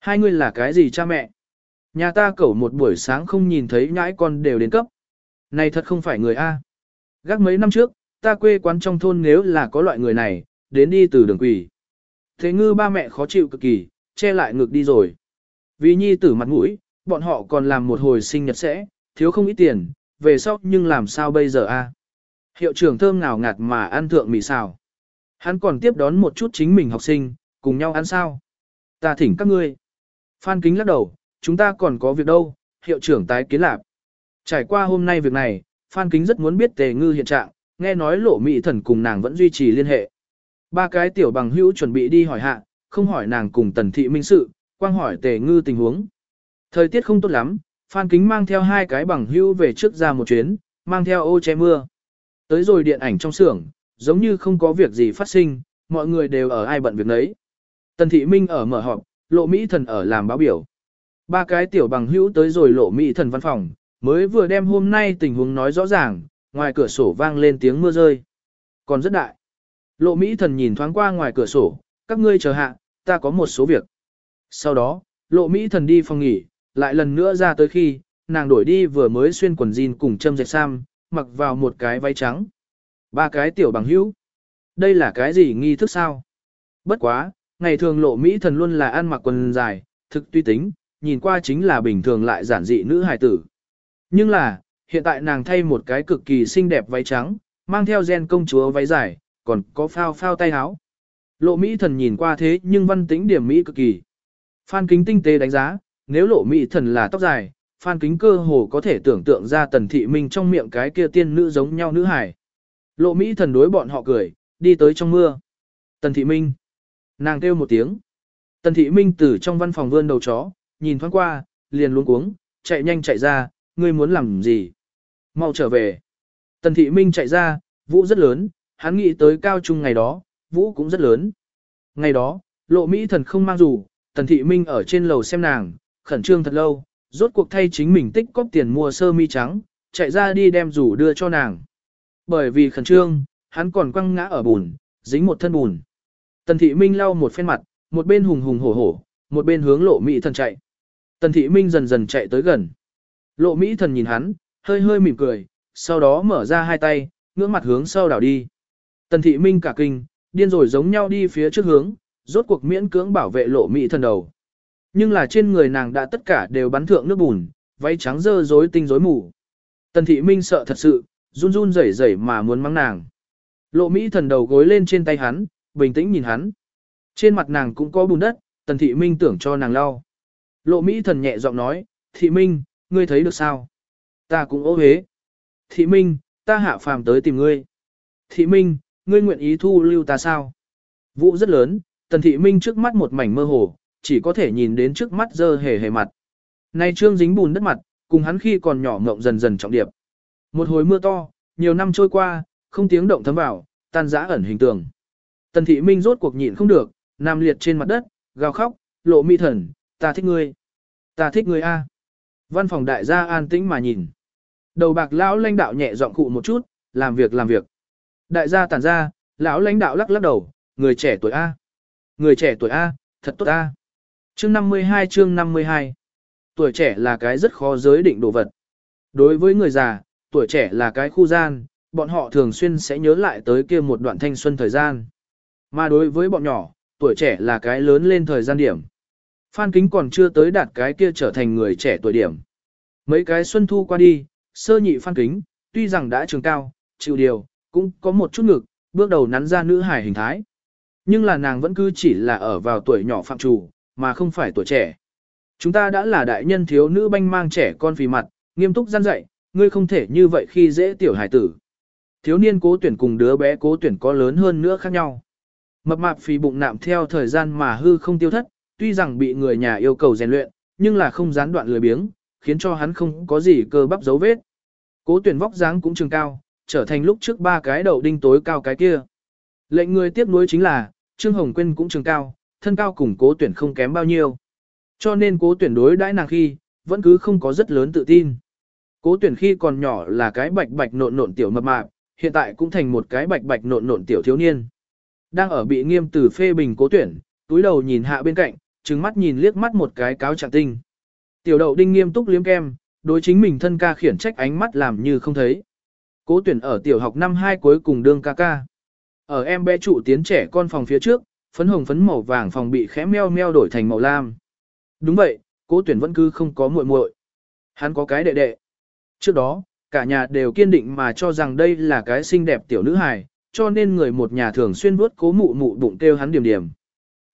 [SPEAKER 1] Hai người là cái gì cha mẹ? Nhà ta cẩu một buổi sáng không nhìn thấy nhãi con đều đến cấp. Này thật không phải người A. Gác mấy năm trước, ta quê quán trong thôn nếu là có loại người này, đến đi từ đường quỷ. Thế ngư ba mẹ khó chịu cực kỳ, che lại ngực đi rồi. Vì nhi tử mặt mũi, bọn họ còn làm một hồi sinh nhật sẽ, thiếu không ít tiền, về sau nhưng làm sao bây giờ a? Hiệu trưởng thơm ngào ngạt mà ăn thượng mì xào. Hắn còn tiếp đón một chút chính mình học sinh, cùng nhau ăn sao. Ta thỉnh các ngươi. Phan Kính lắc đầu, chúng ta còn có việc đâu, hiệu trưởng tái kiến lạc. Trải qua hôm nay việc này, Phan Kính rất muốn biết tề ngư hiện trạng, nghe nói lộ mỹ thần cùng nàng vẫn duy trì liên hệ. Ba cái tiểu bằng hữu chuẩn bị đi hỏi hạ, không hỏi nàng cùng tần thị minh sự, quang hỏi tề ngư tình huống. Thời tiết không tốt lắm, Phan Kính mang theo hai cái bằng hữu về trước ra một chuyến, mang theo ô che mưa. Tới rồi điện ảnh trong xưởng, giống như không có việc gì phát sinh, mọi người đều ở ai bận việc nấy. Tần thị minh ở mở họp, lộ Mỹ thần ở làm báo biểu. Ba cái tiểu bằng hữu tới rồi lộ Mỹ thần văn phòng, mới vừa đem hôm nay tình huống nói rõ ràng, ngoài cửa sổ vang lên tiếng mưa rơi. Còn rất đại. Lộ Mỹ thần nhìn thoáng qua ngoài cửa sổ, các ngươi chờ hạ, ta có một số việc. Sau đó, lộ Mỹ thần đi phòng nghỉ, lại lần nữa ra tới khi, nàng đổi đi vừa mới xuyên quần jean cùng châm dệt sam, mặc vào một cái váy trắng. Ba cái tiểu bằng hữu. Đây là cái gì nghi thức sao? Bất quá, ngày thường lộ Mỹ thần luôn là ăn mặc quần dài, thực tuy tính, nhìn qua chính là bình thường lại giản dị nữ hài tử. Nhưng là, hiện tại nàng thay một cái cực kỳ xinh đẹp váy trắng, mang theo gen công chúa váy dài, còn có phao phao tay áo. Lộ Mỹ thần nhìn qua thế nhưng văn tính điểm Mỹ cực kỳ. Phan kính tinh tế đánh giá, nếu lộ Mỹ thần là tóc dài, Phan kính cơ hồ có thể tưởng tượng ra tần thị minh trong miệng cái kia tiên nữ giống nhau nữ hải. Lộ Mỹ thần đối bọn họ cười, đi tới trong mưa. Tần thị minh. Nàng kêu một tiếng. Tần thị minh từ trong văn phòng vươn đầu chó, nhìn thoáng qua, liền luống cuống, chạy nhanh chạy ra, ngươi muốn làm gì? Mau trở về. Tần thị minh chạy ra, vũ rất lớn, hắn nghĩ tới cao trung ngày đó, vũ cũng rất lớn. Ngày đó, lộ Mỹ thần không mang dù, tần thị minh ở trên lầu xem nàng, khẩn trương thật lâu, rốt cuộc thay chính mình tích cóp tiền mua sơ mi trắng, chạy ra đi đem rủ đưa cho nàng. Bởi vì khẩn trương, hắn còn quăng ngã ở bùn, dính một thân bùn. Tần thị minh lau một phen mặt, một bên hùng hùng hổ hổ, một bên hướng lộ Mỹ thần chạy. Tần thị minh dần dần chạy tới gần. Lộ Mỹ thần nhìn hắn, hơi hơi mỉm cười, sau đó mở ra hai tay, ngưỡng mặt hướng sau đảo đi. Tần thị minh cả kinh, điên rồi giống nhau đi phía trước hướng, rốt cuộc miễn cưỡng bảo vệ lộ Mỹ thần đầu. Nhưng là trên người nàng đã tất cả đều bắn thượng nước bùn, váy trắng dơ rối tinh rối mù. Tần thị minh sợ thật sự, run run rẩy rẩy mà muốn mắng nàng. Lộ Mỹ thần đầu gối lên trên tay hắn, bình tĩnh nhìn hắn. Trên mặt nàng cũng có bùn đất, tần thị minh tưởng cho nàng lau. Lộ Mỹ thần nhẹ giọng nói, thị minh, ngươi thấy được sao? Ta cũng ố hế. Thị minh, ta hạ phàm tới tìm ngươi. Thị minh, ngươi nguyện ý thu lưu ta sao? Vụ rất lớn, tần thị minh trước mắt một mảnh mơ hồ, chỉ có thể nhìn đến trước mắt dơ hề hề mặt. Nay trương dính bùn đất mặt, cùng hắn khi còn nhỏ ngộng dần dần trọng điệp. Một hồi mưa to, nhiều năm trôi qua, không tiếng động thấm vào, tan rã ẩn hình tường. Tần thị minh rốt cuộc nhịn không được, nằm liệt trên mặt đất, gào khóc, lộ mi thần, ta thích ngươi. Ta thích ngươi a. Văn phòng đại gia an tĩnh mà nhìn. Đầu bạc lão lãnh đạo nhẹ giọng cụ một chút, làm việc làm việc. Đại gia tản ra, lão lãnh đạo lắc lắc đầu, người trẻ tuổi A. Người trẻ tuổi A, thật tốt A. Chương 52 chương 52. Tuổi trẻ là cái rất khó giới định đồ vật. Đối với người già, tuổi trẻ là cái khu gian, bọn họ thường xuyên sẽ nhớ lại tới kia một đoạn thanh xuân thời gian. Mà đối với bọn nhỏ, tuổi trẻ là cái lớn lên thời gian điểm. Phan Kính còn chưa tới đạt cái kia trở thành người trẻ tuổi điểm. Mấy cái xuân thu qua đi, sơ nhị Phan Kính, tuy rằng đã trường cao, chịu điều, cũng có một chút ngực, bước đầu nắn ra nữ hải hình thái. Nhưng là nàng vẫn cứ chỉ là ở vào tuổi nhỏ phạm trù, mà không phải tuổi trẻ. Chúng ta đã là đại nhân thiếu nữ banh mang trẻ con phì mặt, nghiêm túc gian dạy, ngươi không thể như vậy khi dễ tiểu hải tử. Thiếu niên cố tuyển cùng đứa bé cố tuyển có lớn hơn nữa khác nhau. Mập mạp phì bụng nạm theo thời gian mà hư không tiêu thất, tuy rằng bị người nhà yêu cầu rèn luyện, nhưng là không gián đoạn lười biếng, khiến cho hắn không có gì cơ bắp dấu vết. Cố tuyển vóc dáng cũng trường cao, trở thành lúc trước ba cái đầu đinh tối cao cái kia. Lệnh người tiếp nối chính là, Trương Hồng Quyên cũng trường cao, thân cao cùng cố tuyển không kém bao nhiêu. Cho nên cố tuyển đối đãi nàng khi, vẫn cứ không có rất lớn tự tin. Cố tuyển khi còn nhỏ là cái bạch bạch nộn nộn tiểu mập mạp, hiện tại cũng thành một cái bạch bạch nộn nộn tiểu thiếu niên. Đang ở bị nghiêm từ phê bình cố tuyển, túi đầu nhìn hạ bên cạnh, trừng mắt nhìn liếc mắt một cái cáo trạng tinh. Tiểu đậu đinh nghiêm túc liếm kem, đối chính mình thân ca khiển trách ánh mắt làm như không thấy. Cố tuyển ở tiểu học năm 2 cuối cùng đương ca ca. Ở em bé trụ tiến trẻ con phòng phía trước, phấn hồng phấn màu vàng phòng bị khẽ meo meo đổi thành màu lam. Đúng vậy, cố tuyển vẫn cứ không có muội muội. Hắn có cái đệ đệ. Trước đó, cả nhà đều kiên định mà cho rằng đây là cái xinh đẹp tiểu nữ hài, cho nên người một nhà thường xuyên vuốt cố mụ mụ bụng kêu hắn điểm điểm.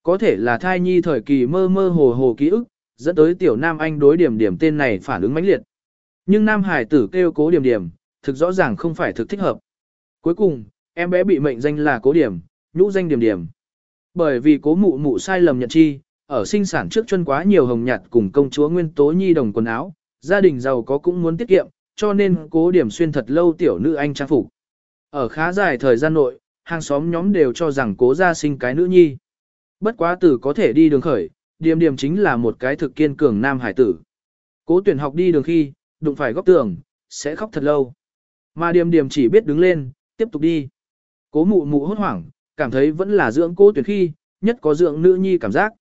[SPEAKER 1] Có thể là thai nhi thời kỳ mơ mơ hồ hồ ký ức, dẫn tới tiểu nam anh đối điểm điểm tên này phản ứng mãnh liệt. Nhưng nam hải tử kêu cố điểm điểm, thực rõ ràng không phải thực thích hợp. Cuối cùng, em bé bị mệnh danh là cố điểm, nhũ danh điểm điểm. Bởi vì cố mụ mụ sai lầm nhận chi, ở sinh sản trước chân quá nhiều hồng nhạt cùng công chúa Nguyên Tố Nhi đồng quần áo, gia đình giàu có cũng muốn tiết kiệm, cho nên cố điểm xuyên thật lâu tiểu nữ anh trang phục. Ở khá dài thời gian nội, hàng xóm nhóm đều cho rằng cố gia sinh cái nữ nhi. Bất quá tử có thể đi đường khởi, điểm điểm chính là một cái thực kiên cường nam hải tử. Cố tuyển học đi đường khi, đụng phải góc tường, sẽ khóc thật lâu. Mà điểm điểm chỉ biết đứng lên, tiếp tục đi. Cố mụ mụ hốt hoảng, cảm thấy vẫn là dưỡng cố tuyển khi, nhất có dưỡng nữ nhi cảm giác.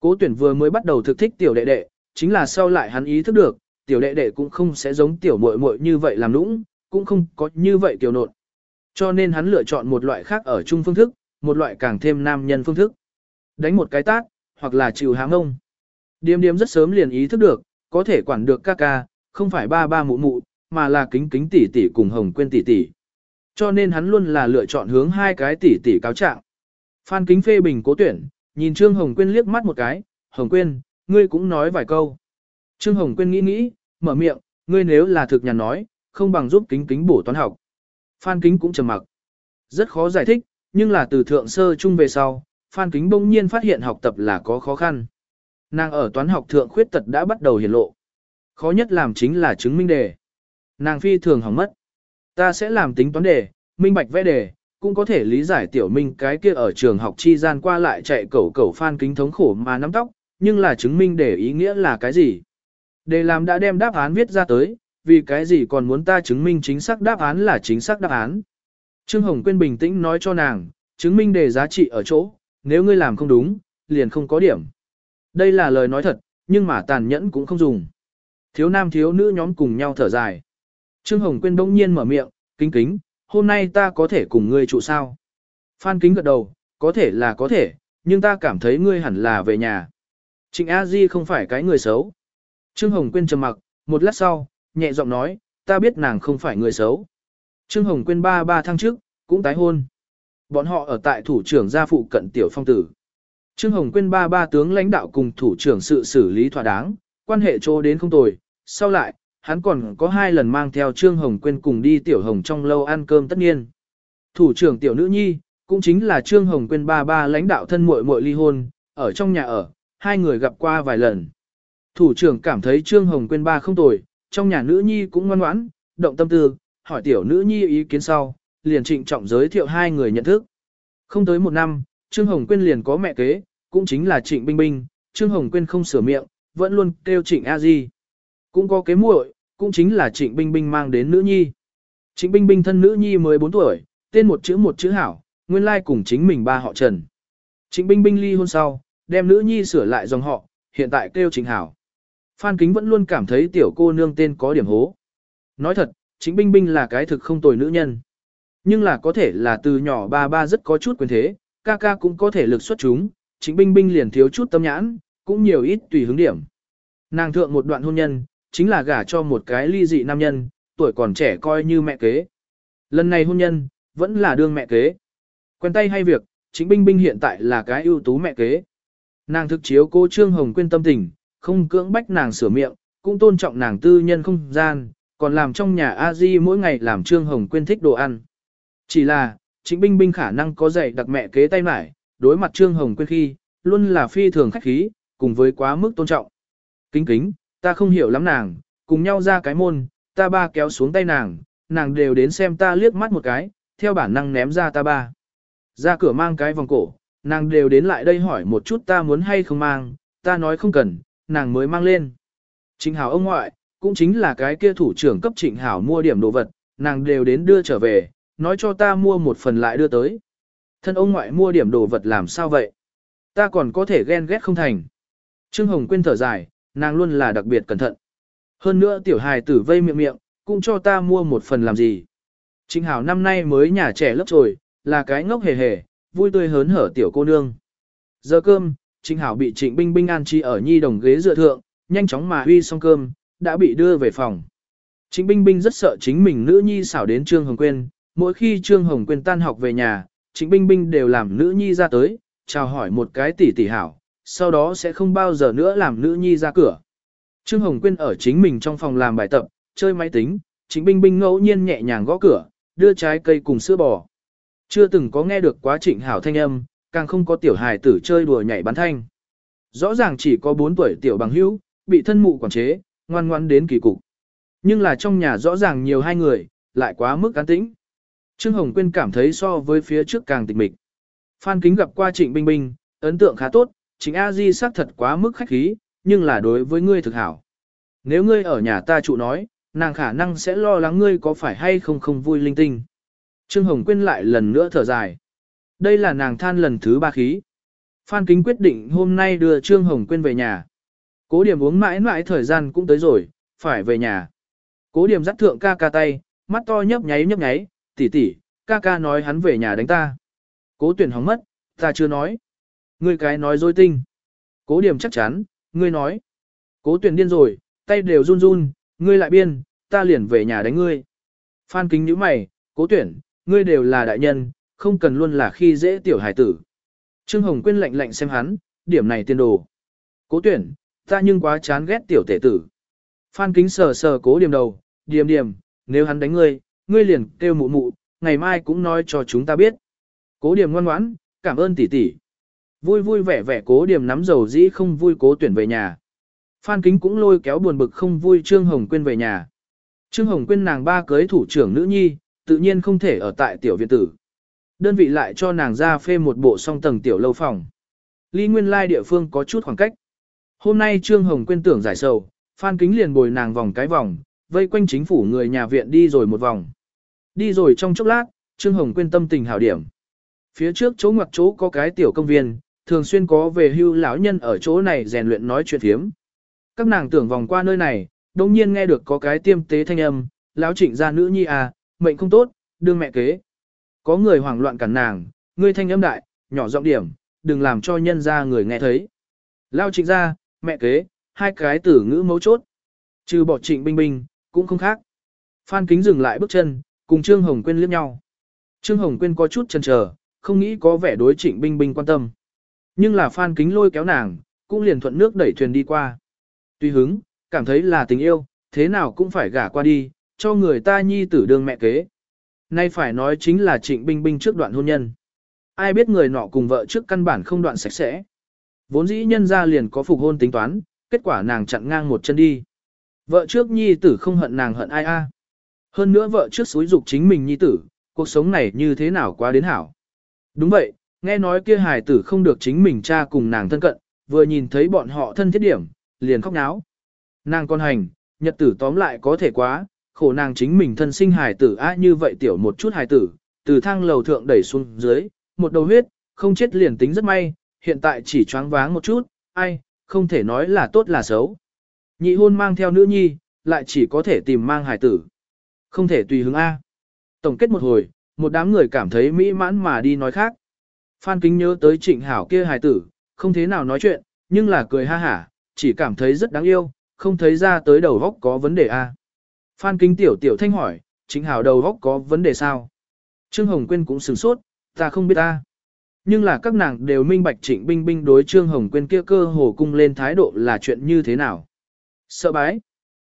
[SPEAKER 1] Cố tuyển vừa mới bắt đầu thực thích tiểu đệ đệ, chính là sau lại hắn ý thức được, tiểu đệ đệ cũng không sẽ giống tiểu muội muội như vậy làm nũng, cũng không có như vậy tiểu nộn. Cho nên hắn lựa chọn một loại khác ở chung phương thức, một loại càng thêm nam nhân phương thức. Đánh một cái tát, hoặc là chịu háng ông. Điềm điềm rất sớm liền ý thức được, có thể quản được ca ca, không phải ba ba mụ mụ, mà là kính kính tỷ tỷ cùng hồng quên tỷ tỷ. Cho nên hắn luôn là lựa chọn hướng hai cái tỷ tỷ cáo trạng. Phan kính phê bình cố tuyển, nhìn Trương Hồng Quyên liếc mắt một cái, Hồng Quyên, ngươi cũng nói vài câu. Trương Hồng Quyên nghĩ nghĩ, mở miệng, ngươi nếu là thực nhàn nói, không bằng giúp kính kính bổ toán học. Phan kính cũng trầm mặc. Rất khó giải thích, nhưng là từ thượng sơ trung về sau, Phan kính bỗng nhiên phát hiện học tập là có khó khăn. Nàng ở toán học thượng khuyết tật đã bắt đầu hiển lộ. Khó nhất làm chính là chứng minh đề. Nàng phi thường hỏng mất. Ta sẽ làm tính toán đề, minh bạch vẽ đề, cũng có thể lý giải tiểu minh cái kia ở trường học chi gian qua lại chạy cẩu cẩu phan kính thống khổ mà nắm tóc, nhưng là chứng minh để ý nghĩa là cái gì. Để làm đã đem đáp án viết ra tới, vì cái gì còn muốn ta chứng minh chính xác đáp án là chính xác đáp án. Trương Hồng Quyên bình tĩnh nói cho nàng, chứng minh đề giá trị ở chỗ, nếu ngươi làm không đúng, liền không có điểm. Đây là lời nói thật, nhưng mà tàn nhẫn cũng không dùng. Thiếu nam thiếu nữ nhóm cùng nhau thở dài. Trương Hồng Quyên đông nhiên mở miệng, kính kính, hôm nay ta có thể cùng ngươi trụ sao? Phan kính gật đầu, có thể là có thể, nhưng ta cảm thấy ngươi hẳn là về nhà. Trịnh A Di không phải cái người xấu. Trương Hồng Quyên trầm mặc, một lát sau, nhẹ giọng nói, ta biết nàng không phải người xấu. Trương Hồng Quyên ba ba tháng trước, cũng tái hôn. Bọn họ ở tại thủ trưởng gia phụ cận tiểu phong tử. Trương Hồng Quyên ba ba tướng lãnh đạo cùng thủ trưởng sự xử lý thỏa đáng, quan hệ chỗ đến không tồi. Sau lại, hắn còn có hai lần mang theo Trương Hồng Quyên cùng đi Tiểu Hồng trong lâu ăn cơm tất nhiên. Thủ trưởng Tiểu Nữ Nhi, cũng chính là Trương Hồng Quyên ba ba lãnh đạo thân muội muội ly hôn, ở trong nhà ở, hai người gặp qua vài lần. Thủ trưởng cảm thấy Trương Hồng Quyên ba không tồi, trong nhà nữ nhi cũng ngoan ngoãn, động tâm tư, hỏi tiểu nữ nhi ý kiến sau, liền trịnh trọng giới thiệu hai người nhận thức. Không tới một năm, Trương Hồng Quyên liền có mẹ kế, cũng chính là Trịnh Binh Binh, Trương Hồng Quyên không sửa miệng, vẫn luôn kêu Trịnh A Di. Cũng có kế muội, cũng chính là Trịnh Binh Binh mang đến nữ nhi. Trịnh Binh Binh thân nữ nhi 14 tuổi, tên một chữ một chữ hảo, nguyên lai cùng chính mình ba họ Trần. Trịnh Binh Binh ly hôn sau, đem nữ nhi sửa lại dòng họ, hiện tại kêu Trịnh Hảo. Phan Kính vẫn luôn cảm thấy tiểu cô nương tên có điểm hố. Nói thật, Trịnh Binh Binh là cái thực không tồi nữ nhân. Nhưng là có thể là từ nhỏ ba ba rất có chút quyền thế, ca ca cũng có thể lực xuất chúng, Trịnh Binh Binh liền thiếu chút tâm nhãn, cũng nhiều ít tùy hứng điểm. Nàng thượng một đoạn hôn nhân, chính là gả cho một cái ly dị nam nhân, tuổi còn trẻ coi như mẹ kế. Lần này hôn nhân, vẫn là đương mẹ kế. Quen tay hay việc, chính binh binh hiện tại là cái ưu tú mẹ kế. Nàng thực chiếu cô Trương Hồng quyên tâm tình, không cưỡng bách nàng sửa miệng, cũng tôn trọng nàng tư nhân không gian, còn làm trong nhà a di mỗi ngày làm Trương Hồng quyên thích đồ ăn. Chỉ là, chính binh binh khả năng có dạy đặc mẹ kế tay mải, đối mặt Trương Hồng quyên khi, luôn là phi thường khách khí, cùng với quá mức tôn trọng. Kính kính, ta không hiểu lắm nàng, cùng nhau ra cái môn, ta ba kéo xuống tay nàng, nàng đều đến xem ta liếc mắt một cái, theo bản năng ném ra ta ba. Ra cửa mang cái vòng cổ, nàng đều đến lại đây hỏi một chút ta muốn hay không mang, ta nói không cần, nàng mới mang lên. Trịnh Hảo ông ngoại, cũng chính là cái kia thủ trưởng cấp Trịnh Hảo mua điểm đồ vật, nàng đều đến đưa trở về, nói cho ta mua một phần lại đưa tới. Thân ông ngoại mua điểm đồ vật làm sao vậy? Ta còn có thể ghen ghét không thành. Trương Hồng quên thở dài, nàng luôn là đặc biệt cẩn thận. Hơn nữa tiểu hài tử vây miệng miệng, cũng cho ta mua một phần làm gì. Trịnh Hảo năm nay mới nhà trẻ lớp rồi, là cái ngốc hề hề, vui tươi hớn hở tiểu cô nương. Giờ cơm, Trịnh Hảo bị Trịnh Binh Binh an trí ở nhi đồng ghế dựa thượng, nhanh chóng mà huy xong cơm, đã bị đưa về phòng. Trịnh Binh Binh rất sợ chính mình nữ nhi xảo đến Trương Hồng Quyên, mỗi khi Trương Hồng Quyên tan học về nhà, Trịnh Binh Binh đều làm nữ nhi ra tới, chào hỏi một cái tỷ tỷ hảo, sau đó sẽ không bao giờ nữa làm nữ nhi ra cửa. Trương Hồng Quyên ở chính mình trong phòng làm bài tập, chơi máy tính, chính binh binh ngẫu nhiên nhẹ nhàng gõ cửa, đưa trái cây cùng sữa bò. Chưa từng có nghe được quá trịnh hảo thanh âm, càng không có tiểu hài tử chơi đùa nhảy bắn thanh. Rõ ràng chỉ có 4 tuổi tiểu bằng hữu, bị thân mụ quản chế, ngoan ngoan đến kỳ cục. Nhưng là trong nhà rõ ràng nhiều hai người, lại quá mức an tĩnh. Trương Hồng Quyên cảm thấy so với phía trước càng tịch mịch. Phan Kính gặp qua Trịnh Binh Binh, ấn tượng khá tốt, Trịnh A Di xác thật quá mức khách khí, nhưng là đối với ngươi thực hảo. Nếu ngươi ở nhà ta trụ nói, nàng khả năng sẽ lo lắng ngươi có phải hay không không vui linh tinh. Trương Hồng Quyên lại lần nữa thở dài. Đây là nàng than lần thứ ba khí. Phan Kính quyết định hôm nay đưa Trương Hồng Quyên về nhà. Cố điểm uống mãi mãi thời gian cũng tới rồi, phải về nhà. Cố điểm dắt thượng ca ca tay, mắt to nhấp nháy nhấp nháy, tỷ tỷ, ca ca nói hắn về nhà đánh ta. Cố tuyển hóng mất, ta chưa nói. Ngươi cái nói dối tinh. Cố điểm chắc chắn, ngươi nói. Cố tuyển điên rồi, tay đều run run, ngươi lại biên, ta liền về nhà đánh ngươi. Phan kính nhíu mày, cố tuyển, ngươi đều là đại nhân, không cần luôn là khi dễ tiểu hải tử. Trương Hồng Quyên lạnh lạnh xem hắn, điểm này tiên đồ. Cố tuyển, ta nhưng quá chán ghét tiểu tể tử. Phan kính sờ sờ cố điểm đầu, điểm điểm, nếu hắn đánh ngươi, ngươi liền kêu mụ mụ, ngày mai cũng nói cho chúng ta biết. Cố điểm ngoan ngoãn, cảm ơn tỷ tỷ. Vui vui vẻ vẻ cố điểm nắm dầu dĩ không vui cố tuyển về nhà. Phan kính cũng lôi kéo buồn bực không vui Trương Hồng Quyên về nhà. Trương Hồng Quyên nàng ba cưới thủ trưởng nữ nhi, tự nhiên không thể ở tại tiểu viện tử. Đơn vị lại cho nàng ra phê một bộ song tầng tiểu lâu phòng. Ly nguyên lai địa phương có chút khoảng cách. Hôm nay Trương Hồng Quyên tưởng giải sầu, Phan Kính liền bồi nàng vòng cái vòng, vây quanh chính phủ người nhà viện đi rồi một vòng. Đi rồi trong chốc lát, Trương Hồng Quyên tâm tình hảo điểm. Phía trước chỗ ngoặc chỗ có cái tiểu công viên, thường xuyên có về hưu lão nhân ở chỗ này rèn luyện nói chuyện thiếm. Các nàng tưởng vòng qua nơi này, đồng nhiên nghe được có cái tiêm tế thanh âm, lão trịnh gia nữ nhi à, mệnh không tốt, đương mẹ kế. Có người hoảng loạn cản nàng, ngươi thanh âm đại, nhỏ giọng điểm, đừng làm cho nhân ra người nghe thấy. Lao trịnh gia, mẹ kế, hai cái tử ngữ mấu chốt. Trừ bỏ trịnh binh binh, cũng không khác. Phan kính dừng lại bước chân, cùng Trương Hồng Quyên liếc nhau. Trương Hồng Quyên có chút chần chờ, không nghĩ có vẻ đối trịnh binh binh quan tâm. Nhưng là Phan kính lôi kéo nàng, cũng liền thuận nước đẩy thuyền đi qua. Tuy hứng, cảm thấy là tình yêu, thế nào cũng phải gả qua đi, cho người ta nhi tử đương mẹ kế. Nay phải nói chính là trịnh binh binh trước đoạn hôn nhân. Ai biết người nọ cùng vợ trước căn bản không đoạn sạch sẽ. Vốn dĩ nhân ra liền có phục hôn tính toán, kết quả nàng chặn ngang một chân đi. Vợ trước nhi tử không hận nàng hận ai a. Hơn nữa vợ trước xúi dục chính mình nhi tử, cuộc sống này như thế nào quá đến hảo. Đúng vậy, nghe nói kia hài tử không được chính mình cha cùng nàng thân cận, vừa nhìn thấy bọn họ thân thiết điểm, liền khóc náo. Nàng con hành, nhật tử tóm lại có thể quá, khổ nàng chính mình thân sinh hài tử á như vậy tiểu một chút hài tử, từ thang lầu thượng đẩy xuống dưới, một đầu huyết, không chết liền tính rất may, hiện tại chỉ choáng váng một chút, ai, không thể nói là tốt là xấu. Nhị hôn mang theo nữ nhi, lại chỉ có thể tìm mang hài tử. Không thể tùy hứng A. Tổng kết một hồi, một đám người cảm thấy mỹ mãn mà đi nói khác. Phan Kính nhớ tới trịnh hảo kia hài tử, không thế nào nói chuyện, nhưng là cười ha hả, chỉ cảm thấy rất đáng yêu, không thấy ra tới đầu góc có vấn đề A. Phan Kính tiểu tiểu thanh hỏi, trịnh hảo đầu góc có vấn đề sao? Trương Hồng Quyên cũng sửng sốt, ta không biết ta. Nhưng là các nàng đều minh bạch trịnh binh binh đối Trương Hồng Quyên kia cơ hồ cung lên thái độ là chuyện như thế nào. Sợ bái.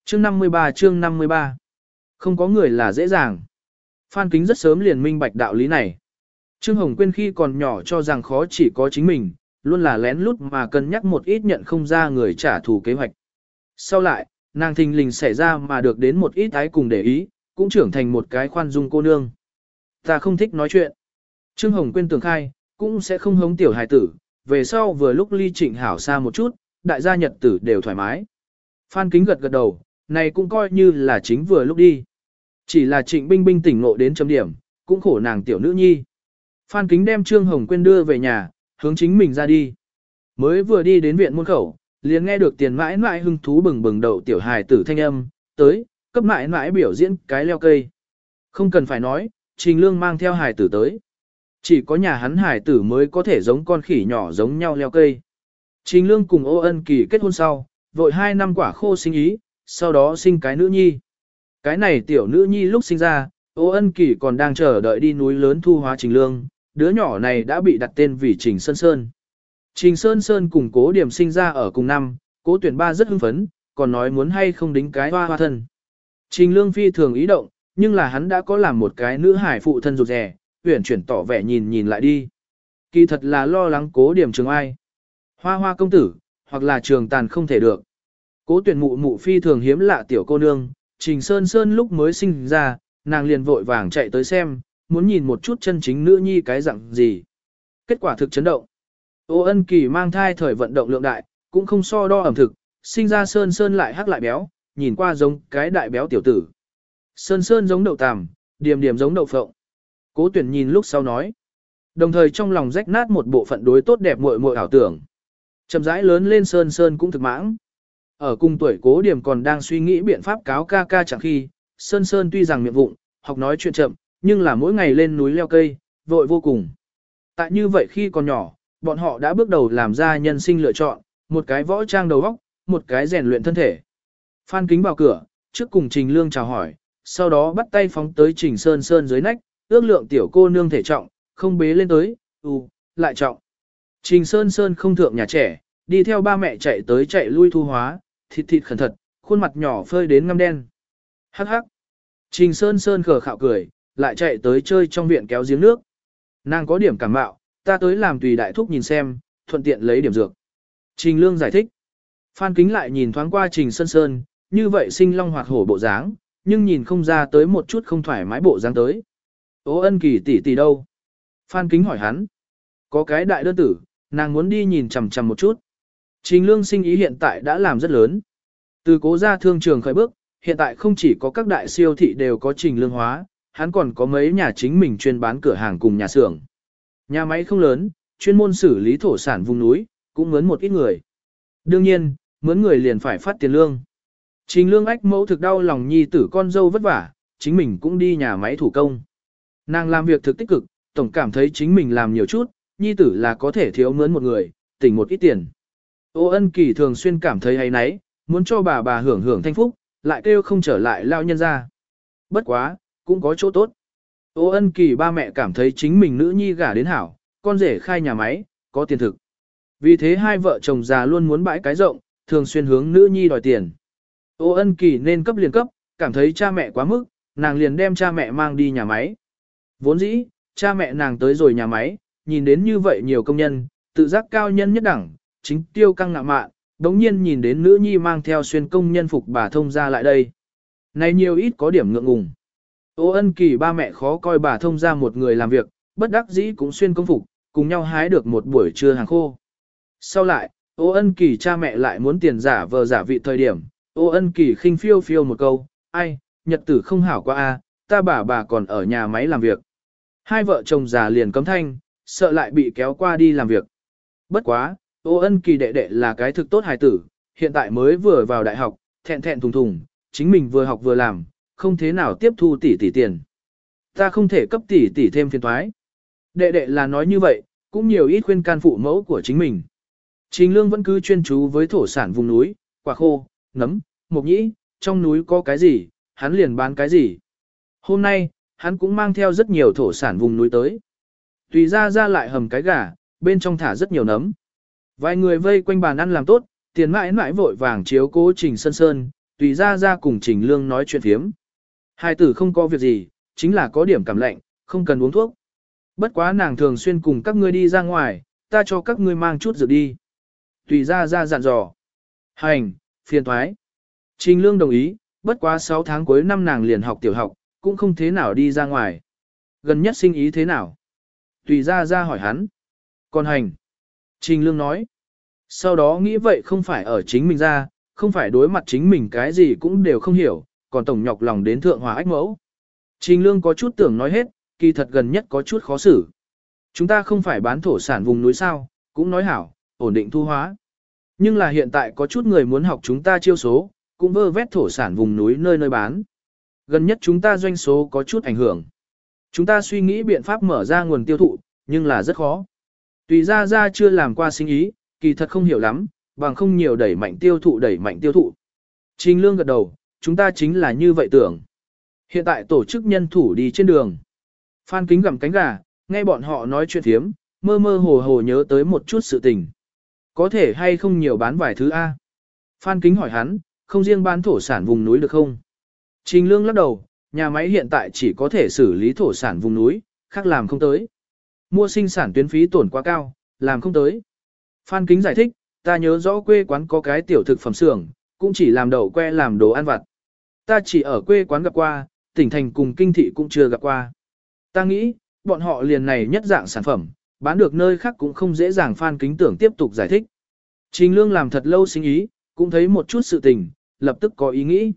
[SPEAKER 1] Chương 53 chương 53. Không có người là dễ dàng. Phan Kính rất sớm liền minh bạch đạo lý này. Trương Hồng Quyên khi còn nhỏ cho rằng khó chỉ có chính mình, luôn là lén lút mà cân nhắc một ít nhận không ra người trả thù kế hoạch. Sau lại, nàng thình lình xảy ra mà được đến một ít ái cùng để ý, cũng trưởng thành một cái khoan dung cô nương. Ta không thích nói chuyện. Trương Hồng Quyên tưởng khai, cũng sẽ không hống tiểu hài tử, về sau vừa lúc ly trịnh hảo xa một chút, đại gia nhật tử đều thoải mái. Phan Kính gật gật đầu, này cũng coi như là chính vừa lúc đi. Chỉ là trịnh binh binh tỉnh ngộ đến chấm điểm, cũng khổ nàng tiểu nữ nhi. Phan Kính đem Trương Hồng Quyên đưa về nhà, hướng chính mình ra đi. Mới vừa đi đến viện môn khẩu, liền nghe được tiền mãi mãi hưng thú bừng bừng đầu tiểu hài tử thanh âm, tới, cấp mãi mãi biểu diễn cái leo cây. Không cần phải nói, Trình Lương mang theo hài tử tới. Chỉ có nhà hắn hài tử mới có thể giống con khỉ nhỏ giống nhau leo cây. Trình Lương cùng ô ân kỳ kết hôn sau, vội hai năm quả khô sinh ý, sau đó sinh cái nữ nhi. Cái này tiểu nữ nhi lúc sinh ra, ô ân kỳ còn đang chờ đợi đi núi lớn thu hóa Trình Lương, đứa nhỏ này đã bị đặt tên vì Trình Sơn Sơn. Trình Sơn Sơn cùng cố điểm sinh ra ở cùng năm, cố tuyển ba rất hưng phấn, còn nói muốn hay không đính cái hoa hoa thân. Trình Lương Phi thường ý động, nhưng là hắn đã có làm một cái nữ hải phụ thân rụt rẻ, tuyển chuyển tỏ vẻ nhìn nhìn lại đi. Kỳ thật là lo lắng cố điểm trường ai. Hoa hoa công tử, hoặc là trường tàn không thể được. Cố tuyển mụ mụ phi thường hiếm lạ tiểu cô nương, Trình Sơn Sơn lúc mới sinh ra, nàng liền vội vàng chạy tới xem, muốn nhìn một chút chân chính nữ nhi cái dạng gì. Kết quả thực chấn động. Ô ân kỳ mang thai thời vận động lượng đại, cũng không so đo ẩm thực, sinh ra Sơn Sơn lại hắc lại béo, nhìn qua giống cái đại béo tiểu tử. Sơn Sơn giống đậu tằm, điểm điểm giống đậu phộng. Cố tuyển nhìn lúc sau nói. Đồng thời trong lòng rách nát một bộ phận đối tốt đẹp muội muội ảo tưởng. Chậm rãi lớn lên Sơn Sơn cũng thực mãng. Ở cùng tuổi cố điểm còn đang suy nghĩ biện pháp cáo ca ca chẳng khi, Sơn Sơn tuy rằng miệng vụng, học nói chuyện chậm, nhưng là mỗi ngày lên núi leo cây, vội vô cùng. Tại như vậy khi còn nhỏ, bọn họ đã bước đầu làm ra nhân sinh lựa chọn, một cái võ trang đầu óc, một cái rèn luyện thân thể. Phan kính vào cửa, trước cùng Trình Lương chào hỏi, sau đó bắt tay phóng tới Trình Sơn Sơn dưới nách, ước lượng tiểu cô nương thể trọng, không bế lên tới, ừ, lại trọng. Trình Sơn Sơn không thượng nhà trẻ, đi theo ba mẹ chạy tới chạy lui thu hóa, thịt thịt khẩn thật, khuôn mặt nhỏ phơi đến ngăm đen. Hắc hắc. Trình Sơn Sơn khờ khạo cười, lại chạy tới chơi trong viện kéo giếng nước. Nàng có điểm cảm mạo, ta tới làm tùy đại thúc nhìn xem, thuận tiện lấy điểm dược. Trình Lương giải thích. Phan Kính lại nhìn thoáng qua Trình Sơn Sơn, như vậy sinh long hoạt hổ bộ dáng, nhưng nhìn không ra tới một chút không thoải mái bộ dáng tới. Ô ân kỳ tỷ tỷ đâu? Phan Kính hỏi hắn. Có cái đại đơn tử, nàng muốn đi nhìn chằm chằm một chút. Trình lương sinh ý hiện tại đã làm rất lớn. Từ cố gia thương trường khởi bước, hiện tại không chỉ có các đại siêu thị đều có trình lương hóa, hắn còn có mấy nhà chính mình chuyên bán cửa hàng cùng nhà xưởng. Nhà máy không lớn, chuyên môn xử lý thổ sản vùng núi, cũng mướn một ít người. Đương nhiên, mướn người liền phải phát tiền lương. Trình lương ách mẫu thực đau lòng nhi tử con dâu vất vả, chính mình cũng đi nhà máy thủ công. Nàng làm việc thực tích cực, tổng cảm thấy chính mình làm nhiều chút, nhi tử là có thể thiếu mướn một người, tỉnh một ít tiền. Ô ân kỳ thường xuyên cảm thấy hay nấy, muốn cho bà bà hưởng hưởng thanh phúc, lại kêu không trở lại lao nhân ra. Bất quá, cũng có chỗ tốt. Ô ân kỳ ba mẹ cảm thấy chính mình nữ nhi gả đến hảo, con rể khai nhà máy, có tiền thực. Vì thế hai vợ chồng già luôn muốn bãi cái rộng, thường xuyên hướng nữ nhi đòi tiền. Ô ân kỳ nên cấp liền cấp, cảm thấy cha mẹ quá mức, nàng liền đem cha mẹ mang đi nhà máy. Vốn dĩ, cha mẹ nàng tới rồi nhà máy, nhìn đến như vậy nhiều công nhân, tự giác cao nhân nhất đẳng, chính tiêu căng ngạ mạn, đống nhiên nhìn đến nữ nhi mang theo xuyên công nhân phục bà thông ra lại đây. Này nhiều ít có điểm ngượng ngùng. Ô ân kỳ ba mẹ khó coi bà thông ra một người làm việc, bất đắc dĩ cũng xuyên công phục, cùng nhau hái được một buổi trưa hàng khô. Sau lại, ô ân kỳ cha mẹ lại muốn tiền giả vờ giả vị thời điểm, ô ân kỳ khinh phiêu phiêu một câu, ai, nhật tử không hảo qua a, à, ta bà bà còn ở nhà máy làm việc. Hai vợ chồng già liền cấm thanh, sợ lại bị kéo qua đi làm việc. Bất quá, ô ân kỳ đệ đệ là cái thực tốt hài tử, hiện tại mới vừa vào đại học, thẹn thẹn thùng thùng, chính mình vừa học vừa làm, không thế nào tiếp thu tỷ tỷ tiền. Ta không thể cấp tỷ tỷ thêm phiền toái. Đệ đệ là nói như vậy, cũng nhiều ít khuyên can phụ mẫu của chính mình. Trình lương vẫn cứ chuyên chú với thổ sản vùng núi, quả khô, nấm, mộc nhĩ, trong núi có cái gì, hắn liền bán cái gì. Hôm nay, hắn cũng mang theo rất nhiều thổ sản vùng núi tới. Tùy ra ra lại hầm cái gà, bên trong thả rất nhiều nấm. Vài người vây quanh bàn ăn làm tốt, tiền mãi mãi vội vàng chiếu cố Trình Sơn Sơn, tùy ra ra cùng Trình Lương nói chuyện phiếm. Hai tử không có việc gì, chính là có điểm cảm lạnh, không cần uống thuốc. Bất quá nàng thường xuyên cùng các ngươi đi ra ngoài, ta cho các ngươi mang chút dược đi. Tùy ra ra dặn dò. Hành, phiền thoái. Trình Lương đồng ý, bất quá 6 tháng cuối năm nàng liền học tiểu học, cũng không thế nào đi ra ngoài. Gần nhất sinh ý thế nào? Tùy ra ra hỏi hắn. Còn hành. Trình Lương nói. Sau đó nghĩ vậy không phải ở chính mình ra, không phải đối mặt chính mình cái gì cũng đều không hiểu, còn tổng nhọc lòng đến thượng hòa ách mẫu. Trình Lương có chút tưởng nói hết, kỳ thật gần nhất có chút khó xử. Chúng ta không phải bán thổ sản vùng núi sao, cũng nói hảo, ổn định thu hóa. Nhưng là hiện tại có chút người muốn học chúng ta chiêu số, cũng vơ vét thổ sản vùng núi nơi nơi bán. Gần nhất chúng ta doanh số có chút ảnh hưởng. Chúng ta suy nghĩ biện pháp mở ra nguồn tiêu thụ, nhưng là rất khó. Tùy ra ra chưa làm qua sinh ý, kỳ thật không hiểu lắm, bằng không nhiều đẩy mạnh tiêu thụ đẩy mạnh tiêu thụ. Trình lương gật đầu, chúng ta chính là như vậy tưởng. Hiện tại tổ chức nhân thủ đi trên đường. Phan kính gặm cánh gà, nghe bọn họ nói chuyện thiếm, mơ mơ hồ hồ nhớ tới một chút sự tình. Có thể hay không nhiều bán vài thứ A? Phan Kính hỏi hắn, không riêng bán thổ sản vùng núi được không? Trình Lương lắc đầu, nhà máy hiện tại chỉ có thể xử lý thổ sản vùng núi, khác làm không tới. Mua sinh sản tuyến phí tổn quá cao, làm không tới. Phan Kính giải thích, ta nhớ rõ quê quán có cái tiểu thực phẩm xưởng, cũng chỉ làm đậu que làm đồ ăn vặt. Ta chỉ ở quê quán gặp qua, tỉnh thành cùng kinh thị cũng chưa gặp qua. Ta nghĩ, bọn họ liền này nhất dạng sản phẩm, bán được nơi khác cũng không dễ dàng Phan Kính tưởng tiếp tục giải thích. Trình Lương làm thật lâu sinh ý, cũng thấy một chút sự tình, lập tức có ý nghĩ.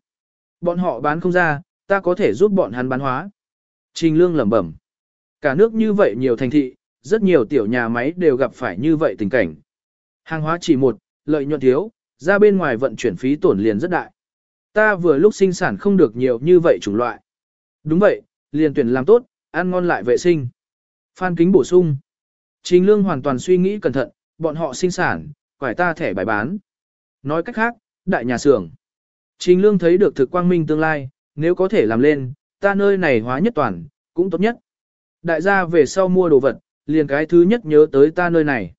[SPEAKER 1] Bọn họ bán không ra, ta có thể giúp bọn hắn bán hóa. Trình Lương lẩm bẩm. Cả nước như vậy nhiều thành thị, rất nhiều tiểu nhà máy đều gặp phải như vậy tình cảnh. Hàng hóa chỉ một, lợi nhuận thiếu, ra bên ngoài vận chuyển phí tổn liền rất đại. Ta vừa lúc sinh sản không được nhiều như vậy chủng loại. Đúng vậy, liền tuyển làm tốt, ăn ngon lại vệ sinh. Phan Kính bổ sung. Trình Lương hoàn toàn suy nghĩ cẩn thận, bọn họ sinh sản, quải ta thẻ bài bán. Nói cách khác, đại nhà xưởng. Trình Lương thấy được thực quang minh tương lai, nếu có thể làm lên, ta nơi này hóa nhất toàn, cũng tốt nhất. Đại gia về sau mua đồ vật, liền cái thứ nhất nhớ tới ta nơi này.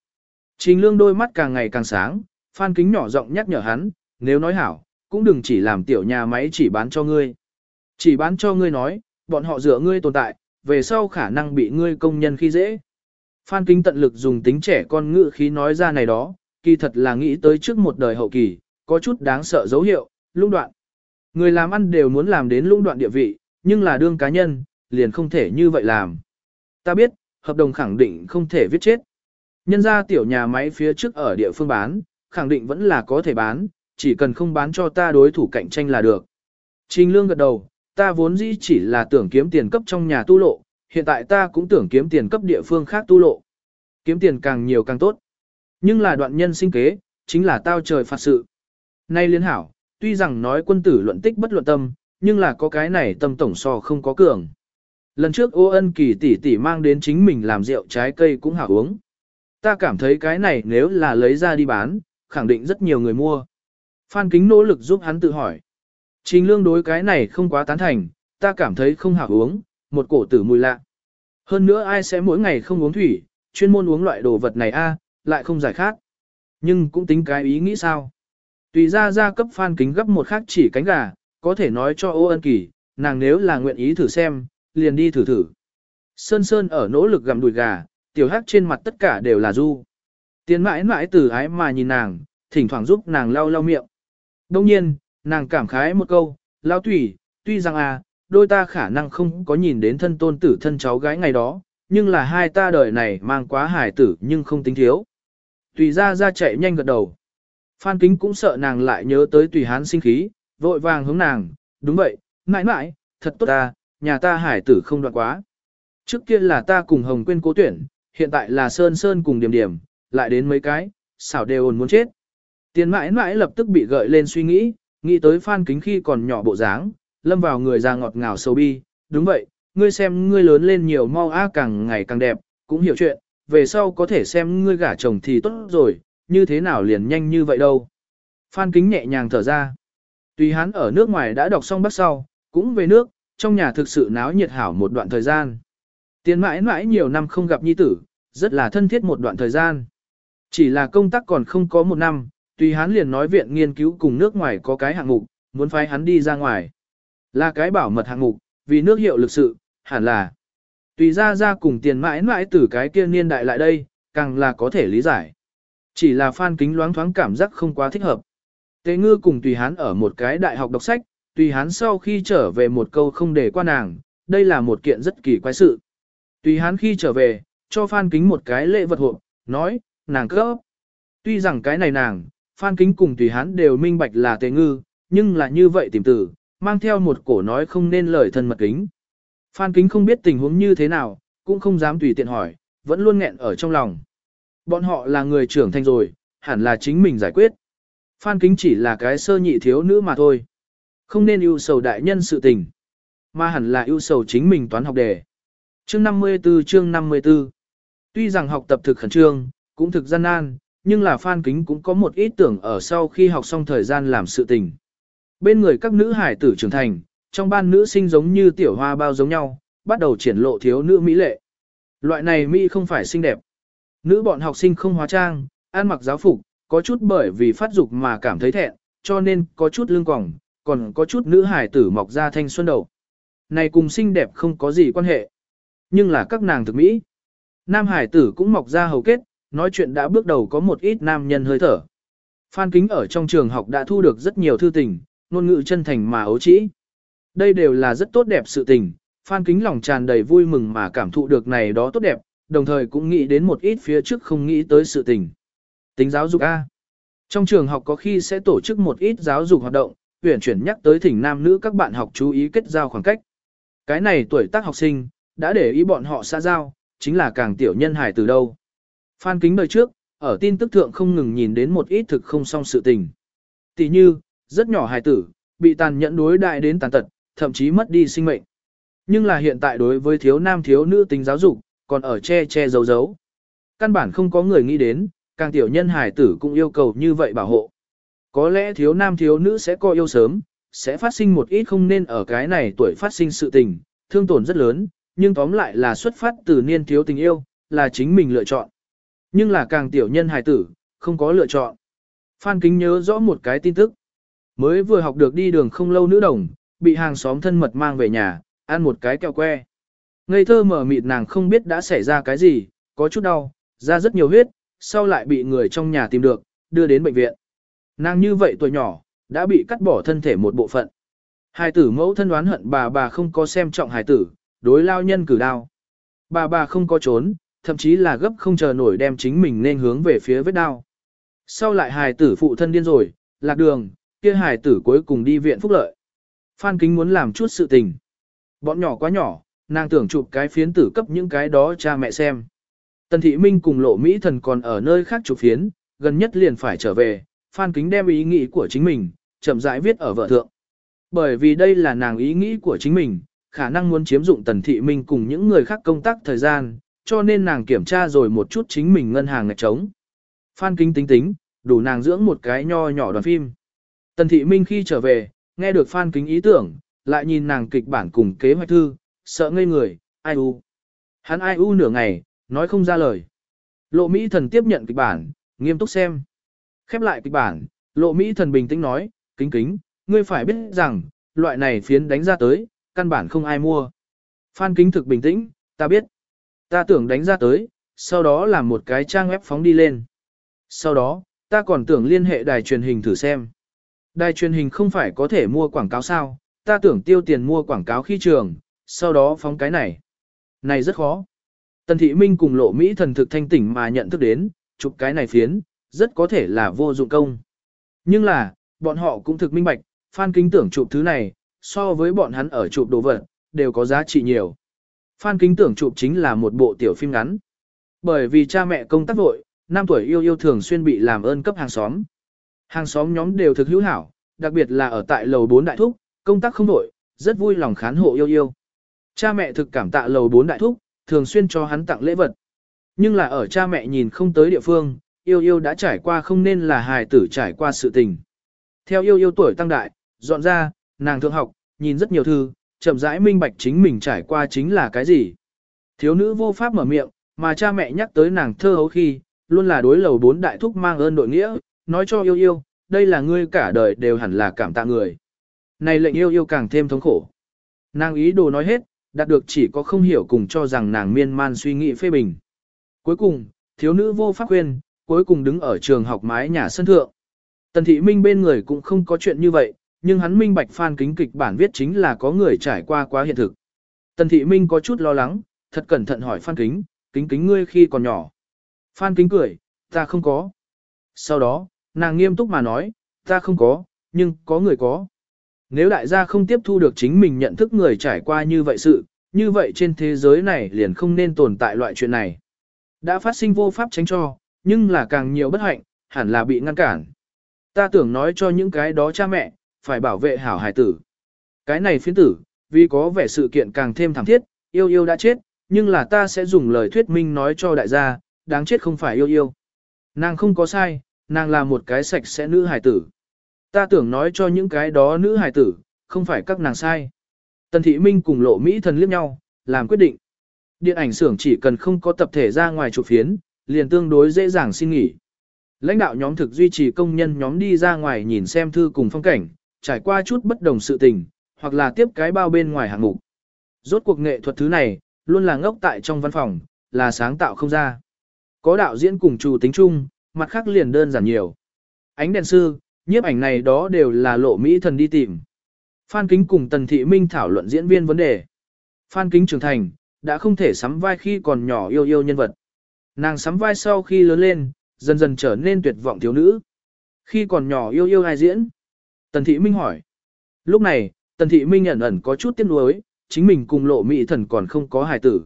[SPEAKER 1] Trình Lương đôi mắt càng ngày càng sáng, Phan Kính nhỏ giọng nhắc nhở hắn, nếu nói hảo, cũng đừng chỉ làm tiểu nhà máy chỉ bán cho ngươi. Chỉ bán cho ngươi nói, bọn họ dựa ngươi tồn tại, về sau khả năng bị ngươi công nhân khi dễ. Phan Kính tận lực dùng tính trẻ con ngự khí nói ra này đó, kỳ thật là nghĩ tới trước một đời hậu kỳ, có chút đáng sợ dấu hiệu, lũng đoạn. Người làm ăn đều muốn làm đến lũng đoạn địa vị, nhưng là đương cá nhân, liền không thể như vậy làm. Ta biết, hợp đồng khẳng định không thể viết chết. Nhân ra tiểu nhà máy phía trước ở địa phương bán, khẳng định vẫn là có thể bán, chỉ cần không bán cho ta đối thủ cạnh tranh là được. Trình lương gật đầu, ta vốn dĩ chỉ là tưởng kiếm tiền cấp trong nhà tu lộ, hiện tại ta cũng tưởng kiếm tiền cấp địa phương khác tu lộ. Kiếm tiền càng nhiều càng tốt. Nhưng là đoạn nhân sinh kế, chính là tao trời phạt sự. Nay liên hảo, tuy rằng nói quân tử luận tích bất luận tâm, nhưng là có cái này tâm tổng so không có cường. Lần trước ô ân kỳ tỷ tỷ mang đến chính mình làm rượu trái cây cũng hảo uống. Ta cảm thấy cái này nếu là lấy ra đi bán, khẳng định rất nhiều người mua. Phan Kính nỗ lực giúp hắn tự hỏi. Trình lương đối cái này không quá tán thành, ta cảm thấy không hảo uống, một cổ tử mùi lạ. Hơn nữa ai sẽ mỗi ngày không uống thủy, chuyên môn uống loại đồ vật này a, lại không giải khát. Nhưng cũng tính cái ý nghĩ sao. Tùy ra ra cấp Phan Kính gấp một khác chỉ cánh gà, có thể nói cho ô ân kỳ, nàng nếu là nguyện ý thử xem, liền đi thử thử. Sơn Sơn ở nỗ lực gặm đùi gà, tiểu hắc trên mặt tất cả đều là du. Tiến mãi mãi từ ái mà nhìn nàng, thỉnh thoảng giúp nàng lau lau miệng. Đông nhiên, nàng cảm khái một câu, lão thủy tuy rằng à, đôi ta khả năng không có nhìn đến thân tôn tử thân cháu gái ngày đó, nhưng là hai ta đời này mang quá hải tử nhưng không tính thiếu. Tùy ra ra chạy nhanh gật đầu. Phan Kính cũng sợ nàng lại nhớ tới tùy hán sinh khí, vội vàng hướng nàng, đúng vậy, mãi mãi, thật tốt ta, nhà ta hải tử không đoạn quá. Trước kia là ta cùng Hồng Quyên cố tuyển, hiện tại là Sơn Sơn cùng Điểm Điểm, lại đến mấy cái, xảo đều ồn muốn chết. Tiền mãi mãi lập tức bị gợi lên suy nghĩ, nghĩ tới Phan Kính khi còn nhỏ bộ dáng, lâm vào người già ngọt ngào sâu bi, đúng vậy, ngươi xem ngươi lớn lên nhiều mau á càng ngày càng đẹp, cũng hiểu chuyện, về sau có thể xem ngươi gả chồng thì tốt rồi, như thế nào liền nhanh như vậy đâu. Phan Kính nhẹ nhàng thở ra. Tùy hắn ở nước ngoài đã đọc xong bắt sau, cũng về nước, trong nhà thực sự náo nhiệt hảo một đoạn thời gian. Tiền mãi mãi nhiều năm không gặp nhi tử, rất là thân thiết một đoạn thời gian. Chỉ là công tác còn không có một năm, tùy hắn liền nói viện nghiên cứu cùng nước ngoài có cái hạng mục, muốn phái hắn đi ra ngoài. Là cái bảo mật hạng mục, vì nước hiệu lực sự, hẳn là. Tùy ra ra cùng tiền mãi mãi từ cái kia niên đại lại đây, càng là có thể lý giải. Chỉ là phan kính loáng thoáng cảm giác không quá thích hợp. Tế ngư cùng tùy hắn ở một cái đại học đọc sách, tùy hắn sau khi trở về một câu không để qua nàng, đây là một kiện rất kỳ quái sự. Tùy hắn khi trở về, cho phan kính một cái lễ vật hộp, nói, nàng cấp. Tuy rằng cái này nàng, phan kính cùng tùy hán đều minh bạch là Tề ngư, nhưng là như vậy tìm tử, mang theo một cổ nói không nên lời thân mật kính. Phan kính không biết tình huống như thế nào, cũng không dám tùy tiện hỏi, vẫn luôn nghẹn ở trong lòng. Bọn họ là người trưởng thành rồi, hẳn là chính mình giải quyết. Phan kính chỉ là cái sơ nhị thiếu nữ mà thôi. Không nên ưu sầu đại nhân sự tình, mà hẳn là ưu sầu chính mình toán học đề. Chương 54 chương 54 Tuy rằng học tập thực khẩn trương, cũng thực gian nan, nhưng là Phan Kính cũng có một ít tưởng ở sau khi học xong thời gian làm sự tình. Bên người các nữ hải tử trưởng thành, trong ban nữ sinh giống như tiểu hoa bao giống nhau, bắt đầu triển lộ thiếu nữ mỹ lệ. Loại này mỹ không phải xinh đẹp. Nữ bọn học sinh không hóa trang, ăn mặc giáo phục, có chút bởi vì phát dục mà cảm thấy thẹn, cho nên có chút lương quòng, còn có chút nữ hải tử mọc ra thanh xuân đầu. Này cùng xinh đẹp không có gì quan hệ. Nhưng là các nàng thực mỹ. Nam hải tử cũng mọc ra hầu kết, nói chuyện đã bước đầu có một ít nam nhân hơi thở. Phan Kính ở trong trường học đã thu được rất nhiều thư tình, ngôn ngữ chân thành mà ấu trĩ. Đây đều là rất tốt đẹp sự tình, Phan Kính lòng tràn đầy vui mừng mà cảm thụ được này đó tốt đẹp, đồng thời cũng nghĩ đến một ít phía trước không nghĩ tới sự tình. Tính giáo dục A. Trong trường học có khi sẽ tổ chức một ít giáo dục hoạt động, tuyển chuyển nhắc tới thỉnh nam nữ các bạn học chú ý kết giao khoảng cách. Cái này tuổi tác học sinh, đã để ý bọn họ xa giao, chính là càng tiểu nhân hài từ đâu. Phan kính đời trước, ở tin tức thượng không ngừng nhìn đến một ít thực không song sự tình. Tỷ như, rất nhỏ hài tử, bị tàn nhẫn đối đại đến tàn tật, thậm chí mất đi sinh mệnh. Nhưng là hiện tại đối với thiếu nam thiếu nữ tính giáo dục, còn ở che che giấu giấu. Căn bản không có người nghĩ đến, càng tiểu nhân hài tử cũng yêu cầu như vậy bảo hộ. Có lẽ thiếu nam thiếu nữ sẽ coi yêu sớm, sẽ phát sinh một ít không nên ở cái này tuổi phát sinh sự tình, thương tổn rất lớn, nhưng tóm lại là xuất phát từ niên thiếu tình yêu, là chính mình lựa chọn. Nhưng là càng tiểu nhân hài tử, không có lựa chọn. Phan Kính nhớ rõ một cái tin tức. Mới vừa học được đi đường không lâu nữ đồng, bị hàng xóm thân mật mang về nhà, ăn một cái kẹo que. Ngây thơ mở mịt nàng không biết đã xảy ra cái gì, có chút đau, ra rất nhiều huyết, sau lại bị người trong nhà tìm được, đưa đến bệnh viện. Nàng như vậy tuổi nhỏ, đã bị cắt bỏ thân thể một bộ phận. Hài tử mẫu thân đoán hận bà bà không có xem trọng hài tử, đối lao nhân cử đao. Bà bà không có trốn, thậm chí là gấp không chờ nổi đem chính mình nên hướng về phía vết đao. Sau lại hài tử phụ thân điên rồi, lạc đường, kia hài tử cuối cùng đi viện phúc lợi. Phan Kính muốn làm chút sự tình. Bọn nhỏ quá nhỏ, nàng tưởng chụp cái phiến tử cấp những cái đó cha mẹ xem. Tần Thị Minh cùng lộ Mỹ thần còn ở nơi khác chụp phiến, gần nhất liền phải trở về, Phan Kính đem ý nghĩ của chính mình, chậm rãi viết ở vợ thượng. Bởi vì đây là nàng ý nghĩ của chính mình, khả năng muốn chiếm dụng Tần Thị Minh cùng những người khác công tác thời gian, cho nên nàng kiểm tra rồi một chút chính mình ngân hàng ngạch trống. Phan Kính tính tính, đủ nàng dưỡng một cái nho nhỏ đoàn phim. Tần Thị Minh khi trở về, nghe được Phan Kính ý tưởng, lại nhìn nàng kịch bản cùng kế hoạch thư, sợ ngây người, ai u. Hắn ai u nửa ngày, nói không ra lời. Lộ Mỹ thần tiếp nhận kịch bản, nghiêm túc xem. Khép lại kịch bản, lộ Mỹ thần bình tĩnh nói, kính kính, ngươi phải biết rằng, loại này phiến đánh ra tới, căn bản không ai mua. Phan kính thực bình tĩnh, ta biết. Ta tưởng đánh ra tới, sau đó làm một cái trang web phóng đi lên. Sau đó, ta còn tưởng liên hệ đài truyền hình thử xem. Đài truyền hình không phải có thể mua quảng cáo sao, ta tưởng tiêu tiền mua quảng cáo khi trường, sau đó phóng cái này. Này rất khó. Tần Thị Minh cùng lộ Mỹ thần thực thanh tỉnh mà nhận thức đến, chụp cái này phiến, rất có thể là vô dụng công. Nhưng là, bọn họ cũng thực minh bạch, Phan Kính tưởng chụp thứ này, so với bọn hắn ở chụp đồ vật, đều có giá trị nhiều. Phan Kính tưởng chụp chính là một bộ tiểu phim ngắn. Bởi vì cha mẹ công tác vội, năm tuổi yêu yêu thường xuyên bị làm ơn cấp hàng xóm. Hàng xóm nhóm đều thực hữu hảo, đặc biệt là ở tại lầu 4 đại thúc, công tác không vội, rất vui lòng khán hộ yêu yêu. Cha mẹ thực cảm tạ lầu 4 đại thúc, thường xuyên cho hắn tặng lễ vật. Nhưng là ở cha mẹ nhìn không tới địa phương, yêu yêu đã trải qua không nên là hài tử trải qua sự tình. Theo yêu yêu tuổi tăng đại, dọn ra, nàng thượng học, nhìn rất nhiều thư, chậm rãi minh bạch chính mình trải qua chính là cái gì. Thiếu nữ vô pháp mở miệng, mà cha mẹ nhắc tới nàng thơ hấu khi, luôn là đối lầu bốn đại thúc mang ơn đội nghĩa, nói cho yêu yêu, đây là ngươi cả đời đều hẳn là cảm tạ người. Này lệnh yêu yêu càng thêm thống khổ. Nàng ý đồ nói hết, đạt được chỉ có không hiểu cùng cho rằng nàng miên man suy nghĩ phê bình. Cuối cùng, thiếu nữ vô pháp khuyên, cuối cùng đứng ở trường học mái nhà sân thượng. Tần thị minh bên người cũng không có chuyện như vậy, nhưng hắn minh bạch phan kính kịch bản viết chính là có người trải qua quá hiện thực. Tần thị minh có chút lo lắng, thật cẩn thận hỏi phan kính, kính kính ngươi khi còn nhỏ. Phan kính cười, ta không có. Sau đó, nàng nghiêm túc mà nói, ta không có, nhưng có người có. Nếu đại gia không tiếp thu được chính mình nhận thức người trải qua như vậy sự, như vậy trên thế giới này liền không nên tồn tại loại chuyện này. Đã phát sinh vô pháp tránh cho, nhưng là càng nhiều bất hạnh, hẳn là bị ngăn cản. Ta tưởng nói cho những cái đó cha mẹ, phải bảo vệ hảo hải tử. Cái này phiến tử, vì có vẻ sự kiện càng thêm thảm thiết, yêu yêu đã chết, nhưng là ta sẽ dùng lời thuyết minh nói cho đại gia, đáng chết không phải yêu yêu. Nàng không có sai, nàng là một cái sạch sẽ nữ hải tử. Ta tưởng nói cho những cái đó nữ hải tử, không phải các nàng sai. Tần Thị Minh cùng lộ Mỹ thần liếc nhau, làm quyết định. Điện ảnh xưởng chỉ cần không có tập thể ra ngoài chụp phiến, liền tương đối dễ dàng xin nghỉ. Lãnh đạo nhóm thực duy trì công nhân nhóm đi ra ngoài nhìn xem thư cùng phong cảnh, trải qua chút bất đồng sự tình, hoặc là tiếp cái bao bên ngoài hạng mục. Rốt cuộc nghệ thuật thứ này, luôn là ngốc tại trong văn phòng, là sáng tạo không ra. Có đạo diễn cùng chủ tính chung, mặt khác liền đơn giản nhiều. Ánh đèn sư, nhiếp ảnh này đó đều là lộ Mỹ thần đi tìm. Phan Kính cùng Tần Thị Minh thảo luận diễn viên vấn đề. Phan Kính trưởng thành, đã không thể sắm vai khi còn nhỏ yêu yêu nhân vật. Nàng sắm vai sau khi lớn lên, dần dần trở nên tuyệt vọng thiếu nữ. Khi còn nhỏ yêu yêu ai diễn? Tần Thị Minh hỏi. Lúc này, Tần Thị Minh ẩn ẩn có chút tiếc nuối, chính mình cùng lộ mỹ thần còn không có hài tử.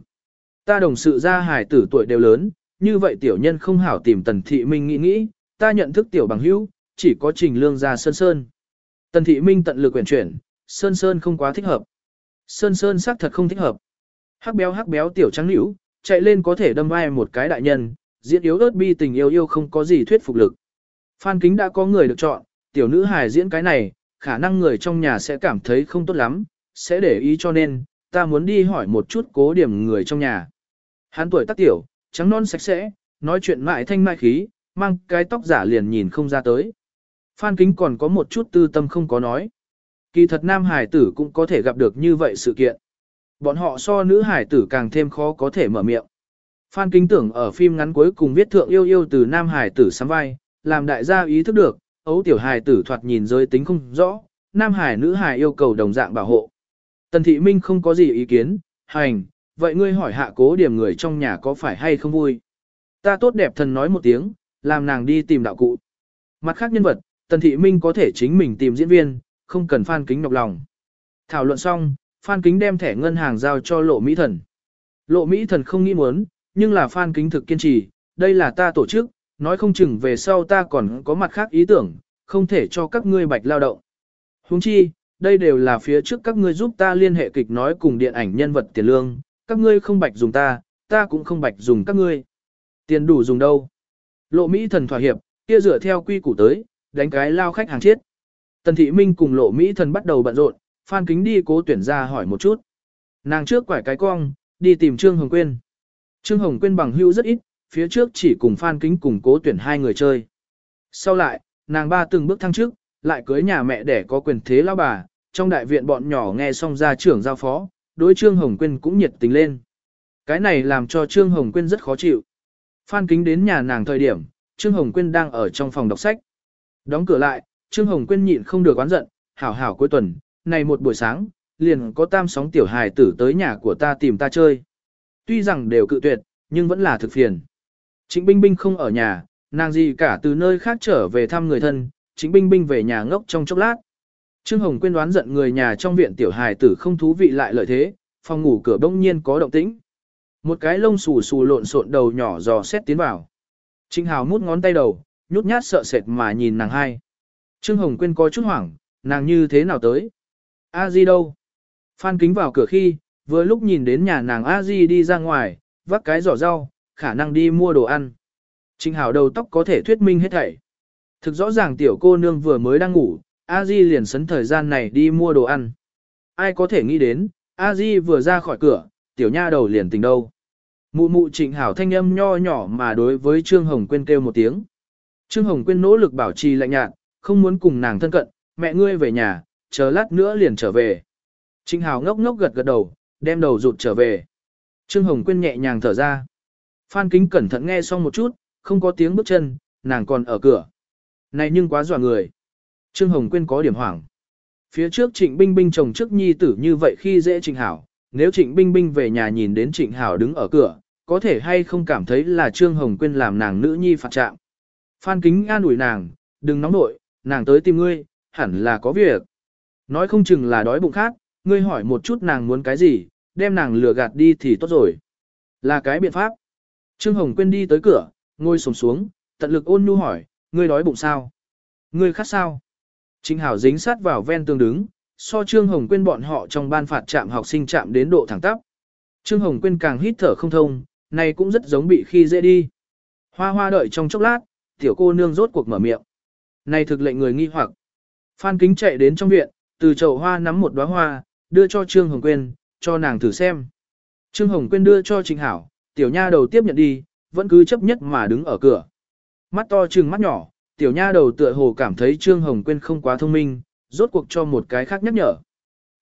[SPEAKER 1] Ta đồng sự ra hài tử tuổi đều lớn, như vậy tiểu nhân không hảo tìm Tần Thị Minh nghĩ nghĩ, ta nhận thức tiểu bằng hữu, chỉ có trình lương ra sơn sơn. Tần Thị Minh tận lực quyển chuyển, sơn sơn không quá thích hợp. Sơn sơn xác thật không thích hợp. Hắc béo hắc béo tiểu trắng nữ, chạy lên có thể đâm vai một cái đại nhân, diễn yếu ớt bi tình yêu yêu không có gì thuyết phục lực. Phan Kính đã có người được chọn, tiểu nữ hài diễn cái này, khả năng người trong nhà sẽ cảm thấy không tốt lắm, sẽ để ý cho nên, ta muốn đi hỏi một chút cố điểm người trong nhà. Hắn tuổi tác tiểu, trắng non sạch sẽ, nói chuyện mại thanh mại khí, mang cái tóc giả liền nhìn không ra tới. Phan Kính còn có một chút tư tâm không có nói. Kỳ thật nam hải tử cũng có thể gặp được như vậy sự kiện. Bọn họ so nữ hải tử càng thêm khó có thể mở miệng. Phan Kính tưởng ở phim ngắn cuối cùng viết thượng yêu yêu từ nam hải tử sắm vai, làm đại gia ý thức được, ấu tiểu hải tử thoạt nhìn giới tính không rõ, nam hải nữ hải yêu cầu đồng dạng bảo hộ. Tần Thị Minh không có gì ý kiến, hành, vậy ngươi hỏi hạ cố điểm người trong nhà có phải hay không vui. Ta tốt đẹp thần nói một tiếng, làm nàng đi tìm đạo cụ. Mặt khác nhân vật, Tần Thị Minh có thể chính mình tìm diễn viên, không cần Phan Kính nhọc lòng. Thảo luận xong, Phan Kính đem thẻ ngân hàng giao cho Lộ Mỹ Thần. Lộ Mỹ Thần không nghĩ muốn, nhưng là Phan Kính thực kiên trì, đây là ta tổ chức, nói không chừng về sau ta còn có mặt khác ý tưởng, không thể cho các ngươi bạch lao động. Huống chi, đây đều là phía trước các ngươi giúp ta liên hệ kịch nói cùng điện ảnh nhân vật tiền lương, các ngươi không bạch dùng ta, ta cũng không bạch dùng các ngươi. Tiền đủ dùng đâu? Lộ Mỹ thần thỏa hiệp, kia dựa theo quy củ tới, đánh cái lao khách hàng chết. Tần Thị Minh cùng Lộ Mỹ thần bắt đầu bận rộn, Phan Kính đi cố tuyển ra hỏi một chút. Nàng trước quải cái cong, đi tìm Trương Hồng Quyên. Trương Hồng Quyên bằng hữu rất ít, phía trước chỉ cùng Phan Kính cùng cố tuyển hai người chơi. Sau lại, nàng ba từng bước thăng trước, lại cưới nhà mẹ để có quyền thế lão bà, trong đại viện bọn nhỏ nghe xong ra trưởng giao phó, đối Trương Hồng Quyên cũng nhiệt tình lên. Cái này làm cho Trương Hồng Quyên rất khó chịu. Phan Kính đến nhà nàng thời điểm, Trương Hồng Quyên đang ở trong phòng đọc sách. Đóng cửa lại, Trương Hồng Quyên nhịn không được oán giận, hảo hảo cuối tuần, này một buổi sáng, liền có tam sóng tiểu hài tử tới nhà của ta tìm ta chơi. Tuy rằng đều cự tuyệt, nhưng vẫn là thực phiền. Trịnh Binh Binh không ở nhà, nàng gì cả từ nơi khác trở về thăm người thân, Trịnh Binh Binh về nhà ngốc trong chốc lát. Trương Hồng Quyên đoán giận người nhà trong viện tiểu hài tử không thú vị lại lợi thế, phòng ngủ cửa đông nhiên có động tĩnh. Một cái lông xù xù lộn xộn đầu nhỏ dò xét tiến vào. Trịnh Hào mút ngón tay đầu, nhút nhát sợ sệt mà nhìn nàng hai. Trương Hồng Quyên có chút hoảng, nàng như thế nào tới? A Di đâu? Phan kính vào cửa khi, vừa lúc nhìn đến nhà nàng A Di đi ra ngoài, vác cái giỏ rau, khả năng đi mua đồ ăn. Trình hảo đầu tóc có thể thuyết minh hết thảy. Thực rõ ràng tiểu cô nương vừa mới đang ngủ, A Di liền sấn thời gian này đi mua đồ ăn. Ai có thể nghĩ đến, A Di vừa ra khỏi cửa, tiểu nha đầu liền tình đâu. Mụ mụ trịnh hảo thanh âm nho nhỏ mà đối với Trương Hồng Quyên kêu một tiếng. Trương Hồng Quyên nỗ lực bảo trì lạnh nhạt, không muốn cùng nàng thân cận, mẹ ngươi về nhà, chờ lát nữa liền trở về. Trịnh hảo ngốc ngốc gật gật đầu, đem đầu rụt trở về. Trương Hồng Quyên nhẹ nhàng thở ra. Phan Kính cẩn thận nghe xong một chút, không có tiếng bước chân, nàng còn ở cửa. Này nhưng quá dọa người. Trương Hồng Quyên có điểm hoảng. Phía trước Trịnh Binh Binh chồng trước nhi tử như vậy khi dễ Trịnh Hảo, nếu Trịnh Binh Binh về nhà nhìn đến Trịnh Hảo đứng ở cửa, có thể hay không cảm thấy là Trương Hồng Quyên làm nàng nữ nhi phạt trạng. Phan Kính an ủi nàng, đừng nóng nội, nàng tới tìm ngươi, hẳn là có việc. Nói không chừng là đói bụng khác, ngươi hỏi một chút nàng muốn cái gì, đem nàng lừa gạt đi thì tốt rồi. Là cái biện pháp. Trương Hồng Quyên đi tới cửa, ngồi sồm xuống, tận lực ôn nhu hỏi, ngươi đói bụng sao? Ngươi khát sao? Trịnh Hảo dính sát vào ven tường đứng, so Trương Hồng Quyên bọn họ trong ban phạt trạm học sinh chạm đến độ thẳng tắp. Trương Hồng Quyên càng hít thở không thông, này cũng rất giống bị khi dễ đi. Hoa hoa đợi trong chốc lát, tiểu cô nương rốt cuộc mở miệng. Này thực lệnh người nghi hoặc. Phan Kính chạy đến trong viện, từ chậu hoa nắm một đóa hoa, đưa cho Trương Hồng Quyên, cho nàng thử xem. Trương Hồng Quyên đưa cho Trịnh Hảo, tiểu nha đầu tiếp nhận đi, vẫn cứ chấp nhất mà đứng ở cửa. Mắt to trừng mắt nhỏ, tiểu nha đầu tựa hồ cảm thấy Trương Hồng Quyên không quá thông minh, rốt cuộc cho một cái khác nhắc nhở.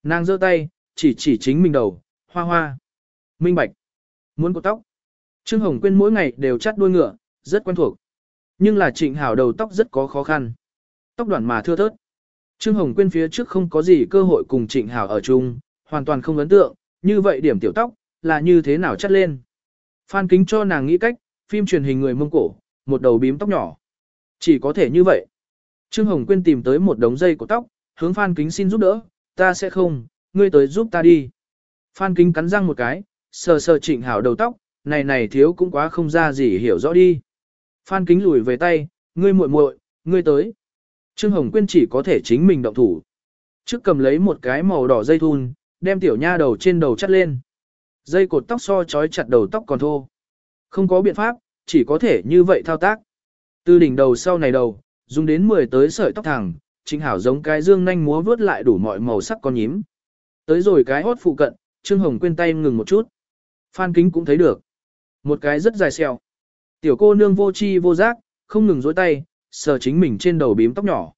[SPEAKER 1] Nàng giơ tay, chỉ chỉ chính mình đầu, hoa hoa. Minh bạch. Muốn cột tóc. Trương Hồng Quyên mỗi ngày đều chắt đuôi ngựa, rất quen thuộc. Nhưng là trịnh hảo đầu tóc rất có khó khăn. Tóc đoạn mà thưa thớt. Trương Hồng Quyên phía trước không có gì cơ hội cùng trịnh hảo ở chung, hoàn toàn không ấn tượng, như vậy điểm tiểu tóc, là như thế nào chắt lên. Phan kính cho nàng nghĩ cách, phim truyền hình người mông cổ, một đầu bím tóc nhỏ. Chỉ có thể như vậy. Trương Hồng Quyên tìm tới một đống dây của tóc, hướng Phan kính xin giúp đỡ, ta sẽ không, ngươi tới giúp ta đi. Phan kính cắn răng một cái, sờ sờ trịnh hảo đầu tóc, này này thiếu cũng quá không ra gì hiểu rõ đi. Phan kính lùi về tay, ngươi muội muội, ngươi tới. Trương Hồng Quyên chỉ có thể chính mình động thủ. Trước cầm lấy một cái màu đỏ dây thun, đem tiểu nha đầu trên đầu chắt lên. Dây cột tóc so chói chặt đầu tóc còn thô. Không có biện pháp, chỉ có thể như vậy thao tác. Từ đỉnh đầu sau này đầu, dùng đến 10 tới sợi tóc thẳng, chính hảo giống cái dương nhanh múa vướt lại đủ mọi màu sắc con nhím. Tới rồi cái hốt phụ cận, Trương Hồng quên tay ngừng một chút. Phan Kính cũng thấy được. Một cái rất dài xeo. Tiểu cô nương vô chi vô giác, không ngừng dối tay, sờ chính mình trên đầu bím tóc nhỏ.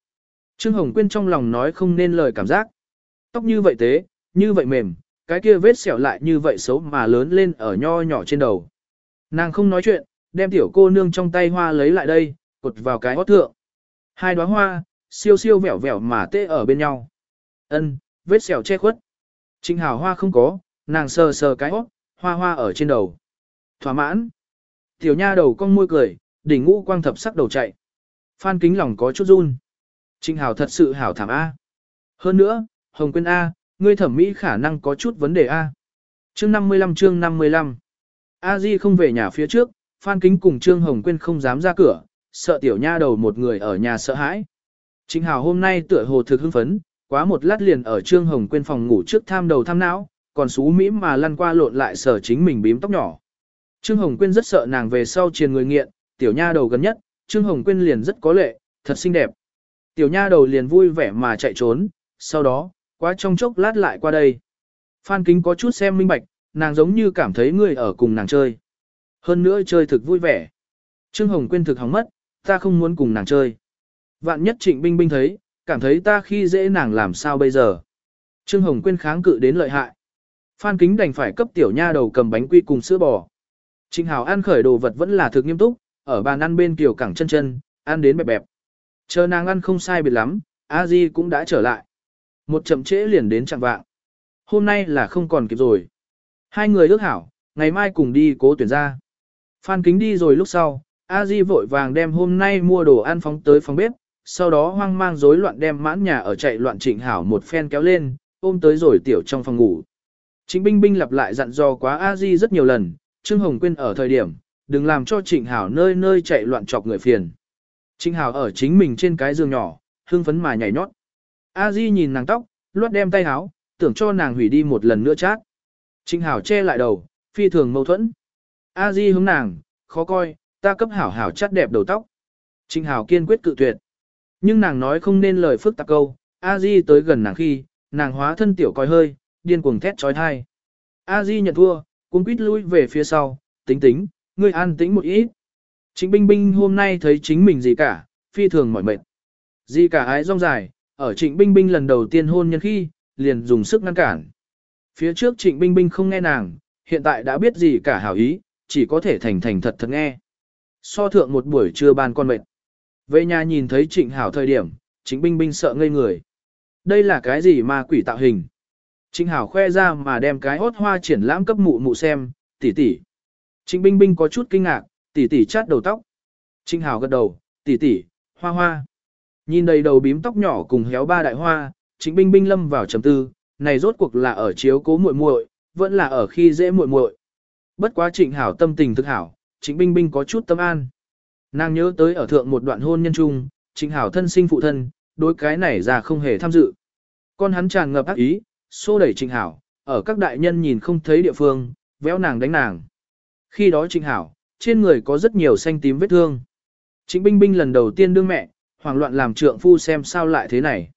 [SPEAKER 1] Trương Hồng Quyên trong lòng nói không nên lời cảm giác. Tóc như vậy tế, như vậy mềm, cái kia vết sẹo lại như vậy xấu mà lớn lên ở nho nhỏ trên đầu. Nàng không nói chuyện, đem tiểu cô nương trong tay hoa lấy lại đây, cột vào cái hót thượng. Hai đóa hoa, siêu siêu vẻo vẻo mà tê ở bên nhau. Ân, vết sẹo che khuất. Trinh hào hoa không có, nàng sờ sờ cái hót, hoa hoa ở trên đầu. Thỏa mãn. Tiểu nha đầu cong môi cười, đỉnh ngũ quang thập sắc đầu chạy. Phan kính lòng có chút run. Trinh hào thật sự hảo thảm A. Hơn nữa, Hồng Quyên A, ngươi thẩm mỹ khả năng có chút vấn đề A. Chương 55 chương 55 A Di không về nhà phía trước, Phan Kính cùng Trương Hồng Quyên không dám ra cửa, sợ tiểu nha đầu một người ở nhà sợ hãi. Trịnh Hào hôm nay tựa hồ thực hưng phấn, quá một lát liền ở Trương Hồng Quyên phòng ngủ trước tham đầu tham não, còn xú mỹ mà lăn qua lộn lại sở chính mình bím tóc nhỏ. Trương Hồng Quyên rất sợ nàng về sau truyền người nghiện, tiểu nha đầu gần nhất, Trương Hồng Quyên liền rất có lệ, thật xinh đẹp. Tiểu nha đầu liền vui vẻ mà chạy trốn, sau đó, quá trong chốc lát lại qua đây. Phan Kính có chút xem minh bạch, nàng giống như cảm thấy người ở cùng nàng chơi. Hơn nữa chơi thực vui vẻ. Trương Hồng Quyên thực hóng mất, ta không muốn cùng nàng chơi. Vạn nhất trịnh binh binh thấy, cảm thấy ta khi dễ nàng làm sao bây giờ. Trương Hồng Quyên kháng cự đến lợi hại. Phan Kính đành phải cấp tiểu nha đầu cầm bánh quy cùng sữa bò. Trịnh Hào ăn khởi đồ vật vẫn là thực nghiêm túc, ở bàn ăn bên kiểu cẳng chân chân, ăn đến bẹp bẹp. Chờ nàng ăn không sai biệt lắm, A Di cũng đã trở lại. Một chậm trễ liền đến chặng vạng. Hôm nay là không còn kịp rồi. Hai người ước hảo, ngày mai cùng đi cố tuyển ra. Phan kính đi rồi lúc sau, A Di vội vàng đem hôm nay mua đồ ăn phóng tới phòng bếp, sau đó hoang mang rối loạn đem mãn nhà ở chạy loạn trịnh hảo một phen kéo lên, ôm tới rồi tiểu trong phòng ngủ. Trịnh Binh Binh lặp lại dặn dò quá A Di rất nhiều lần, Trương Hồng Quyên ở thời điểm, đừng làm cho Trịnh Hảo nơi nơi chạy loạn chọc người phiền. Trịnh Hảo ở chính mình trên cái giường nhỏ, hưng phấn mà nhảy nhót. A Di nhìn nàng tóc, luốt đem tay háo, tưởng cho nàng hủy đi một lần nữa chát. Trịnh Hảo che lại đầu, phi thường mâu thuẫn. A Di hướng nàng, khó coi, ta cấp Hảo Hảo chát đẹp đầu tóc. Trịnh Hảo kiên quyết cự tuyệt. Nhưng nàng nói không nên lời phức tạp câu, A Di tới gần nàng khi, nàng hóa thân tiểu coi hơi, điên cuồng thét trói thai. A Di nhận thua, cuốn quýt lui về phía sau, tính tính, ngươi an tĩnh một ít. Trịnh Binh Binh hôm nay thấy chính mình gì cả, phi thường mỏi mệt. Gì cả ái rong dài, ở Trịnh Binh Binh lần đầu tiên hôn nhân khi, liền dùng sức ngăn cản. Phía trước Trịnh Binh Binh không nghe nàng, hiện tại đã biết gì cả hảo ý, chỉ có thể thành thành thật thật nghe. So thượng một buổi trưa ban con mệt. Về nhà nhìn thấy Trịnh Hảo thời điểm, Trịnh Binh Binh sợ ngây người. Đây là cái gì mà quỷ tạo hình? Trịnh Hảo khoe ra mà đem cái hốt hoa triển lãm cấp mụ mụ xem, tỷ tỷ. Trịnh Binh Binh có chút kinh ngạc, tỷ tỷ chát đầu tóc. Trịnh Hảo gật đầu, tỷ tỷ, hoa hoa. Nhìn đầy đầu bím tóc nhỏ cùng héo ba đại hoa, Trịnh Binh Binh lâm vào trầm tư, này rốt cuộc là ở chiếu cố muội muội, vẫn là ở khi dễ muội muội. Bất quá Trịnh Hảo tâm tình thực hảo, Trịnh Binh Binh có chút tâm an. Nàng nhớ tới ở thượng một đoạn hôn nhân chung, Trịnh Hảo thân sinh phụ thân, đối cái này ra không hề tham dự. Con hắn tràn ngập ác ý, xô đẩy Trịnh Hảo, ở các đại nhân nhìn không thấy địa phương, véo nàng đánh nàng. Khi đó Trịnh Hảo, trên người có rất nhiều xanh tím vết thương. Trịnh Binh Binh lần đầu tiên đương mẹ, hoảng loạn làm trượng phu xem sao lại thế này.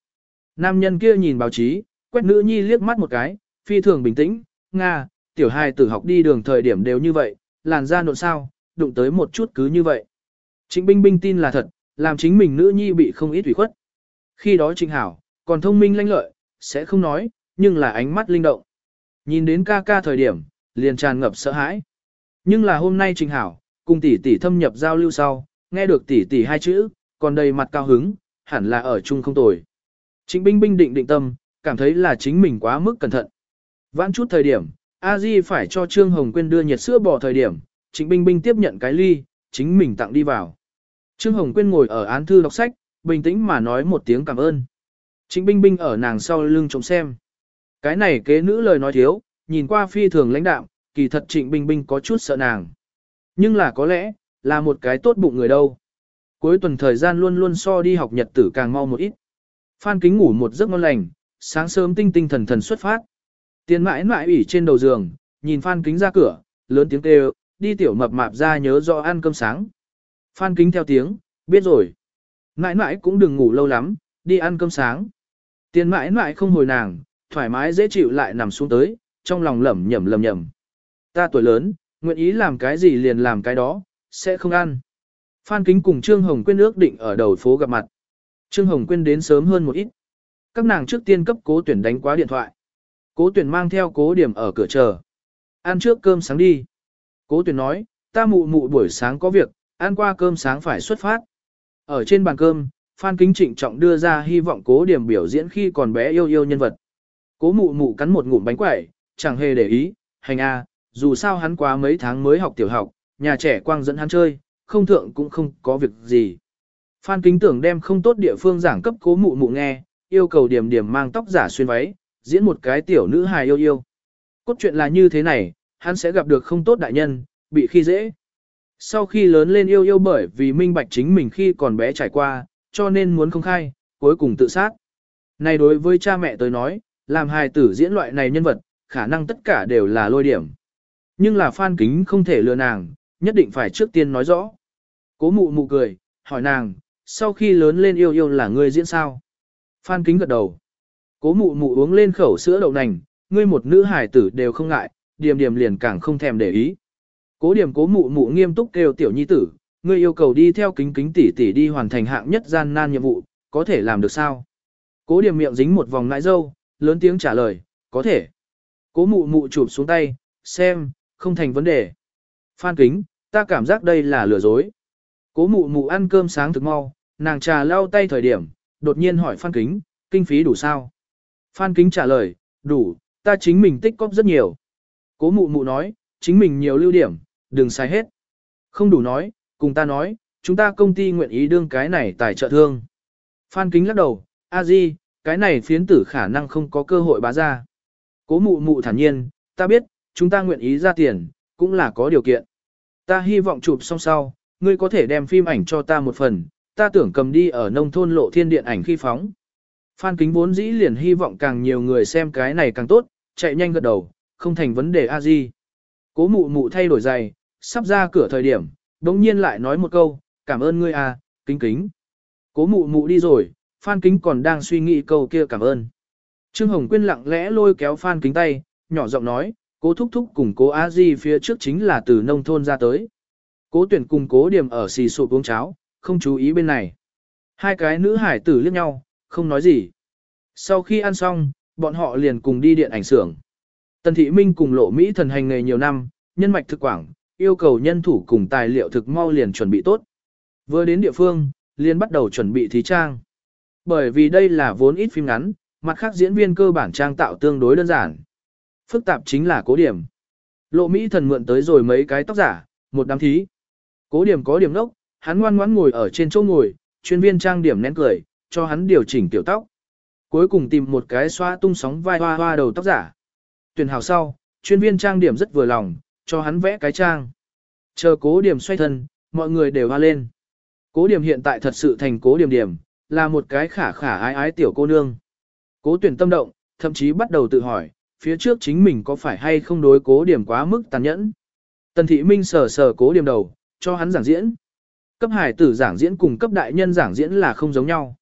[SPEAKER 1] Nam nhân kia nhìn báo chí, quét nữ nhi liếc mắt một cái, phi thường bình tĩnh, Nga, tiểu hài tử học đi đường thời điểm đều như vậy, làn da nộn sao, đụng tới một chút cứ như vậy. Trịnh Binh Binh tin là thật, làm chính mình nữ nhi bị không ít ủy khuất. Khi đó Trịnh Hảo, còn thông minh lanh lợi, sẽ không nói, nhưng là ánh mắt linh động. Nhìn đến ca ca thời điểm, liền tràn ngập sợ hãi. Nhưng là hôm nay Trịnh Hảo, cùng tỷ tỷ thâm nhập giao lưu sau, nghe được tỷ tỷ hai chữ, còn đầy mặt cao hứng, hẳn là ở chung không tồi. Trịnh Binh Binh định định tâm, cảm thấy là chính mình quá mức cẩn thận. Vãn chút thời điểm, A Di phải cho Trương Hồng Quyên đưa nhiệt sữa bỏ thời điểm, Trịnh Binh Binh tiếp nhận cái ly, chính mình tặng đi vào. Trương Hồng Quyên ngồi ở án thư đọc sách, bình tĩnh mà nói một tiếng cảm ơn. Trịnh Binh Binh ở nàng sau lưng trông xem. Cái này kế nữ lời nói thiếu, nhìn qua phi thường lãnh đạm, kỳ thật Trịnh Binh Binh có chút sợ nàng. Nhưng là có lẽ, là một cái tốt bụng người đâu. Cuối tuần thời gian luôn luôn so đi học nhật tử càng mau một ít. Phan Kính ngủ một giấc ngon lành, sáng sớm tinh tinh thần thần xuất phát. Tiền mãi mãi ủy trên đầu giường, nhìn Phan Kính ra cửa, lớn tiếng kêu, đi tiểu mập mạp ra nhớ do ăn cơm sáng. Phan Kính theo tiếng, biết rồi. Mãi mãi cũng đừng ngủ lâu lắm, đi ăn cơm sáng. Tiền mãi mãi không hồi nàng, thoải mái dễ chịu lại nằm xuống tới, trong lòng lẩm nhẩm lẩm nhẩm. Ta tuổi lớn, nguyện ý làm cái gì liền làm cái đó, sẽ không ăn. Phan Kính cùng Trương Hồng Quyên ước định ở đầu phố gặp mặt. Trương Hồng Quyên đến sớm hơn một ít. Các nàng trước tiên cấp cố tuyển đánh quá điện thoại. Cố tuyển mang theo cố điểm ở cửa chờ. Ăn trước cơm sáng đi. Cố tuyển nói, ta mụ mụ buổi sáng có việc, ăn qua cơm sáng phải xuất phát. Ở trên bàn cơm, Phan Kính trịnh trọng đưa ra hy vọng cố điểm biểu diễn khi còn bé yêu yêu nhân vật. Cố mụ mụ cắn một ngụm bánh quẩy, chẳng hề để ý, hành a, dù sao hắn quá mấy tháng mới học tiểu học, nhà trẻ quang dẫn hắn chơi, không thượng cũng không có việc gì. Phan Kính tưởng đem không tốt địa phương giảng cấp cố mụ mụ nghe, yêu cầu điểm điểm mang tóc giả xuyên váy, diễn một cái tiểu nữ hài yêu yêu. Cốt truyện là như thế này, hắn sẽ gặp được không tốt đại nhân, bị khi dễ. Sau khi lớn lên yêu yêu bởi vì minh bạch chính mình khi còn bé trải qua, cho nên muốn không khai, cuối cùng tự sát. Này đối với cha mẹ tôi nói, làm hài tử diễn loại này nhân vật, khả năng tất cả đều là lôi điểm. Nhưng là Phan Kính không thể lừa nàng, nhất định phải trước tiên nói rõ. Cố mụ mụ cười, hỏi nàng, sau khi lớn lên yêu yêu là ngươi diễn sao? Phan Kính gật đầu. Cố mụ mụ uống lên khẩu sữa đậu nành, ngươi một nữ hài tử đều không ngại, điểm điểm liền càng không thèm để ý. Cố điểm cố mụ mụ nghiêm túc kêu tiểu nhi tử, ngươi yêu cầu đi theo kính kính tỷ tỷ đi hoàn thành hạng nhất gian nan nhiệm vụ, có thể làm được sao? Cố điểm miệng dính một vòng nãi dâu, lớn tiếng trả lời, có thể. Cố mụ mụ chụp xuống tay, xem, không thành vấn đề. Phan kính, ta cảm giác đây là lừa dối. Cố mụ mụ ăn cơm sáng thực mau, nàng trà lau tay thời điểm, đột nhiên hỏi Phan kính, kinh phí đủ sao? Phan kính trả lời, đủ, ta chính mình tích cóp rất nhiều. Cố mụ mụ nói, chính mình nhiều lưu điểm, đừng sai hết. Không đủ nói, cùng ta nói, chúng ta công ty nguyện ý đương cái này tài trợ thương. Phan kính lắc đầu, a di, cái này phiến tử khả năng không có cơ hội bá ra. Cố mụ mụ thản nhiên, ta biết, chúng ta nguyện ý ra tiền, cũng là có điều kiện. Ta hy vọng chụp xong sau, ngươi có thể đem phim ảnh cho ta một phần, ta tưởng cầm đi ở nông thôn lộ thiên điện ảnh khi phóng. Phan kính vốn dĩ liền hy vọng càng nhiều người xem cái này càng tốt, chạy nhanh gật đầu, không thành vấn đề a di. Cố mụ mụ thay đổi giày, sắp ra cửa thời điểm, đống nhiên lại nói một câu, cảm ơn ngươi à, kính kính. Cố mụ mụ đi rồi, Phan kính còn đang suy nghĩ câu kia cảm ơn. Trương Hồng Quyên lặng lẽ lôi kéo Phan kính tay, nhỏ giọng nói, cố thúc thúc cùng cố a di phía trước chính là từ nông thôn ra tới. Cố tuyển cùng cố điểm ở xì sụp uống cháo, không chú ý bên này. Hai cái nữ hải tử liếc nhau, không nói gì. Sau khi ăn xong, bọn họ liền cùng đi điện ảnh xưởng. Tần Thị Minh cùng lộ Mỹ thần hành nghề nhiều năm, nhân mạch thực quảng, yêu cầu nhân thủ cùng tài liệu thực mau liền chuẩn bị tốt. Vừa đến địa phương, liền bắt đầu chuẩn bị thí trang. Bởi vì đây là vốn ít phim ngắn, mặt khác diễn viên cơ bản trang tạo tương đối đơn giản. Phức tạp chính là cố điểm. Lộ Mỹ thần mượn tới rồi mấy cái tóc giả, một đám thí. Cố điểm có điểm nốc, hắn ngoan ngoãn ngồi ở trên chỗ ngồi, chuyên viên trang điểm nén cười, cho hắn điều chỉnh tiểu tóc. Cuối cùng tìm một cái xoa tung sóng vai hoa hoa đầu tóc giả. Tuyển hào sau, chuyên viên trang điểm rất vừa lòng, cho hắn vẽ cái trang. Chờ cố điểm xoay thân, mọi người đều hoa lên. Cố điểm hiện tại thật sự thành cố điểm điểm, là một cái khả khả ái ái tiểu cô nương. Cố tuyển tâm động, thậm chí bắt đầu tự hỏi, phía trước chính mình có phải hay không đối cố điểm quá mức tàn nhẫn. Tần thị minh sờ sờ cố điểm đầu, cho hắn giảng diễn. Cấp hải tử giảng diễn cùng cấp đại nhân giảng diễn là không giống nhau.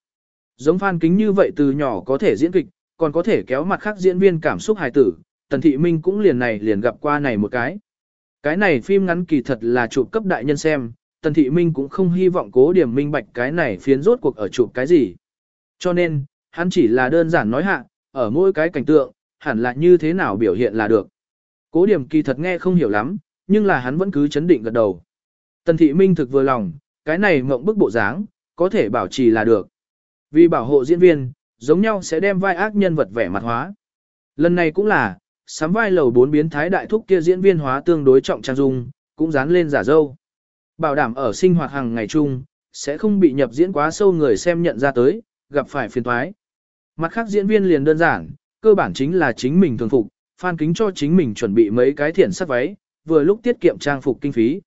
[SPEAKER 1] Giống Phan Kính như vậy từ nhỏ có thể diễn kịch, còn có thể kéo mặt khác diễn viên cảm xúc hài tử, Tần Thị Minh cũng liền này liền gặp qua này một cái. Cái này phim ngắn kỳ thật là chụp cấp đại nhân xem, Tần Thị Minh cũng không hy vọng cố điểm minh bạch cái này phiến rốt cuộc ở chụp cái gì. Cho nên, hắn chỉ là đơn giản nói hạ, ở mỗi cái cảnh tượng, hẳn là như thế nào biểu hiện là được. Cố điểm kỳ thật nghe không hiểu lắm, nhưng là hắn vẫn cứ chấn định gật đầu. Tần Thị Minh thực vừa lòng, cái này mộng bức bộ dáng, có thể bảo trì là được. Vì bảo hộ diễn viên, giống nhau sẽ đem vai ác nhân vật vẻ mặt hóa. Lần này cũng là, sắm vai lầu bốn biến thái đại thúc kia diễn viên hóa tương đối trọng trang dung, cũng dán lên giả dâu. Bảo đảm ở sinh hoạt hàng ngày chung, sẽ không bị nhập diễn quá sâu người xem nhận ra tới, gặp phải phiền toái. Mặt khác diễn viên liền đơn giản, cơ bản chính là chính mình thường phục, phan kính cho chính mình chuẩn bị mấy cái thiển sắc váy, vừa lúc tiết kiệm trang phục kinh phí.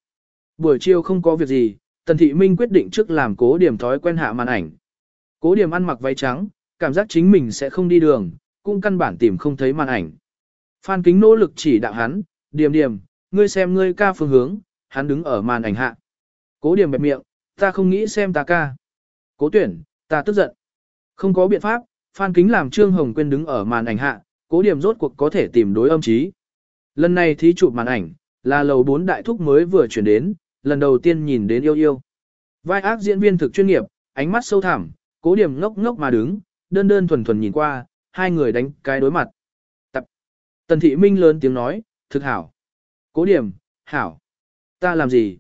[SPEAKER 1] Buổi chiều không có việc gì, Tần Thị Minh quyết định trước làm cố điểm thói quen hạ màn ảnh. Cố điểm ăn mặc váy trắng, cảm giác chính mình sẽ không đi đường, cũng căn bản tìm không thấy màn ảnh. Phan kính nỗ lực chỉ đạo hắn, điểm điểm, ngươi xem ngươi ca phương hướng, hắn đứng ở màn ảnh hạ. Cố điểm bẹp miệng, ta không nghĩ xem ta ca. Cố tuyển, ta tức giận. Không có biện pháp, Phan kính làm Trương Hồng Quyên đứng ở màn ảnh hạ, cố điểm rốt cuộc có thể tìm đối âm trí. Lần này thí chụp màn ảnh, là lầu 4 đại thúc mới vừa chuyển đến, lần đầu tiên nhìn đến yêu yêu. Vai ác diễn viên thực chuyên nghiệp, ánh mắt sâu thẳm, cố điểm ngốc ngốc mà đứng, đơn đơn thuần thuần nhìn qua, hai người đánh cái đối mặt. Tập. Tần thị minh lớn tiếng nói, thực hảo. Cố điểm, hảo. Ta làm gì?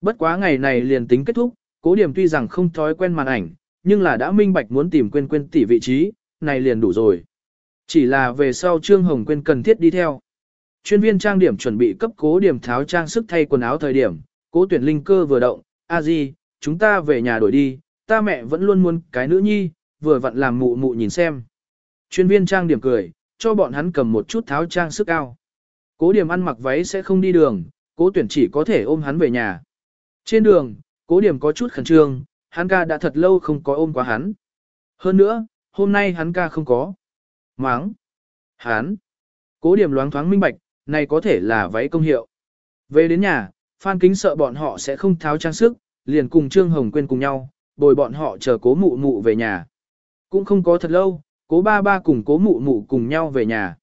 [SPEAKER 1] Bất quá ngày này liền tính kết thúc, cố điểm tuy rằng không thói quen màn ảnh, nhưng là đã minh bạch muốn tìm quên quên tỷ vị trí, này liền đủ rồi. Chỉ là về sau Trương Hồng Quyên cần thiết đi theo. Chuyên viên trang điểm chuẩn bị cấp cố điểm tháo trang sức thay quần áo thời điểm, cố tuyển linh cơ vừa động, a di, chúng ta về nhà đổi đi, ta mẹ vẫn luôn muốn cái nữ nhi, vừa vặn làm mụ mụ nhìn xem. Chuyên viên trang điểm cười, cho bọn hắn cầm một chút tháo trang sức ao Cố điểm ăn mặc váy sẽ không đi đường, cố tuyển chỉ có thể ôm hắn về nhà. Trên đường, cố điểm có chút khẩn trương, hắn ca đã thật lâu không có ôm quá hắn. Hơn nữa, hôm nay hắn ca không có. Máng. Hắn. Cố điểm loáng thoáng minh bạch, này có thể là váy công hiệu. Về đến nhà, Phan Kính sợ bọn họ sẽ không tháo trang sức, liền cùng Trương Hồng quên cùng nhau, bồi bọn họ chờ cố mụ mụ về nhà. Cũng không có thật lâu, cố ba ba cùng cố mụ mụ cùng nhau về nhà.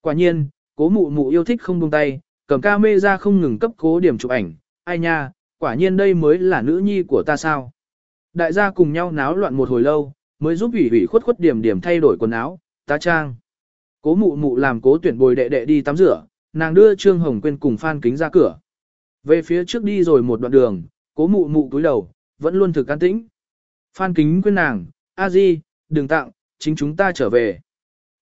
[SPEAKER 1] Quả nhiên, cố mụ mụ yêu thích không buông tay, cầm ca mê ra không ngừng cấp cố điểm chụp ảnh, ai nha, quả nhiên đây mới là nữ nhi của ta sao. Đại gia cùng nhau náo loạn một hồi lâu, mới giúp ủy ủy khuất khuất điểm điểm thay đổi quần áo, tá trang. Cố mụ mụ làm cố tuyển bồi đệ đệ đi tắm rửa, nàng đưa Trương Hồng Quyên cùng Phan Kính ra cửa. Về phía trước đi rồi một đoạn đường, cố mụ mụ cúi đầu, vẫn luôn thực an tĩnh. Phan Kính quên nàng, a di, đừng tặng, chính chúng ta trở về.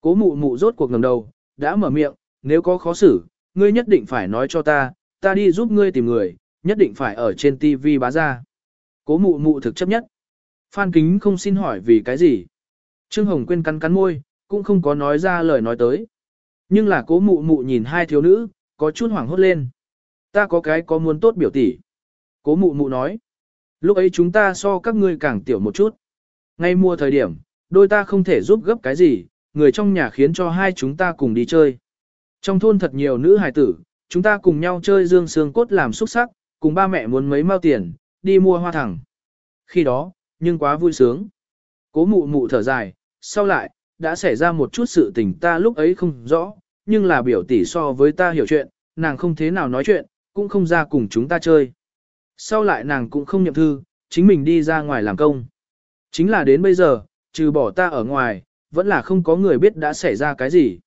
[SPEAKER 1] Cố mụ mụ rốt cuộc ngầm đầu, đã mở miệng, nếu có khó xử, ngươi nhất định phải nói cho ta, ta đi giúp ngươi tìm người, nhất định phải ở trên TV bá ra. Cố mụ mụ thực chấp nhất. Phan Kính không xin hỏi vì cái gì. Trương Hồng Quyên cắn cắn môi, cũng không có nói ra lời nói tới. Nhưng là cố mụ mụ nhìn hai thiếu nữ, có chút hoảng hốt lên. Ta có cái có muốn tốt biểu tỷ. Cố mụ mụ nói. Lúc ấy chúng ta so các ngươi càng tiểu một chút. Ngay mua thời điểm, đôi ta không thể giúp gấp cái gì, người trong nhà khiến cho hai chúng ta cùng đi chơi. Trong thôn thật nhiều nữ hài tử, chúng ta cùng nhau chơi dương sương cốt làm xúc sắc, cùng ba mẹ muốn mấy mao tiền, đi mua hoa thẳng. Khi đó, nhưng quá vui sướng. Cố mụ mụ thở dài, sau lại, đã xảy ra một chút sự tình ta lúc ấy không rõ, nhưng là biểu tỷ so với ta hiểu chuyện, nàng không thế nào nói chuyện, cũng không ra cùng chúng ta chơi. Sau lại nàng cũng không nhậm thư, chính mình đi ra ngoài làm công. Chính là đến bây giờ, trừ bỏ ta ở ngoài, vẫn là không có người biết đã xảy ra cái gì.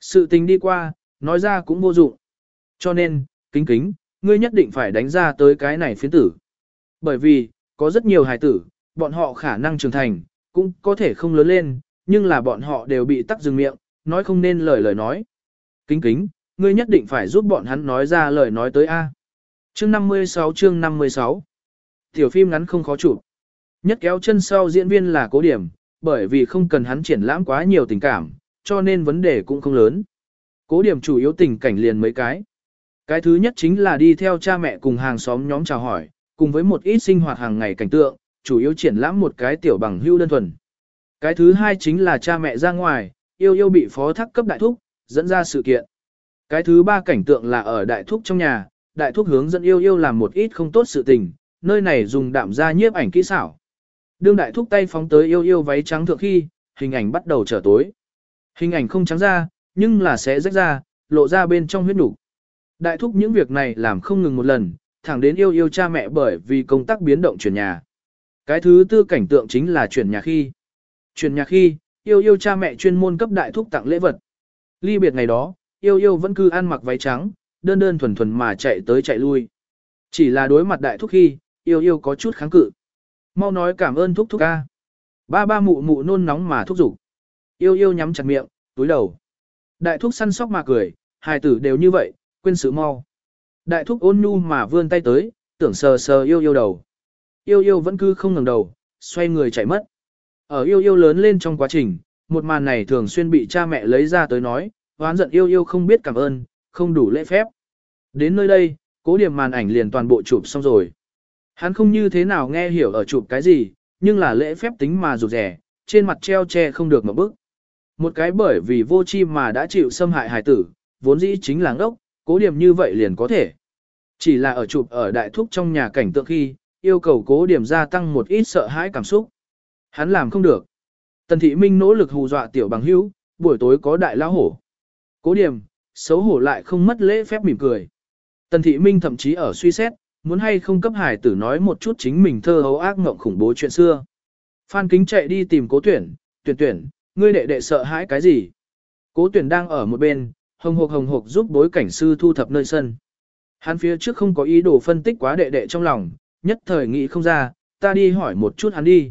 [SPEAKER 1] Sự tình đi qua, nói ra cũng vô dụng. Cho nên, kính kính, ngươi nhất định phải đánh ra tới cái này phiến tử. Bởi vì, có rất nhiều hài tử, bọn họ khả năng trưởng thành, cũng có thể không lớn lên, nhưng là bọn họ đều bị tắc dừng miệng, nói không nên lời lời nói. Kính kính, ngươi nhất định phải giúp bọn hắn nói ra lời nói tới A. Chương 56 chương 56 Tiểu phim ngắn không khó chụp. Nhất kéo chân sau diễn viên là cố điểm, bởi vì không cần hắn triển lãm quá nhiều tình cảm, cho nên vấn đề cũng không lớn. Cố điểm chủ yếu tình cảnh liền mấy cái. Cái thứ nhất chính là đi theo cha mẹ cùng hàng xóm nhóm chào hỏi, cùng với một ít sinh hoạt hàng ngày cảnh tượng, chủ yếu triển lãm một cái tiểu bằng hưu đơn thuần. Cái thứ hai chính là cha mẹ ra ngoài, yêu yêu bị phó thác cấp đại thúc, dẫn ra sự kiện. Cái thứ ba cảnh tượng là ở đại thúc trong nhà, đại thúc hướng dẫn yêu yêu làm một ít không tốt sự tình, nơi này dùng đạm ra nhiếp ảnh kỹ xảo. Đương đại thúc tay phóng tới yêu yêu váy trắng thượng khi, hình ảnh bắt đầu trở tối. Hình ảnh không trắng ra, nhưng là sẽ rách ra, lộ ra bên trong huyết đủ. Đại thúc những việc này làm không ngừng một lần, thẳng đến yêu yêu cha mẹ bởi vì công tác biến động chuyển nhà. Cái thứ tư cảnh tượng chính là chuyển nhà khi. Chuyển nhà khi, yêu yêu cha mẹ chuyên môn cấp đại thúc tặng lễ vật. Ly biệt ngày đó, yêu yêu vẫn cứ ăn mặc váy trắng, đơn đơn thuần thuần mà chạy tới chạy lui. Chỉ là đối mặt đại thúc khi, yêu yêu có chút kháng cự. Mau nói cảm ơn thúc thúc ca. Ba ba mụ mụ nôn nóng mà thúc giục. Yêu yêu nhắm chặt miệng, túi đầu. Đại thúc săn sóc mà cười, hài tử đều như vậy, quên sự mau. Đại thúc ôn nhu mà vươn tay tới, tưởng sờ sờ yêu yêu đầu. Yêu yêu vẫn cứ không ngẩng đầu, xoay người chạy mất. Ở yêu yêu lớn lên trong quá trình, một màn này thường xuyên bị cha mẹ lấy ra tới nói, hoán giận yêu yêu không biết cảm ơn, không đủ lễ phép. Đến nơi đây, cố điểm màn ảnh liền toàn bộ chụp xong rồi. Hắn không như thế nào nghe hiểu ở chụp cái gì, nhưng là lễ phép tính mà rụt rẻ, trên mặt treo che không được một bức. Một cái bởi vì vô chi mà đã chịu xâm hại hài tử, vốn dĩ chính là ngốc, cố điểm như vậy liền có thể. Chỉ là ở chụp ở đại thúc trong nhà cảnh tượng khi, yêu cầu cố điểm gia tăng một ít sợ hãi cảm xúc. Hắn làm không được. Tần thị minh nỗ lực hù dọa tiểu bằng hữu, buổi tối có đại lão hổ. Cố điểm, xấu hổ lại không mất lễ phép mỉm cười. Tần thị minh thậm chí ở suy xét, muốn hay không cấp hải tử nói một chút chính mình thơ hấu ác ngộng khủng bố chuyện xưa. Phan kính chạy đi tìm cố tuyển, tuyển tuyển, ngươi đệ đệ sợ hãi cái gì? Cố tuyển đang ở một bên, hồng hộc hồng hộc giúp bối cảnh sư thu thập nơi sân. Hắn phía trước không có ý đồ phân tích quá đệ đệ trong lòng, nhất thời nghĩ không ra, ta đi hỏi một chút hắn đi.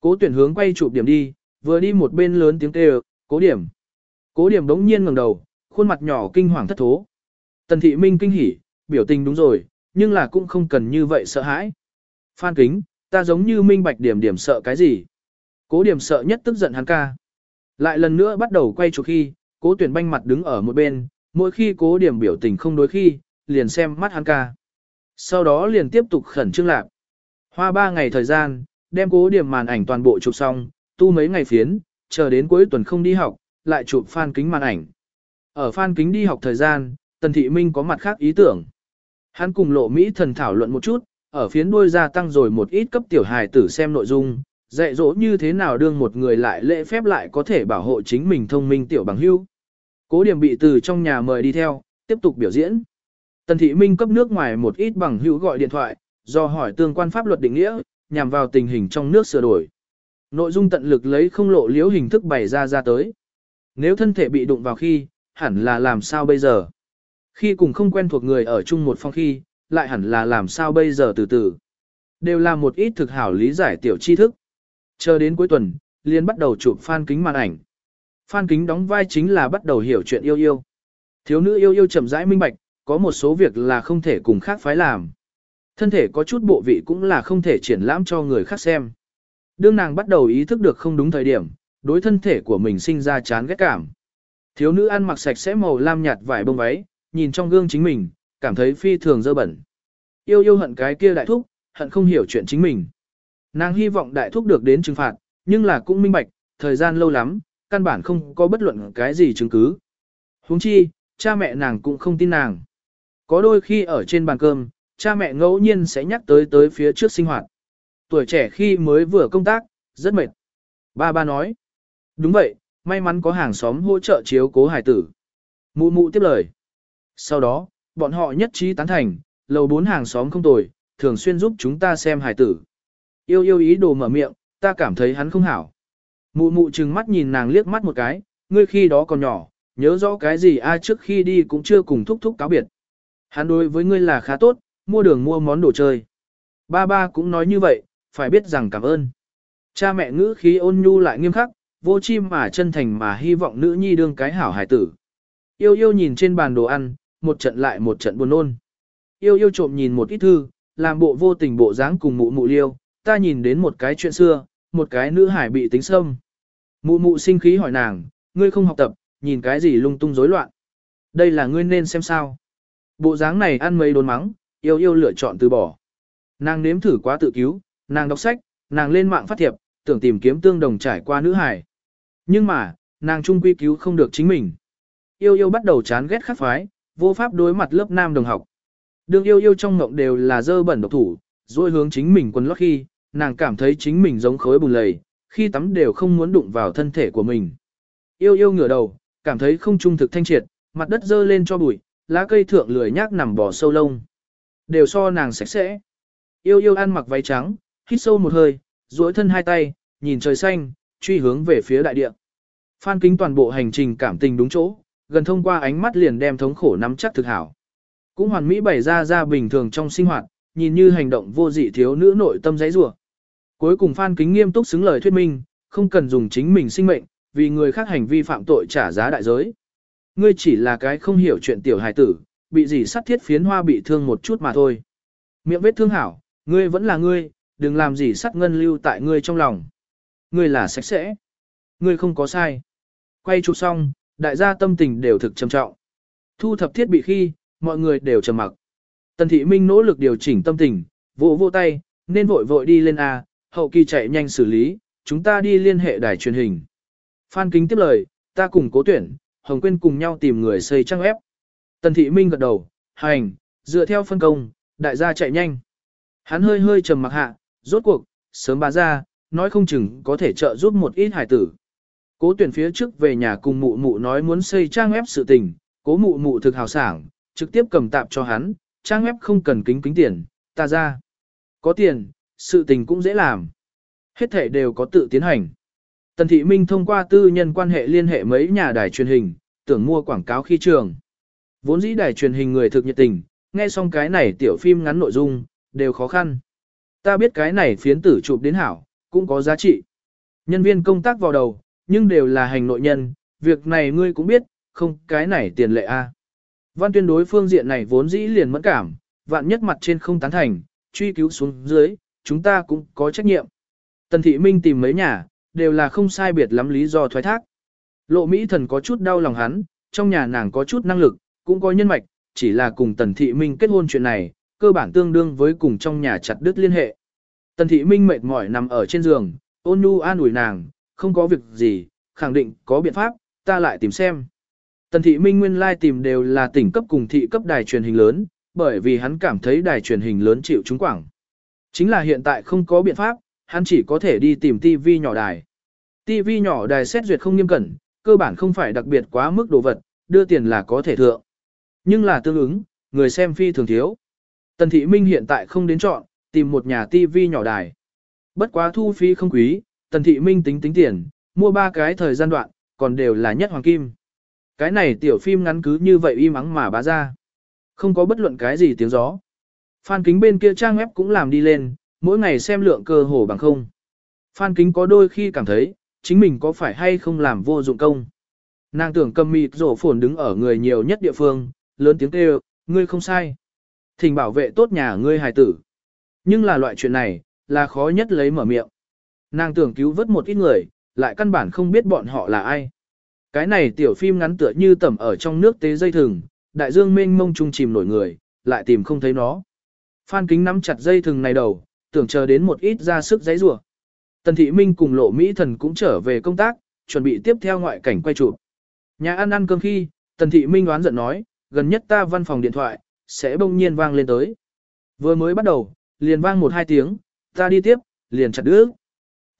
[SPEAKER 1] Cố tuyển hướng quay chụp điểm đi, vừa đi một bên lớn tiếng kêu, cố điểm. Cố điểm đống nhiên ngẩng đầu, khuôn mặt nhỏ kinh hoàng thất thố. Tần thị minh kinh hỉ, biểu tình đúng rồi, nhưng là cũng không cần như vậy sợ hãi. Phan kính, ta giống như minh bạch điểm điểm sợ cái gì. Cố điểm sợ nhất tức giận hắn ca. Lại lần nữa bắt đầu quay chụp khi, cố tuyển banh mặt đứng ở một bên, mỗi khi cố điểm biểu tình không đối khi, liền xem mắt hắn ca. Sau đó liền tiếp tục khẩn trương lạc. Hoa ba ngày thời gian, đem cố điểm màn ảnh toàn bộ chụp xong, tu mấy ngày phiến, chờ đến cuối tuần không đi học, lại chụp phan kính màn ảnh. Ở phan kính đi học thời gian, Tần Thị Minh có mặt khác ý tưởng. Hắn cùng lộ Mỹ thần thảo luận một chút, ở phiến đuôi gia tăng rồi một ít cấp tiểu hài tử xem nội dung, dạy dỗ như thế nào đương một người lại lễ phép lại có thể bảo hộ chính mình thông minh tiểu bằng hưu. Cố điểm bị từ trong nhà mời đi theo, tiếp tục biểu diễn. Tần thị minh cấp nước ngoài một ít bằng hữu gọi điện thoại, do hỏi tương quan pháp luật định nghĩa, nhằm vào tình hình trong nước sửa đổi. Nội dung tận lực lấy không lộ liếu hình thức bày ra ra tới. Nếu thân thể bị đụng vào khi, hẳn là làm sao bây giờ? Khi cùng không quen thuộc người ở chung một phòng khi, lại hẳn là làm sao bây giờ từ từ. Đều là một ít thực hảo lý giải tiểu tri thức. Chờ đến cuối tuần, liền bắt đầu chụp phan kính màn ảnh. Phan kính đóng vai chính là bắt đầu hiểu chuyện yêu yêu. Thiếu nữ yêu yêu chậm rãi minh bạch, có một số việc là không thể cùng khác phái làm. Thân thể có chút bộ vị cũng là không thể triển lãm cho người khác xem. Đương nàng bắt đầu ý thức được không đúng thời điểm, đối thân thể của mình sinh ra chán ghét cảm. Thiếu nữ ăn mặc sạch sẽ màu lam nhạt vải bông váy, nhìn trong gương chính mình, cảm thấy phi thường dơ bẩn. Yêu yêu hận cái kia đại thúc, hận không hiểu chuyện chính mình. Nàng hy vọng đại thúc được đến trừng phạt, nhưng là cũng minh bạch, thời gian lâu lắm, căn bản không có bất luận cái gì chứng cứ. huống chi, cha mẹ nàng cũng không tin nàng. Có đôi khi ở trên bàn cơm, cha mẹ ngẫu nhiên sẽ nhắc tới tới phía trước sinh hoạt. Tuổi trẻ khi mới vừa công tác, rất mệt. Ba ba nói. Đúng vậy, may mắn có hàng xóm hỗ trợ chiếu cố hải tử. Mụ mụ tiếp lời. Sau đó, bọn họ nhất trí tán thành, lầu bốn hàng xóm không tồi, thường xuyên giúp chúng ta xem hải tử. Yêu yêu ý đồ mở miệng, ta cảm thấy hắn không hảo. Mụ mụ trừng mắt nhìn nàng liếc mắt một cái, ngươi khi đó còn nhỏ, nhớ rõ cái gì ai trước khi đi cũng chưa cùng thúc thúc cáo biệt. Hắn đối với ngươi là khá tốt, mua đường mua món đồ chơi. Ba ba cũng nói như vậy, phải biết rằng cảm ơn. Cha mẹ ngữ khí ôn nhu lại nghiêm khắc, vô chim mà chân thành mà hy vọng nữ nhi đương cái hảo hải tử. Yêu yêu nhìn trên bàn đồ ăn, một trận lại một trận buồn nôn. Yêu yêu trộm nhìn một ít thư, làm bộ vô tình bộ dáng cùng mụ mụ liêu, ta nhìn đến một cái chuyện xưa, một cái nữ hải bị tính xâm. Mụ mụ sinh khí hỏi nàng, ngươi không học tập, nhìn cái gì lung tung rối loạn. Đây là ngươi nên xem sao. Bộ dáng này ăn mấy đốn mắng, yêu yêu lựa chọn từ bỏ. Nàng nếm thử quá tự cứu, nàng đọc sách, nàng lên mạng phát thiệp, tưởng tìm kiếm tương đồng trải qua nữ hải. Nhưng mà, nàng trung quy cứu không được chính mình. Yêu yêu bắt đầu chán ghét khắc phái, vô pháp đối mặt lớp nam đồng học. Đường yêu yêu trong ngộng đều là dơ bẩn độc thủ, rồi hướng chính mình quần lót khi, nàng cảm thấy chính mình giống khối bùn lầy, khi tắm đều không muốn đụng vào thân thể của mình. Yêu yêu ngửa đầu, cảm thấy không trung thực thanh triệt, mặt đất dơ lên cho bụi, lá cây thượng lười nhác nằm bò sâu lông. đều so nàng sạch sẽ. Yêu yêu ăn mặc váy trắng, hít sâu một hơi, duỗi thân hai tay, nhìn trời xanh, truy hướng về phía đại địa. Phan kính toàn bộ hành trình cảm tình đúng chỗ, gần thông qua ánh mắt liền đem thống khổ nắm chắc thực hảo. Cũng hoàn mỹ bày ra ra bình thường trong sinh hoạt, nhìn như hành động vô dị thiếu nữ nội tâm giấy rủa. Cuối cùng Phan kính nghiêm túc xứng lời thuyết minh, không cần dùng chính mình sinh mệnh, vì người khác hành vi phạm tội trả giá đại giới. Ngươi chỉ là cái không hiểu chuyện tiểu hài tử, bị gì sắt thiết phiến hoa bị thương một chút mà thôi. Miệng vết thương hảo, ngươi vẫn là ngươi, đừng làm gì sắt ngân lưu tại ngươi trong lòng. Ngươi là sạch sẽ. Ngươi không có sai. Quay chụp xong, đại gia tâm tình đều thực trầm trọng. Thu thập thiết bị khi, mọi người đều trầm mặc. Tần thị minh nỗ lực điều chỉnh tâm tình, vỗ vỗ tay, nên vội vội đi lên A, hậu kỳ chạy nhanh xử lý, chúng ta đi liên hệ đài truyền hình. Phan Kính tiếp lời, ta cùng cố tuyển, Hồng Quyên cùng nhau tìm người xây trang ép. Tần thị minh gật đầu, hành, dựa theo phân công, đại gia chạy nhanh. Hắn hơi hơi trầm mặc hạ, rốt cuộc, sớm bà ra, nói không chừng có thể trợ giúp một ít hải tử. Cố tuyển phía trước về nhà cùng mụ mụ nói muốn xây trang web sự tình, cố mụ mụ thực hào sảng, trực tiếp cầm tạp cho hắn, trang web không cần kính kính tiền, ta ra. Có tiền, sự tình cũng dễ làm. Hết thể đều có tự tiến hành. Tần Thị Minh thông qua tư nhân quan hệ liên hệ mấy nhà đài truyền hình, tưởng mua quảng cáo khi trường. Vốn dĩ đài truyền hình người thực nhiệt tình, nghe xong cái này tiểu phim ngắn nội dung, đều khó khăn. Ta biết cái này phiến tử chụp đến hảo, cũng có giá trị. Nhân viên công tác vào đầu, nhưng đều là hành nội nhân, việc này ngươi cũng biết, không cái này tiền lệ a. Văn tuyên đối phương diện này vốn dĩ liền mẫn cảm, vạn nhất mặt trên không tán thành, truy cứu xuống dưới, chúng ta cũng có trách nhiệm. Tần thị minh tìm mấy nhà, đều là không sai biệt lắm lý do thoái thác. Lộ Mỹ thần có chút đau lòng hắn, trong nhà nàng có chút năng lực, cũng có nhân mạch, chỉ là cùng tần thị minh kết hôn chuyện này, cơ bản tương đương với cùng trong nhà chặt đứt liên hệ. Tần thị minh mệt mỏi nằm ở trên giường, ôn nhu an ủi nàng, không có việc gì, khẳng định có biện pháp, ta lại tìm xem. Tần thị minh nguyên lai tìm đều là tỉnh cấp cùng thị cấp đài truyền hình lớn, bởi vì hắn cảm thấy đài truyền hình lớn chịu trúng quảng. Chính là hiện tại không có biện pháp, hắn chỉ có thể đi tìm TV nhỏ đài. TV nhỏ đài xét duyệt không nghiêm cẩn, cơ bản không phải đặc biệt quá mức đồ vật, đưa tiền là có thể thượng. Nhưng là tương ứng, người xem phi thường thiếu. Tần thị minh hiện tại không đến chọn, tìm một nhà TV nhỏ đài. Bất quá thu phí không quý, tần thị minh tính tính tiền, mua ba cái thời gian đoạn, còn đều là nhất hoàng kim. Cái này tiểu phim ngắn cứ như vậy im ắng mà bá ra. Không có bất luận cái gì tiếng gió. Phan kính bên kia trang web cũng làm đi lên, mỗi ngày xem lượng cơ hồ bằng không. Phan kính có đôi khi cảm thấy, chính mình có phải hay không làm vô dụng công. Nàng tưởng cầm mịt rổ phồn đứng ở người nhiều nhất địa phương, lớn tiếng kêu, ngươi không sai. Thỉnh bảo vệ tốt nhà ngươi hài tử. Nhưng là loại chuyện này, là khó nhất lấy mở miệng. Nàng tưởng cứu vớt một ít người, lại căn bản không biết bọn họ là ai. Cái này tiểu phim ngắn tựa như tẩm ở trong nước tế dây thừng, đại dương mênh mông trung chìm nổi người, lại tìm không thấy nó. Phan kính nắm chặt dây thừng này đầu, tưởng chờ đến một ít ra sức giấy rủa. Tần thị minh cùng lộ Mỹ thần cũng trở về công tác, chuẩn bị tiếp theo ngoại cảnh quay chụp. Nhà ăn ăn cơm khi, tần thị minh đoán giận nói, gần nhất ta văn phòng điện thoại, sẽ bỗng nhiên vang lên tới. Vừa mới bắt đầu, liền vang một hai tiếng, ta đi tiếp, liền chặt đứa.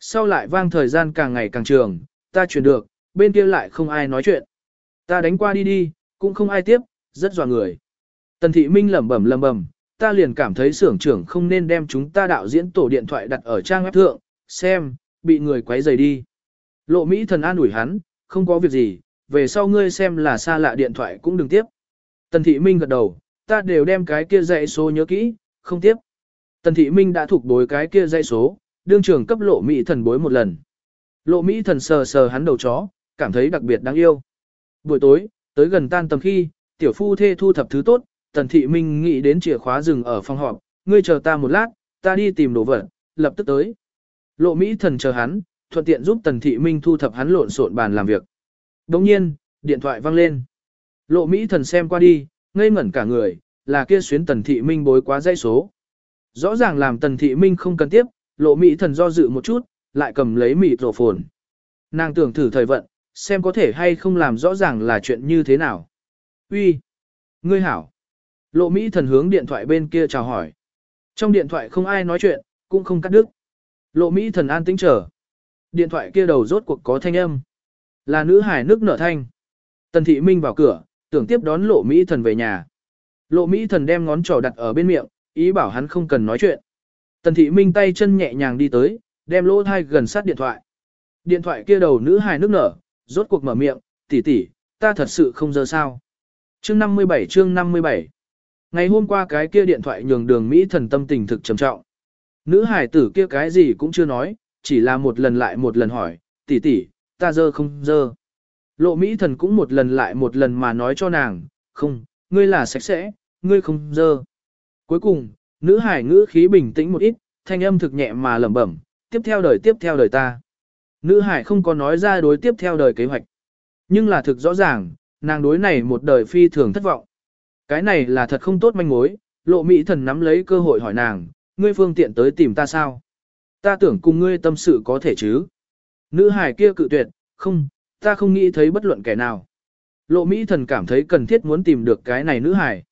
[SPEAKER 1] Sau lại vang thời gian càng ngày càng trường, ta chuyển được, bên kia lại không ai nói chuyện. Ta đánh qua đi đi, cũng không ai tiếp, rất dò người. Tần thị minh lẩm bẩm lẩm bẩm, ta liền cảm thấy xưởng trưởng không nên đem chúng ta đạo diễn tổ điện thoại đặt ở trang web thượng, xem, bị người quấy rầy đi. Lộ Mỹ thần an ủi hắn, không có việc gì, về sau ngươi xem là xa lạ điện thoại cũng đừng tiếp. Tần thị minh gật đầu, ta đều đem cái kia dãy số nhớ kỹ, không tiếp. Tần thị minh đã thuộc bối cái kia dãy số, đương trưởng cấp lộ Mỹ thần bối một lần. Lộ Mỹ thần sờ sờ hắn đầu chó, cảm thấy đặc biệt đáng yêu. Buổi tối, tới gần tan tầm khi, tiểu phu thê thu thập thứ tốt, tần thị minh nghĩ đến chìa khóa rừng ở phòng họp, ngươi chờ ta một lát, ta đi tìm đồ vật, lập tức tới. Lộ Mỹ thần chờ hắn, thuận tiện giúp tần thị minh thu thập hắn lộn xộn bàn làm việc. Đồng nhiên, điện thoại vang lên. Lộ Mỹ thần xem qua đi, ngây ngẩn cả người, là kia xuyến tần thị minh bối quá dây số. Rõ ràng làm tần thị minh không cần tiếp, lộ Mỹ thần do dự một chút, lại cầm lấy mịt rổ phồn. Nàng tưởng thử thời vận, xem có thể hay không làm rõ ràng là chuyện như thế nào. Uy, Ngươi hảo! Lộ Mỹ thần hướng điện thoại bên kia chào hỏi. Trong điện thoại không ai nói chuyện, cũng không cắt đứt. Lộ Mỹ thần an tĩnh chờ. Điện thoại kia đầu rốt cuộc có thanh âm. Là nữ hải nước nở thanh. Tần thị minh vào cửa, tưởng tiếp đón lộ Mỹ thần về nhà. Lộ Mỹ thần đem ngón trỏ đặt ở bên miệng, ý bảo hắn không cần nói chuyện. Tần thị minh tay chân nhẹ nhàng đi tới, đem lỗ thai gần sát điện thoại. Điện thoại kia đầu nữ hài nước nở, rốt cuộc mở miệng, tỷ tỷ, ta thật sự không giờ sao. Chương 57 chương 57 Ngày hôm qua cái kia điện thoại nhường đường Mỹ thần tâm tình thực trầm trọng. Nữ hải tử kia cái gì cũng chưa nói, chỉ là một lần lại một lần hỏi, tỷ tỷ, ta dơ không dơ. Lộ Mỹ thần cũng một lần lại một lần mà nói cho nàng, không, ngươi là sạch sẽ, ngươi không dơ. Cuối cùng, nữ hải ngữ khí bình tĩnh một ít, thanh âm thực nhẹ mà lẩm bẩm, tiếp theo đời tiếp theo đời ta. Nữ hải không có nói ra đối tiếp theo đời kế hoạch. Nhưng là thực rõ ràng, nàng đối này một đời phi thường thất vọng. Cái này là thật không tốt manh mối, lộ mỹ thần nắm lấy cơ hội hỏi nàng, ngươi phương tiện tới tìm ta sao? Ta tưởng cùng ngươi tâm sự có thể chứ? Nữ hải kia cự tuyệt, không, ta không nghĩ thấy bất luận kẻ nào. Lộ mỹ thần cảm thấy cần thiết muốn tìm được cái này nữ hải.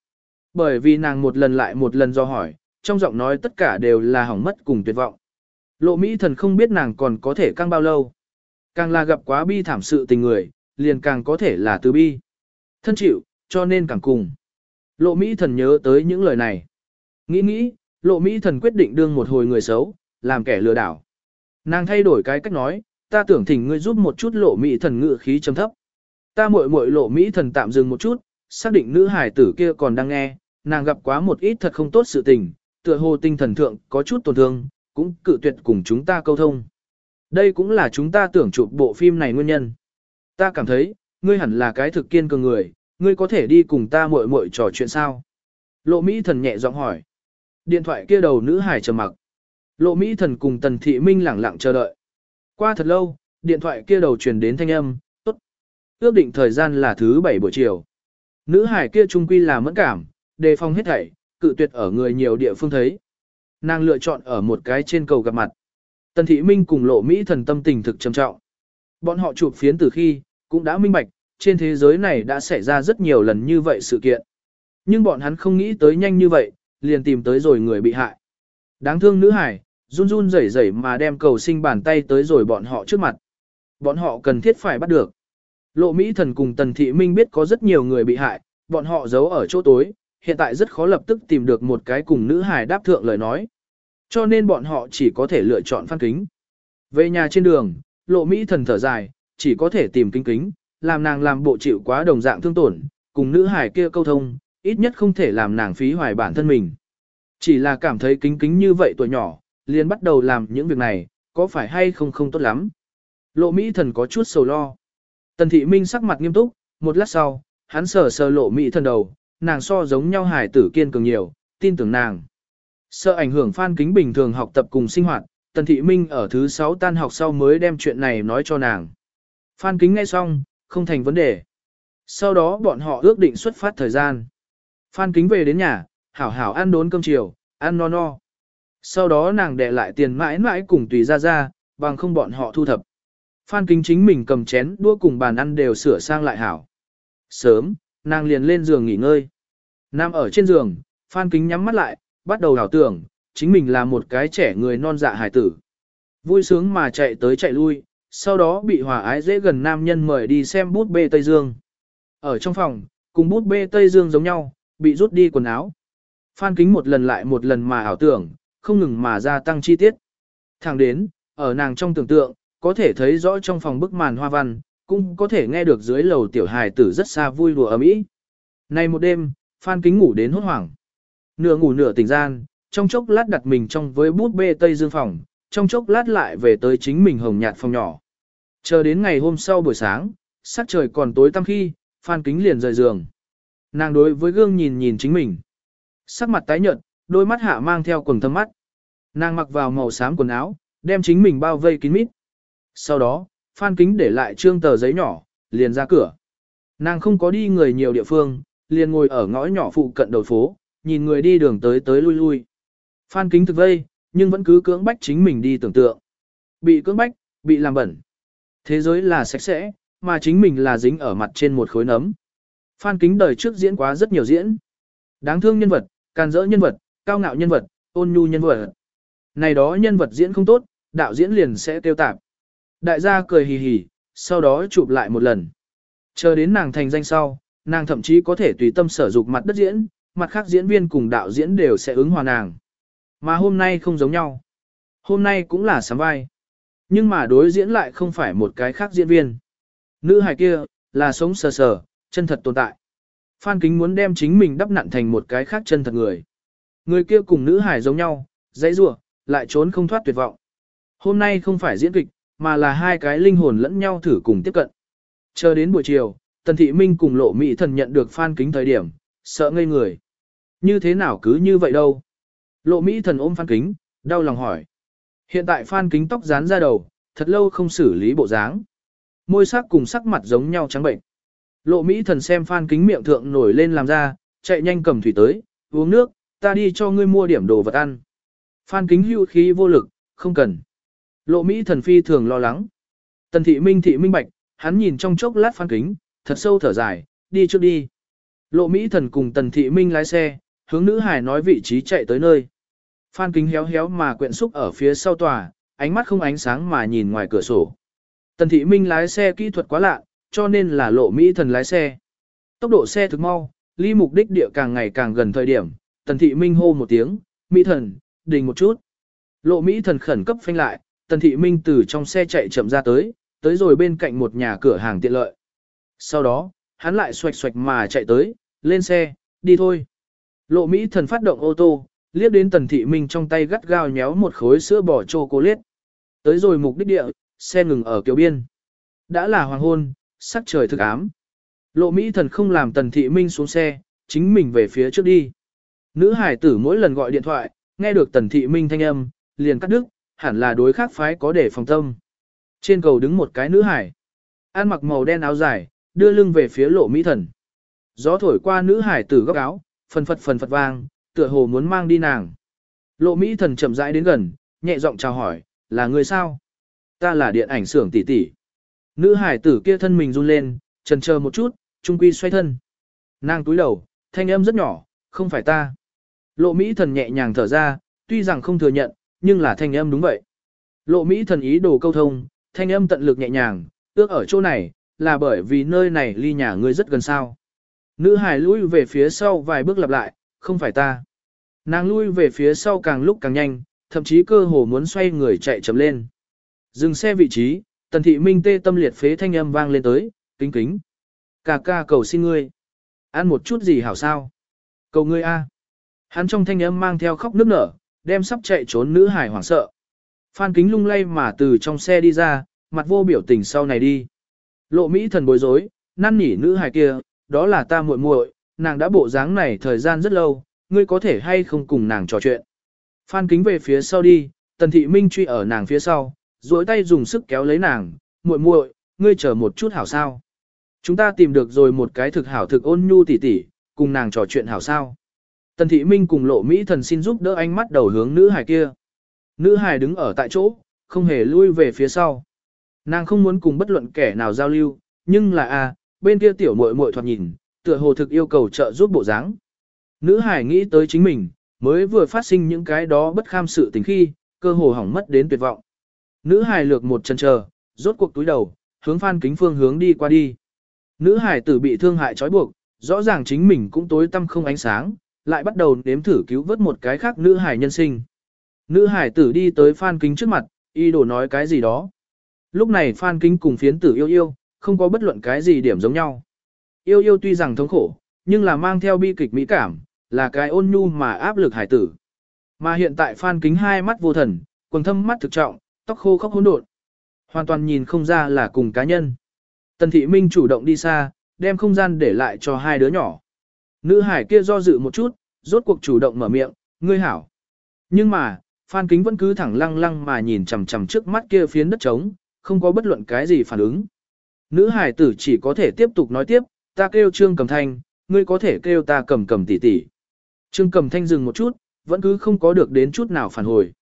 [SPEAKER 1] Bởi vì nàng một lần lại một lần do hỏi, trong giọng nói tất cả đều là hỏng mất cùng tuyệt vọng. Lộ mỹ thần không biết nàng còn có thể căng bao lâu. Càng là gặp quá bi thảm sự tình người, liền càng có thể là từ bi. Thân chịu, cho nên càng cùng. Lộ Mỹ thần nhớ tới những lời này. Nghĩ nghĩ, lộ Mỹ thần quyết định đương một hồi người xấu, làm kẻ lừa đảo. Nàng thay đổi cái cách nói, ta tưởng thỉnh ngươi giúp một chút lộ Mỹ thần ngự khí trầm thấp. Ta muội muội lộ Mỹ thần tạm dừng một chút, xác định nữ hải tử kia còn đang nghe, nàng gặp quá một ít thật không tốt sự tình, tựa hồ tinh thần thượng có chút tổn thương, cũng cự tuyệt cùng chúng ta câu thông. Đây cũng là chúng ta tưởng chụp bộ phim này nguyên nhân. Ta cảm thấy, ngươi hẳn là cái thực kiên cường người, ngươi có thể đi cùng ta muội muội trò chuyện sao? Lộ Mỹ thần nhẹ giọng hỏi. Điện thoại kia đầu nữ hải trầm mặc. Lộ Mỹ thần cùng Tần Thị Minh lẳng lặng chờ đợi. Qua thật lâu, điện thoại kia đầu truyền đến thanh âm, tốt. Ước định thời gian là thứ bảy buổi chiều. Nữ hải kia trung quy là mẫn cảm, đề phòng hết thảy, cự tuyệt ở người nhiều địa phương thấy. Nàng lựa chọn ở một cái trên cầu gặp mặt. Tần Thị Minh cùng Lộ Mỹ thần tâm tình thực trầm trọng. Bọn họ chụp phiến từ khi, cũng đã minh bạch, trên thế giới này đã xảy ra rất nhiều lần như vậy sự kiện. Nhưng bọn hắn không nghĩ tới nhanh như vậy, liền tìm tới rồi người bị hại. Đáng thương nữ hải, run run rẩy rẩy mà đem cầu sinh bàn tay tới rồi bọn họ trước mặt. Bọn họ cần thiết phải bắt được. Lộ Mỹ thần cùng Tần Thị Minh biết có rất nhiều người bị hại, bọn họ giấu ở chỗ tối, hiện tại rất khó lập tức tìm được một cái cùng nữ hải đáp thượng lời nói. Cho nên bọn họ chỉ có thể lựa chọn phan kính. Về nhà trên đường, Lộ Mỹ thần thở dài, chỉ có thể tìm kính kính, làm nàng làm bộ chịu quá đồng dạng thương tổn, cùng nữ hải kia câu thông, ít nhất không thể làm nàng phí hoài bản thân mình. Chỉ là cảm thấy kính kính như vậy tuổi nhỏ, liền bắt đầu làm những việc này, có phải hay không không tốt lắm. Lộ Mỹ thần có chút sầu lo. Tần thị minh sắc mặt nghiêm túc, một lát sau, hắn sờ sờ lộ Mỹ thần đầu, nàng so giống nhau hải tử kiên cường nhiều, tin tưởng nàng. Sợ ảnh hưởng phan kính bình thường học tập cùng sinh hoạt, tần thị minh ở thứ 6 tan học sau mới đem chuyện này nói cho nàng. Phan kính nghe xong, không thành vấn đề. Sau đó bọn họ ước định xuất phát thời gian. Phan Kính về đến nhà, hảo hảo ăn đốn cơm chiều, ăn no no. Sau đó nàng để lại tiền mãi mãi cùng tùy ra ra, bằng không bọn họ thu thập. Phan Kính chính mình cầm chén đua cùng bàn ăn đều sửa sang lại hảo. Sớm, nàng liền lên giường nghỉ ngơi. Nam ở trên giường, Phan Kính nhắm mắt lại, bắt đầu đảo tưởng, chính mình là một cái trẻ người non dạ hải tử. Vui sướng mà chạy tới chạy lui, sau đó bị hòa ái dễ gần nam nhân mời đi xem bút bê Tây Dương. Ở trong phòng, cùng bút bê Tây Dương giống nhau, bị rút đi quần áo. Phan kính một lần lại một lần mà ảo tưởng, không ngừng mà gia tăng chi tiết. Thẳng đến, ở nàng trong tưởng tượng, có thể thấy rõ trong phòng bức màn hoa văn, cũng có thể nghe được dưới lầu tiểu hài tử rất xa vui đùa ấm ý. Này một đêm, Phan kính ngủ đến hốt hoảng. Nửa ngủ nửa tỉnh gian, trong chốc lát đặt mình trong với bút bê Tây Dương phòng, trong chốc lát lại về tới chính mình hồng nhạt phòng nhỏ. Chờ đến ngày hôm sau buổi sáng, sắc trời còn tối tăm khi, Phan Kính liền rời giường. Nàng đối với gương nhìn nhìn chính mình. Sắc mặt tái nhợt, đôi mắt hạ mang theo quần thâm mắt. Nàng mặc vào màu xám quần áo, đem chính mình bao vây kín mít. Sau đó, Phan Kính để lại trương tờ giấy nhỏ, liền ra cửa. Nàng không có đi người nhiều địa phương, liền ngồi ở ngõ nhỏ phụ cận đầu phố, nhìn người đi đường tới tới lui lui. Phan Kính thực vây, nhưng vẫn cứ cưỡng bách chính mình đi tưởng tượng. Bị cưỡng bách, bị làm bẩn. Thế giới là sạch sẽ, mà chính mình là dính ở mặt trên một khối nấm. Phan kính đời trước diễn quá rất nhiều diễn. Đáng thương nhân vật, can dỡ nhân vật, cao ngạo nhân vật, ôn nhu nhân vật. Này đó nhân vật diễn không tốt, đạo diễn liền sẽ tiêu tạp. Đại gia cười hì hì, sau đó chụp lại một lần. Chờ đến nàng thành danh sau, nàng thậm chí có thể tùy tâm sở dục mặt đất diễn, mặt khác diễn viên cùng đạo diễn đều sẽ ứng hòa nàng. Mà hôm nay không giống nhau. Hôm nay cũng là sắm vai. Nhưng mà đối diễn lại không phải một cái khác diễn viên. Nữ hài kia, là sống sờ sờ, chân thật tồn tại. Phan Kính muốn đem chính mình đắp nặn thành một cái khác chân thật người. Người kia cùng nữ hài giống nhau, dãy rủa, lại trốn không thoát tuyệt vọng. Hôm nay không phải diễn kịch, mà là hai cái linh hồn lẫn nhau thử cùng tiếp cận. Chờ đến buổi chiều, Tần Thị Minh cùng Lộ Mỹ Thần nhận được Phan Kính thời điểm, sợ ngây người. Như thế nào cứ như vậy đâu? Lộ Mỹ Thần ôm Phan Kính, đau lòng hỏi. Hiện tại Phan Kính tóc dán ra đầu, thật lâu không xử lý bộ dáng. Môi sắc cùng sắc mặt giống nhau trắng bệnh. Lộ Mỹ Thần xem Phan Kính miệng thượng nổi lên làm ra, chạy nhanh cầm thủy tới, uống nước, ta đi cho ngươi mua điểm đồ vật ăn. Phan Kính hưu khí vô lực, không cần. Lộ Mỹ Thần phi thường lo lắng. Tần Thị Minh Thị Minh Bạch, hắn nhìn trong chốc lát Phan Kính, thật sâu thở dài, đi trước đi. Lộ Mỹ Thần cùng Tần Thị Minh lái xe, hướng nữ hải nói vị trí chạy tới nơi. Phan Kính héo héo mà quyện xúc ở phía sau tòa, ánh mắt không ánh sáng mà nhìn ngoài cửa sổ. Tần Thị Minh lái xe kỹ thuật quá lạ, cho nên là Lộ Mỹ Thần lái xe. Tốc độ xe thực mau, ly mục đích địa càng ngày càng gần thời điểm, Tần Thị Minh hô một tiếng, Mỹ Thần, đình một chút. Lộ Mỹ Thần khẩn cấp phanh lại, Tần Thị Minh từ trong xe chạy chậm ra tới, tới rồi bên cạnh một nhà cửa hàng tiện lợi. Sau đó, hắn lại xoạch xoạch mà chạy tới, lên xe, đi thôi. Lộ Mỹ thần phát động ô tô, liếc đến Tần Thị Minh trong tay gắt gao nhéo một khối sữa bò chocolate. Tới rồi mục đích địa, xe ngừng ở kiều biên. Đã là hoàng hôn, sắc trời thực ám. Lộ Mỹ thần không làm Tần Thị Minh xuống xe, chính mình về phía trước đi. Nữ hải tử mỗi lần gọi điện thoại, nghe được Tần Thị Minh thanh âm, liền cắt đứt, hẳn là đối khác phái có để phòng tâm. Trên cầu đứng một cái nữ hải. Ăn mặc màu đen áo dài, đưa lưng về phía lộ mỹ thần. Gió thổi qua nữ hải tử góc áo, phần phật phần phật vang, tựa hồ muốn mang đi nàng. Lộ mỹ thần chậm rãi đến gần, nhẹ giọng chào hỏi, là người sao? Ta là điện ảnh xưởng tỷ tỷ. Nữ hải tử kia thân mình run lên, trần chờ một chút, trung quy xoay thân. Nàng túi đầu, thanh âm rất nhỏ, không phải ta. Lộ Mỹ thần nhẹ nhàng thở ra, tuy rằng không thừa nhận, nhưng là thanh âm đúng vậy. Lộ Mỹ thần ý đồ câu thông, thanh âm tận lực nhẹ nhàng, ước ở chỗ này, là bởi vì nơi này ly nhà ngươi rất gần sao. Nữ hải lui về phía sau vài bước lặp lại, không phải ta. Nàng lui về phía sau càng lúc càng nhanh, thậm chí cơ hồ muốn xoay người chạy chậm lên. Dừng xe vị trí, tần thị minh tê tâm liệt phế thanh âm vang lên tới, kính kính. Cà ca cầu xin ngươi. Ăn một chút gì hảo sao? Cầu ngươi a. Hắn trong thanh âm mang theo khóc nức nở, đem sắp chạy trốn nữ hải hoảng sợ. Phan kính lung lay mà từ trong xe đi ra, mặt vô biểu tình sau này đi. Lộ Mỹ thần bối rối, năn nỉ nữ hải kia, đó là ta muội muội, nàng đã bộ dáng này thời gian rất lâu, ngươi có thể hay không cùng nàng trò chuyện. Phan kính về phía sau đi, tần thị minh truy ở nàng phía sau, duỗi tay dùng sức kéo lấy nàng, muội muội, ngươi chờ một chút hảo sao. Chúng ta tìm được rồi một cái thực hảo thực ôn nhu tỉ tỉ, cùng nàng trò chuyện hảo sao. Tần thị minh cùng lộ Mỹ thần xin giúp đỡ ánh mắt đầu hướng nữ hài kia. Nữ hài đứng ở tại chỗ, không hề lui về phía sau. Nàng không muốn cùng bất luận kẻ nào giao lưu, nhưng là a, bên kia tiểu muội muội thoạt nhìn, tựa hồ thực yêu cầu trợ giúp bộ dáng. Nữ hải nghĩ tới chính mình, mới vừa phát sinh những cái đó bất kham sự tình khi, cơ hồ hỏng mất đến tuyệt vọng. Nữ hải lược một chân chờ, rốt cuộc túi đầu, hướng Phan Kính Phương hướng đi qua đi. Nữ hải tử bị thương hại trói buộc, rõ ràng chính mình cũng tối tăm không ánh sáng, lại bắt đầu nếm thử cứu vớt một cái khác nữ hải nhân sinh. Nữ hải tử đi tới Phan Kính trước mặt, y đồ nói cái gì đó. Lúc này Phan Kính cùng phiến tử yêu yêu, không có bất luận cái gì điểm giống nhau. Yêu yêu tuy rằng thống khổ, nhưng là mang theo bi kịch mỹ cảm, là cái ôn nhu mà áp lực hải tử. Mà hiện tại Phan Kính hai mắt vô thần, quần thâm mắt thực trọng, tóc khô khóc hỗn độn, Hoàn toàn nhìn không ra là cùng cá nhân. Tần Thị Minh chủ động đi xa, đem không gian để lại cho hai đứa nhỏ. Nữ hải kia do dự một chút, rốt cuộc chủ động mở miệng, ngươi hảo. Nhưng mà, Phan Kính vẫn cứ thẳng lăng lăng mà nhìn chằm chằm trước mắt kia phiến đất trống, không có bất luận cái gì phản ứng. Nữ hải tử chỉ có thể tiếp tục nói tiếp, ta kêu Trương Cầm Thanh, ngươi có thể kêu ta cầm cầm tỷ tỷ. Trương Cầm Thanh dừng một chút, vẫn cứ không có được đến chút nào phản hồi.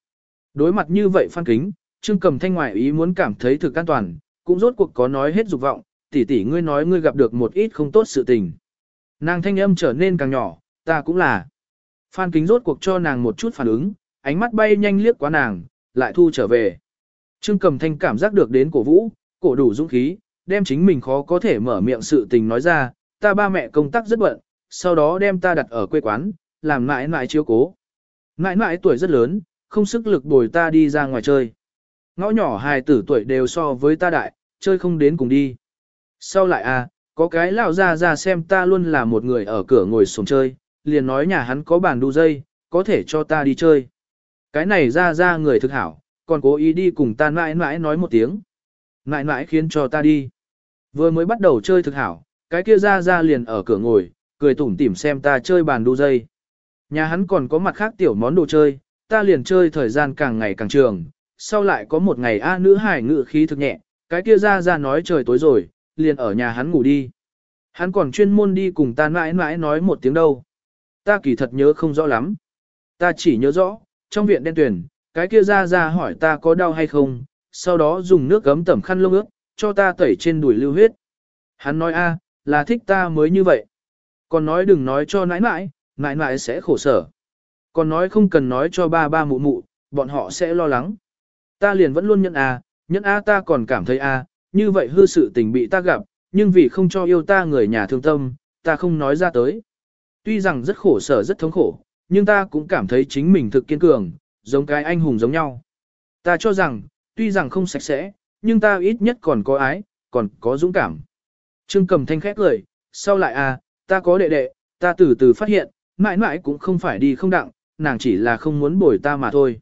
[SPEAKER 1] Đối mặt như vậy Phan Kính, Trương Cầm Thanh ngoại ý muốn cảm thấy thực an toàn, cũng rốt cuộc có nói hết dục vọng, tỷ tỷ ngươi nói ngươi gặp được một ít không tốt sự tình. Nàng thanh âm trở nên càng nhỏ, ta cũng là. Phan Kính rốt cuộc cho nàng một chút phản ứng, ánh mắt bay nhanh liếc qua nàng, lại thu trở về. Trương Cầm Thanh cảm giác được đến cổ vũ, cổ đủ dũng khí, đem chính mình khó có thể mở miệng sự tình nói ra, ta ba mẹ công tác rất bận, sau đó đem ta đặt ở quê quán, làm mãi mãi chiếu cố. Mãi mãi tuổi rất lớn, không sức lực bồi ta đi ra ngoài chơi. Ngõ nhỏ hài tử tuổi đều so với ta đại, chơi không đến cùng đi. Sau lại à, có cái lão ra ra xem ta luôn là một người ở cửa ngồi sống chơi, liền nói nhà hắn có bàn đu dây, có thể cho ta đi chơi. Cái này ra ra người thực hảo, còn cố ý đi cùng ta mãi mãi nói một tiếng. Mãi mãi khiến cho ta đi. Vừa mới bắt đầu chơi thực hảo, cái kia ra ra liền ở cửa ngồi, cười tủm tỉm xem ta chơi bàn đu dây. Nhà hắn còn có mặt khác tiểu món đồ chơi, ta liền chơi thời gian càng ngày càng trường. Sau lại có một ngày A nữ hải ngự khí thực nhẹ, cái kia ra ra nói trời tối rồi, liền ở nhà hắn ngủ đi. Hắn còn chuyên môn đi cùng ta mãi mãi nói một tiếng đâu. Ta kỳ thật nhớ không rõ lắm. Ta chỉ nhớ rõ, trong viện đen tuyển, cái kia ra ra hỏi ta có đau hay không, sau đó dùng nước gấm tẩm khăn lông ướt, cho ta tẩy trên đùi lưu huyết. Hắn nói a, là thích ta mới như vậy. Còn nói đừng nói cho nãi nãi, nãi nãi sẽ khổ sở. Còn nói không cần nói cho ba ba mụ mụ, bọn họ sẽ lo lắng. Ta liền vẫn luôn nhận a, nhận a ta còn cảm thấy a, như vậy hư sự tình bị ta gặp, nhưng vì không cho yêu ta người nhà thương tâm, ta không nói ra tới. Tuy rằng rất khổ sở rất thống khổ, nhưng ta cũng cảm thấy chính mình thực kiên cường, giống cái anh hùng giống nhau. Ta cho rằng, tuy rằng không sạch sẽ, nhưng ta ít nhất còn có ái, còn có dũng cảm. Trương cầm thanh khét cười, sau lại à, ta có đệ đệ, ta từ từ phát hiện, mãi mãi cũng không phải đi không đặng, nàng chỉ là không muốn bồi ta mà thôi.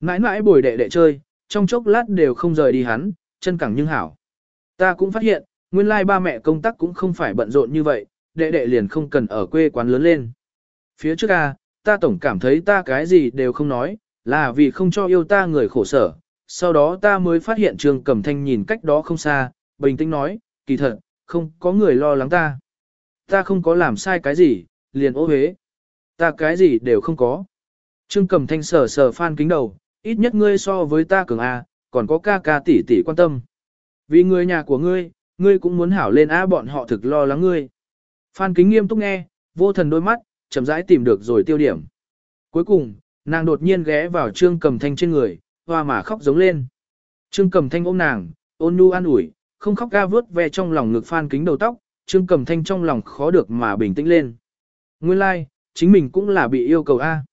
[SPEAKER 1] Mãi mãi bồi đệ đệ chơi, trong chốc lát đều không rời đi hắn, chân cẳng nhưng hảo. Ta cũng phát hiện, nguyên lai ba mẹ công tác cũng không phải bận rộn như vậy, đệ đệ liền không cần ở quê quán lớn lên. Phía trước a, ta tổng cảm thấy ta cái gì đều không nói, là vì không cho yêu ta người khổ sở. Sau đó ta mới phát hiện Trương Cẩm Thanh nhìn cách đó không xa, bình tĩnh nói, kỳ thật, không có người lo lắng ta. Ta không có làm sai cái gì, liền ô hế. Ta cái gì đều không có. Trương Cẩm Thanh sờ sờ phan kính đầu, ít nhất ngươi so với ta cường A, còn có ca ca tỷ tỷ quan tâm. Vì người nhà của ngươi, ngươi cũng muốn hảo lên á bọn họ thực lo lắng ngươi. Phan kính nghiêm túc nghe, vô thần đôi mắt, chậm rãi tìm được rồi tiêu điểm. Cuối cùng, nàng đột nhiên ghé vào Trương Cầm Thanh trên người, hoa mà khóc giống lên. Trương Cầm Thanh ôm nàng, ôn nhu an ủi, không khóc ga vớt ve trong lòng ngực phan kính đầu tóc, Trương Cầm Thanh trong lòng khó được mà bình tĩnh lên. Nguyên lai, like, chính mình cũng là bị yêu cầu A.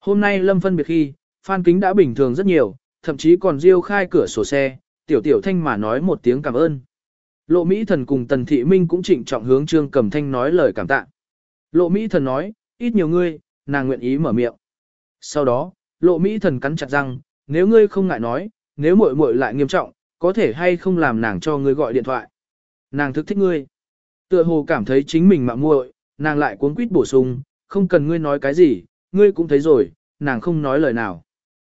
[SPEAKER 1] Hôm nay Lâm phân biệt khi, phan kính đã bình thường rất nhiều, thậm chí còn riêu khai cửa sổ xe, tiểu tiểu thanh mà nói một tiếng cảm ơn. Lộ Mỹ Thần cùng Tần Thị Minh cũng trịnh trọng hướng Trương Cầm Thanh nói lời cảm tạ. Lộ Mỹ Thần nói, ít nhiều ngươi, nàng nguyện ý mở miệng. Sau đó, Lộ Mỹ Thần cắn chặt răng, nếu ngươi không ngại nói, nếu muội muội lại nghiêm trọng, có thể hay không làm nàng cho ngươi gọi điện thoại. Nàng thức thích ngươi. Tựa hồ cảm thấy chính mình mạo muội, nàng lại cuống quýt bổ sung, không cần ngươi nói cái gì, ngươi cũng thấy rồi, nàng không nói lời nào.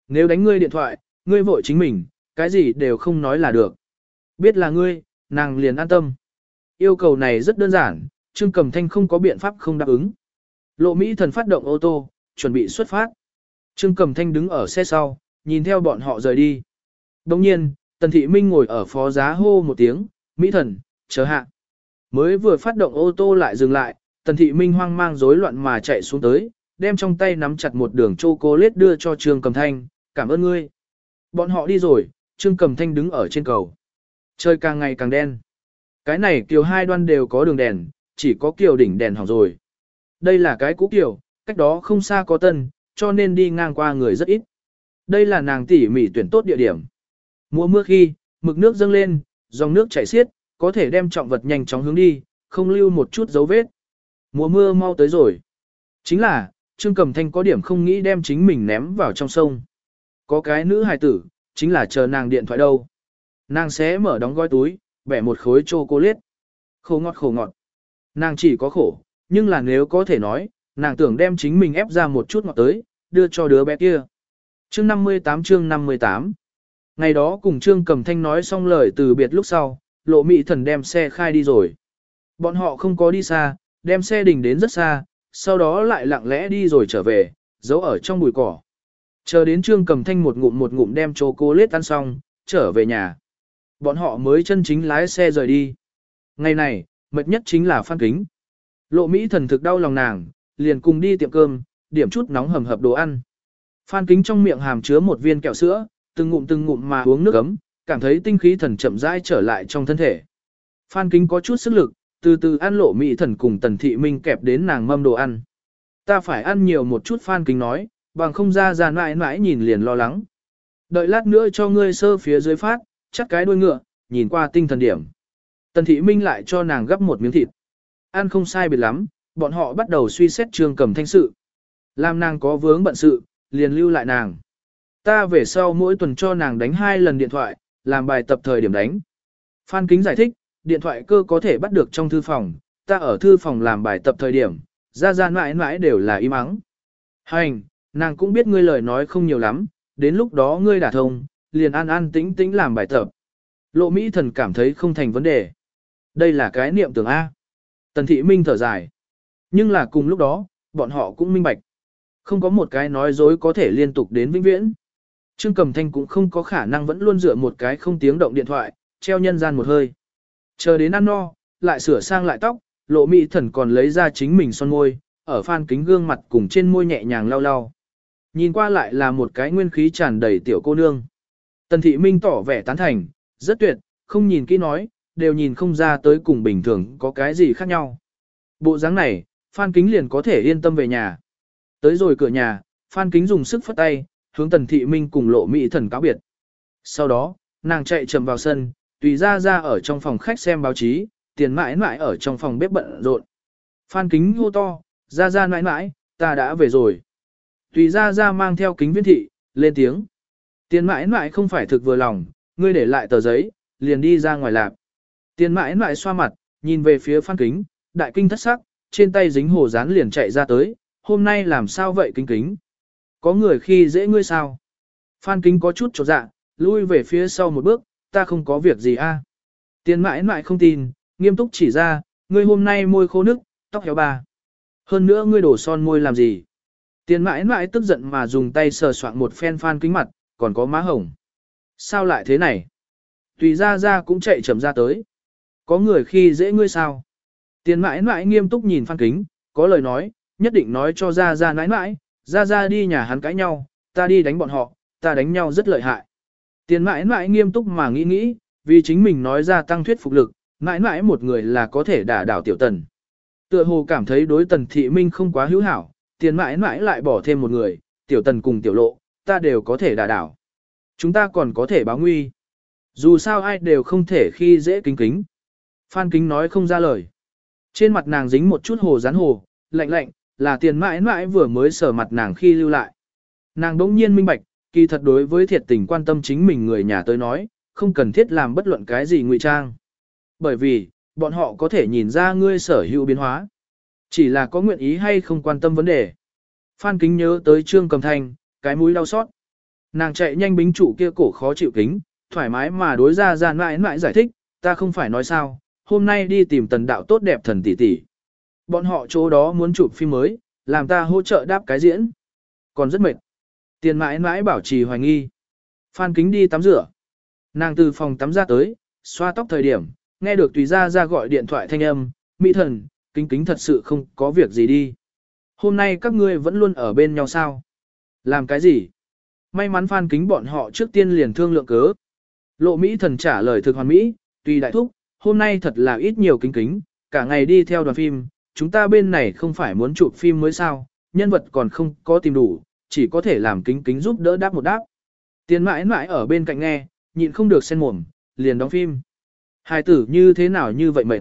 [SPEAKER 1] Nếu đánh ngươi điện thoại, ngươi vội chính mình, cái gì đều không nói là được. Biết là ngươi, nàng liền an tâm. Yêu cầu này rất đơn giản, Trương cẩm Thanh không có biện pháp không đáp ứng. Lộ Mỹ thần phát động ô tô, chuẩn bị xuất phát. Trương cẩm Thanh đứng ở xe sau, nhìn theo bọn họ rời đi. Đồng nhiên, Tần Thị Minh ngồi ở phó giá hô một tiếng, Mỹ thần, chờ hạ. Mới vừa phát động ô tô lại dừng lại, Tần Thị Minh hoang mang rối loạn mà chạy xuống tới, đem trong tay nắm chặt một đường chocolate đưa cho Trương cẩm Thanh, cảm ơn ngươi. Bọn họ đi rồi, Trương Cầm Thanh đứng ở trên cầu. Trời càng ngày càng đen. Cái này kiều hai đoan đều có đường đèn, chỉ có kiều đỉnh đèn hỏng rồi. Đây là cái cũ kiều, cách đó không xa có tân, cho nên đi ngang qua người rất ít. Đây là nàng tỉ mỉ tuyển tốt địa điểm. Mùa mưa khi, mực nước dâng lên, dòng nước chảy xiết, có thể đem trọng vật nhanh chóng hướng đi, không lưu một chút dấu vết. Mùa mưa mau tới rồi. Chính là, Trương Cẩm Thanh có điểm không nghĩ đem chính mình ném vào trong sông. Có cái nữ hài tử, chính là chờ nàng điện thoại đâu. Nàng sẽ mở đóng gói túi, bẻ một khối chocolate. Khổ ngọt khổ ngọt. Nàng chỉ có khổ, nhưng là nếu có thể nói, nàng tưởng đem chính mình ép ra một chút ngọt tới, đưa cho đứa bé kia. Chương 58 chương 58 Ngày đó cùng Trương Cầm Thanh nói xong lời từ biệt lúc sau, lộ mị thần đem xe khai đi rồi. Bọn họ không có đi xa, đem xe đình đến rất xa, sau đó lại lặng lẽ đi rồi trở về, giấu ở trong bụi cỏ. Chờ đến Trương Cầm Thanh một ngụm một ngụm đem chocolate ăn xong, trở về nhà. Bọn họ mới chân chính lái xe rời đi. Ngày này, mệt nhất chính là Phan Kính. Lộ Mỹ thần thực đau lòng nàng, liền cùng đi tiệm cơm, điểm chút nóng hầm hập đồ ăn. Phan Kính trong miệng hàm chứa một viên kẹo sữa, từng ngụm từng ngụm mà uống nước ấm, cảm thấy tinh khí thần chậm rãi trở lại trong thân thể. Phan Kính có chút sức lực, từ từ ăn lộ mỹ thần cùng tần thị minh kẹp đến nàng mâm đồ ăn. Ta phải ăn nhiều một chút phan kính nói, bằng không ra ra mãi mãi nhìn liền lo lắng. Đợi lát nữa cho ngươi sơ phía dưới phát, chắc cái đuôi ngựa, nhìn qua tinh thần điểm. Tần thị minh lại cho nàng gấp một miếng thịt. Ăn không sai biệt lắm, bọn họ bắt đầu suy xét trương cầm thanh sự. Làm nàng có vướng bận sự, liền lưu lại nàng. Ta về sau mỗi tuần cho nàng đánh hai lần điện thoại, làm bài tập thời điểm đánh. Phan Kính giải thích, điện thoại cơ có thể bắt được trong thư phòng, ta ở thư phòng làm bài tập thời điểm, ra ra mãi mãi đều là im ắng. Hành, nàng cũng biết ngươi lời nói không nhiều lắm, đến lúc đó ngươi đả thông, liền an an tĩnh tĩnh làm bài tập. Lộ Mỹ thần cảm thấy không thành vấn đề. Đây là cái niệm tưởng A. Tần thị minh thở dài. Nhưng là cùng lúc đó, bọn họ cũng minh bạch. Không có một cái nói dối có thể liên tục đến vĩnh viễn. Trương Cầm Thanh cũng không có khả năng vẫn luôn dựa một cái không tiếng động điện thoại, treo nhân gian một hơi. Chờ đến ăn no, lại sửa sang lại tóc, lộ mỹ thần còn lấy ra chính mình son môi, ở phan kính gương mặt cùng trên môi nhẹ nhàng lau lau. Nhìn qua lại là một cái nguyên khí tràn đầy tiểu cô nương. Tần thị minh tỏ vẻ tán thành, rất tuyệt, không nhìn kỹ nói, đều nhìn không ra tới cùng bình thường có cái gì khác nhau. Bộ dáng này, phan kính liền có thể yên tâm về nhà. Tới rồi cửa nhà, phan kính dùng sức phất tay, hướng tần thị minh cùng lộ mỹ thần cáo biệt. Sau đó, nàng chạy chậm vào sân, tùy ra ra ở trong phòng khách xem báo chí, tiền mãi mãi ở trong phòng bếp bận rộn. Phan kính hô to, ra ra mãi mãi, ta đã về rồi. Tùy ra ra mang theo kính viễn thị, lên tiếng. Tiền mãi mãi không phải thực vừa lòng, ngươi để lại tờ giấy, liền đi ra ngoài lạp. Tiền mãi mãi xoa mặt, nhìn về phía phan kính, đại kinh thất sắc, trên tay dính hồ dán liền chạy ra tới, hôm nay làm sao vậy kính kính. Có người khi dễ ngươi sao? Phan kính có chút trột dạ, lui về phía sau một bước, ta không có việc gì a. À? Tiền mãi mãi không tin, nghiêm túc chỉ ra, ngươi hôm nay môi khô nước, tóc héo bà. Hơn nữa ngươi đổ son môi làm gì? Tiền mãi mãi tức giận mà dùng tay sờ soạn một phen phan kính mặt, còn có má hồng. Sao lại thế này? Tùy ra ra cũng chạy chậm ra tới. Có người khi dễ ngươi sao? Tiền mãi mãi nghiêm túc nhìn phan kính, có lời nói, nhất định nói cho ra ra mãi mãi, ra ra đi nhà hắn cãi nhau, ta đi đánh bọn họ, ta đánh nhau rất lợi hại. Tiền mãi mãi nghiêm túc mà nghĩ nghĩ, vì chính mình nói ra tăng thuyết phục lực, mãi mãi một người là có thể đả đảo tiểu tần. Tựa hồ cảm thấy đối tần thị minh không quá hữu hảo, tiền mãi mãi lại bỏ thêm một người, tiểu tần cùng tiểu lộ, ta đều có thể đả đảo. Chúng ta còn có thể báo nguy. Dù sao ai đều không thể khi dễ kính kính. Phan kính nói không ra lời. Trên mặt nàng dính một chút hồ rán hồ, lạnh lạnh, là tiền mãi mãi vừa mới sờ mặt nàng khi lưu lại. Nàng đỗng nhiên minh bạch, kỳ thật đối với thiệt tình quan tâm chính mình người nhà tới nói, không cần thiết làm bất luận cái gì ngụy trang. Bởi vì, bọn họ có thể nhìn ra ngươi sở hữu biến hóa. Chỉ là có nguyện ý hay không quan tâm vấn đề. Phan Kính nhớ tới Trương Cầm Thanh, cái mũi đau xót. Nàng chạy nhanh bính trụ kia cổ khó chịu kính, thoải mái mà đối ra ra mãi mãi giải thích, ta không phải nói sao, hôm nay đi tìm tần đạo tốt đẹp thần tỷ tỷ. Bọn họ chỗ đó muốn chụp phim mới, làm ta hỗ trợ đáp cái diễn. Còn rất mệt. Tiền mãi mãi bảo trì hoài nghi. Phan kính đi tắm rửa. Nàng từ phòng tắm ra tới, xoa tóc thời điểm, nghe được tùy ra ra gọi điện thoại thanh âm, mỹ thần, kính kính thật sự không có việc gì đi. Hôm nay các ngươi vẫn luôn ở bên nhau sao? Làm cái gì? May mắn phan kính bọn họ trước tiên liền thương lượng cớ. Lộ Mỹ thần trả lời thực hoàn Mỹ, tùy đại thúc, hôm nay thật là ít nhiều kính kính, cả ngày đi theo đoàn phim, chúng ta bên này không phải muốn chụp phim mới sao, nhân vật còn không có tìm đủ, chỉ có thể làm kính kính giúp đỡ đáp một đáp. Tiền mãi mãi ở bên cạnh nghe, nhịn không được sen mồm, liền đóng phim. Hài tử như thế nào như vậy mệt.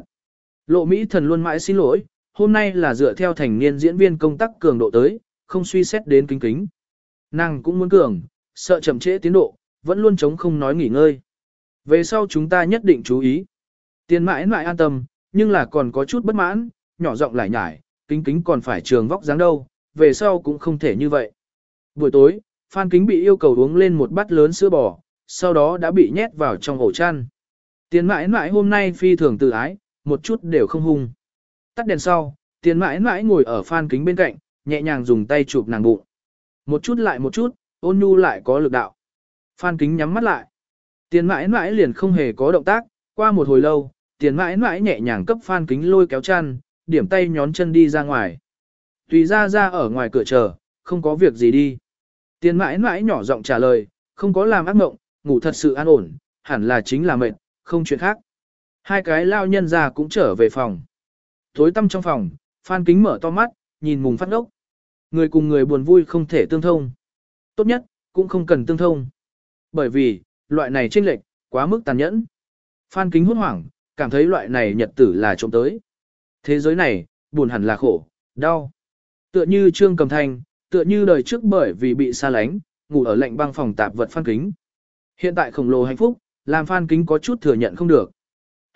[SPEAKER 1] Lộ Mỹ thần luôn mãi xin lỗi, hôm nay là dựa theo thành niên diễn viên công tác cường độ tới, không suy xét đến kính kính. Nàng cũng muốn cường, sợ chậm trễ tiến độ, vẫn luôn chống không nói nghỉ ngơi. Về sau chúng ta nhất định chú ý. Tiền mãi mãi an tâm, nhưng là còn có chút bất mãn, nhỏ giọng lại nhải, kính kính còn phải trường vóc dáng đâu, về sau cũng không thể như vậy. Buổi tối, Phan Kính bị yêu cầu uống lên một bát lớn sữa bò, sau đó đã bị nhét vào trong ổ chăn. Tiền mãi mãi hôm nay phi thường tự ái, một chút đều không hung. Tắt đèn sau, tiền mãi mãi ngồi ở Phan Kính bên cạnh, nhẹ nhàng dùng tay chụp nàng bụng. Một chút lại một chút, ôn nhu lại có lực đạo. Phan Kính nhắm mắt lại. Tiền mãi mãi liền không hề có động tác, qua một hồi lâu, tiền mãi mãi nhẹ nhàng cấp Phan Kính lôi kéo chăn, điểm tay nhón chân đi ra ngoài. Tùy ra ra ở ngoài cửa chờ, không có việc gì đi. Tiền mãi mãi nhỏ giọng trả lời, không có làm ác mộng, ngủ thật sự an ổn, hẳn là chính là mệt, không chuyện khác. Hai cái lao nhân già cũng trở về phòng. Tối tăm trong phòng, Phan Kính mở to mắt, nhìn mùng phát ngốc. Người cùng người buồn vui không thể tương thông. Tốt nhất, cũng không cần tương thông. Bởi vì, loại này chênh lệch, quá mức tàn nhẫn. Phan Kính hốt hoảng, cảm thấy loại này nhật tử là trộm tới. Thế giới này, buồn hẳn là khổ, đau. Tựa như Trương Cầm Thanh, tựa như đời trước bởi vì bị xa lánh, ngủ ở lạnh băng phòng tạp vật Phan Kính. Hiện tại khổng lồ hạnh phúc, làm Phan Kính có chút thừa nhận không được.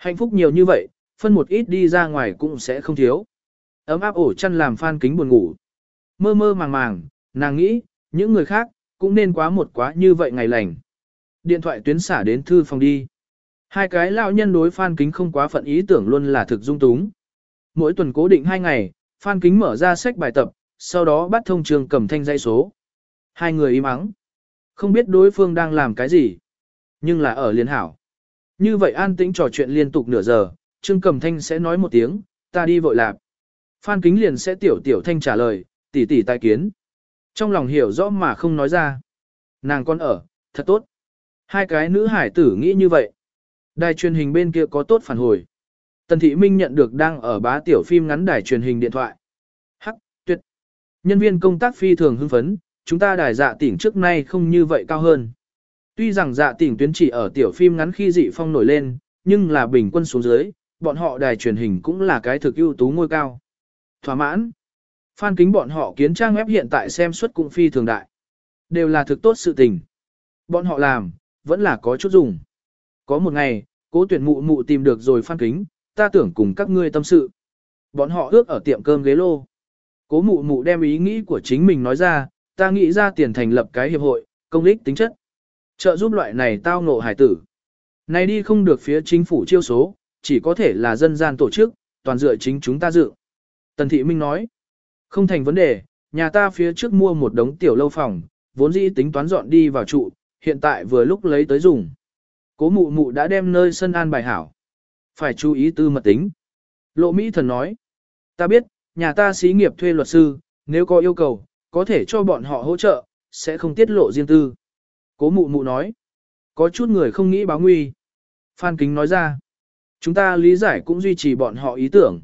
[SPEAKER 1] Hạnh phúc nhiều như vậy, phân một ít đi ra ngoài cũng sẽ không thiếu. Ấm áp ổ chăn làm Phan Kính buồn ngủ. Mơ mơ màng màng, nàng nghĩ, những người khác, cũng nên quá một quá như vậy ngày lành. Điện thoại tuyến xả đến thư phòng đi. Hai cái lão nhân đối Phan Kính không quá phận ý tưởng luôn là thực dung túng. Mỗi tuần cố định hai ngày, Phan Kính mở ra sách bài tập, sau đó bắt thông trường cầm thanh dây số. Hai người im ắng. Không biết đối phương đang làm cái gì. Nhưng là ở liên hảo. Như vậy an tĩnh trò chuyện liên tục nửa giờ, Trương cẩm Thanh sẽ nói một tiếng, ta đi vội lạp. Phan Kính liền sẽ tiểu tiểu thanh trả lời, tỷ tỷ tai kiến. Trong lòng hiểu rõ mà không nói ra. Nàng con ở, thật tốt. Hai cái nữ hải tử nghĩ như vậy. Đài truyền hình bên kia có tốt phản hồi. Tần Thị Minh nhận được đang ở bá tiểu phim ngắn đài truyền hình điện thoại. Hắc, tuyệt. Nhân viên công tác phi thường hưng phấn, chúng ta đài dạ tỉnh trước nay không như vậy cao hơn. Tuy rằng dạ tỉnh tuyến chỉ ở tiểu phim ngắn khi dị phong nổi lên, nhưng là bình quân xuống dưới, bọn họ đài truyền hình cũng là cái thực ưu tú ngôi cao. Thỏa mãn. Phan kính bọn họ kiến trang web hiện tại xem suất cũng phi thường đại. Đều là thực tốt sự tình. Bọn họ làm, vẫn là có chút dùng. Có một ngày, cố tuyển mụ mụ tìm được rồi phan kính, ta tưởng cùng các ngươi tâm sự. Bọn họ ước ở tiệm cơm ghế lô. Cố mụ mụ đem ý nghĩ của chính mình nói ra, ta nghĩ ra tiền thành lập cái hiệp hội, công lích tính chất. Trợ giúp loại này tao ngộ hải tử. Này đi không được phía chính phủ chiêu số, chỉ có thể là dân gian tổ chức, toàn dựa chính chúng ta dự. Tần Thị Minh nói, không thành vấn đề, nhà ta phía trước mua một đống tiểu lâu phòng, vốn dĩ tính toán dọn đi vào trụ, hiện tại vừa lúc lấy tới dùng. Cố mụ mụ đã đem nơi sân an bài hảo. Phải chú ý tư mật tính. Lộ Mỹ thần nói, ta biết, nhà ta xí nghiệp thuê luật sư, nếu có yêu cầu, có thể cho bọn họ hỗ trợ, sẽ không tiết lộ riêng tư. Cố mụ mụ nói, có chút người không nghĩ báo nguy. Phan Kính nói ra, chúng ta lý giải cũng duy trì bọn họ ý tưởng.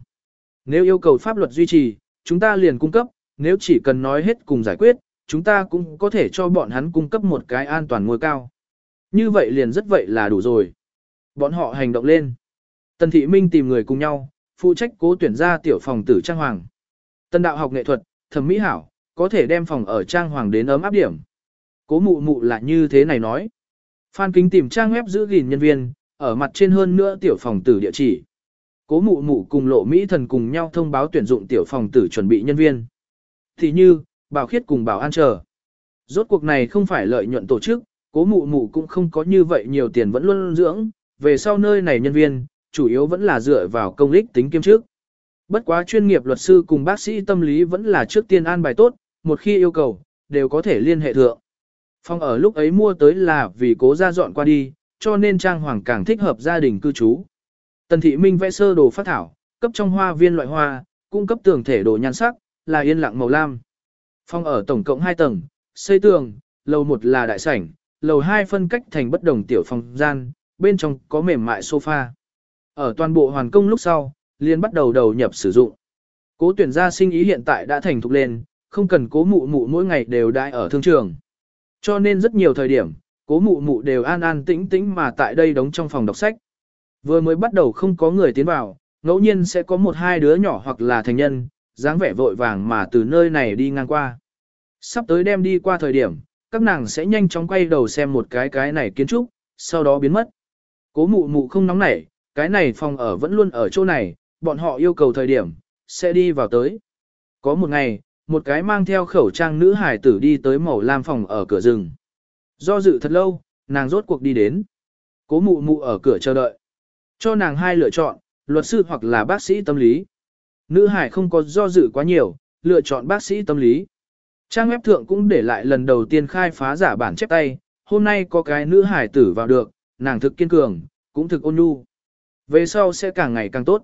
[SPEAKER 1] Nếu yêu cầu pháp luật duy trì, chúng ta liền cung cấp, nếu chỉ cần nói hết cùng giải quyết, chúng ta cũng có thể cho bọn hắn cung cấp một cái an toàn ngôi cao. Như vậy liền rất vậy là đủ rồi. Bọn họ hành động lên. Tần Thị Minh tìm người cùng nhau, phụ trách cố tuyển ra tiểu phòng tử trang hoàng. Tần đạo học nghệ thuật, thẩm mỹ hảo, có thể đem phòng ở trang hoàng đến ấm áp điểm. Cố mụ mụ là như thế này nói. Phan Kính tìm trang web giữ gìn nhân viên, ở mặt trên hơn nữa tiểu phòng tử địa chỉ. Cố mụ mụ cùng lộ Mỹ thần cùng nhau thông báo tuyển dụng tiểu phòng tử chuẩn bị nhân viên. Thì như, bảo khiết cùng bảo an chờ. Rốt cuộc này không phải lợi nhuận tổ chức, cố mụ mụ cũng không có như vậy nhiều tiền vẫn luôn dưỡng, về sau nơi này nhân viên, chủ yếu vẫn là dựa vào công lích tính kiêm trước. Bất quá chuyên nghiệp luật sư cùng bác sĩ tâm lý vẫn là trước tiên an bài tốt, một khi yêu cầu, đều có thể liên hệ thượng. Phòng ở lúc ấy mua tới là vì cố ra dọn qua đi, cho nên trang hoàng càng thích hợp gia đình cư trú. Tần thị minh vẽ sơ đồ phát thảo, cấp trong hoa viên loại hoa, cung cấp tường thể đồ nhan sắc, là yên lặng màu lam. Phòng ở tổng cộng 2 tầng, xây tường, lầu 1 là đại sảnh, lầu 2 phân cách thành bất đồng tiểu phòng gian, bên trong có mềm mại sofa. Ở toàn bộ hoàn công lúc sau, liền bắt đầu đầu nhập sử dụng. Cố tuyển gia sinh ý hiện tại đã thành thục lên, không cần cố mụ mụ mỗi ngày đều đãi ở thương trường. Cho nên rất nhiều thời điểm, cố mụ mụ đều an an tĩnh tĩnh mà tại đây đóng trong phòng đọc sách. Vừa mới bắt đầu không có người tiến vào, ngẫu nhiên sẽ có một hai đứa nhỏ hoặc là thành nhân, dáng vẻ vội vàng mà từ nơi này đi ngang qua. Sắp tới đem đi qua thời điểm, các nàng sẽ nhanh chóng quay đầu xem một cái cái này kiến trúc, sau đó biến mất. Cố mụ mụ không nóng nảy, cái này phòng ở vẫn luôn ở chỗ này, bọn họ yêu cầu thời điểm, sẽ đi vào tới. Có một ngày, một cái mang theo khẩu trang nữ hải tử đi tới màu lam phòng ở cửa rừng. Do dự thật lâu, nàng rốt cuộc đi đến. Cố mụ mụ ở cửa chờ đợi. Cho nàng hai lựa chọn, luật sư hoặc là bác sĩ tâm lý. Nữ hải không có do dự quá nhiều, lựa chọn bác sĩ tâm lý. Trang web thượng cũng để lại lần đầu tiên khai phá giả bản chép tay, hôm nay có cái nữ hải tử vào được, nàng thực kiên cường, cũng thực ôn nhu. Về sau sẽ càng ngày càng tốt.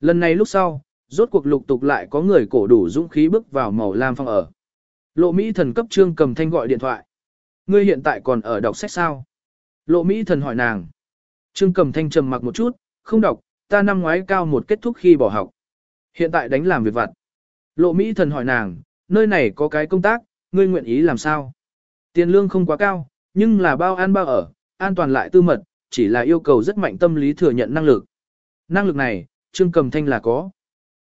[SPEAKER 1] Lần này lúc sau, rốt cuộc lục tục lại có người cổ đủ dũng khí bước vào màu lam phong ở. Lộ Mỹ thần cấp trương cầm thanh gọi điện thoại. Ngươi hiện tại còn ở đọc sách sao? Lộ Mỹ thần hỏi nàng. Trương cầm thanh trầm mặc một chút, không đọc, ta năm ngoái cao một kết thúc khi bỏ học. Hiện tại đánh làm việc vặt. Lộ Mỹ thần hỏi nàng, nơi này có cái công tác, ngươi nguyện ý làm sao? Tiền lương không quá cao, nhưng là bao ăn bao ở, an toàn lại tư mật, chỉ là yêu cầu rất mạnh tâm lý thừa nhận năng lực. Năng lực này, Trương Cầm Thanh là có.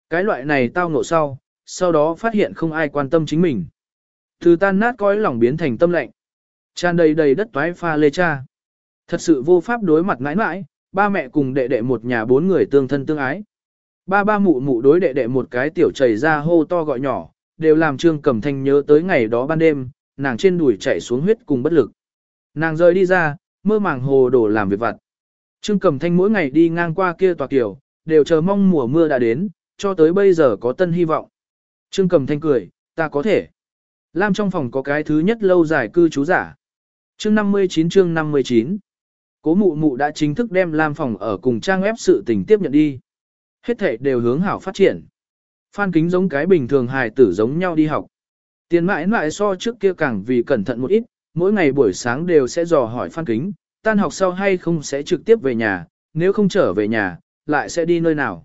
[SPEAKER 1] Cái loại này tao ngộ sau, sau đó phát hiện không ai quan tâm chính mình. Từ tan nát cõi lòng biến thành tâm lạnh. Tràn đầy đầy đất toái pha lê cha. Thật sự vô pháp đối mặt mãi mãi, ba mẹ cùng đệ đệ một nhà bốn người tương thân tương ái. Ba ba mụ mụ đối đệ đệ một cái tiểu chảy ra hô to gọi nhỏ, đều làm Trương Cẩm Thanh nhớ tới ngày đó ban đêm, nàng trên đùi chảy xuống huyết cùng bất lực. Nàng rời đi ra, mơ màng hồ đổ làm việc vặt. Trương Cẩm Thanh mỗi ngày đi ngang qua kia tòa kiểu, đều chờ mong mùa mưa đã đến, cho tới bây giờ có tân hy vọng. Trương cầm Thanh cười, ta có thể. Lam trong phòng có cái thứ nhất lâu dài cư trú giả. Chương 59 chương 59 Cố mụ mụ đã chính thức đem Lam phòng ở cùng trang web sự tình tiếp nhận đi. Hết thể đều hướng hảo phát triển. Phan kính giống cái bình thường hài tử giống nhau đi học. Tiền mãi mãi so trước kia càng vì cẩn thận một ít, mỗi ngày buổi sáng đều sẽ dò hỏi Phan kính, tan học sau hay không sẽ trực tiếp về nhà, nếu không trở về nhà, lại sẽ đi nơi nào.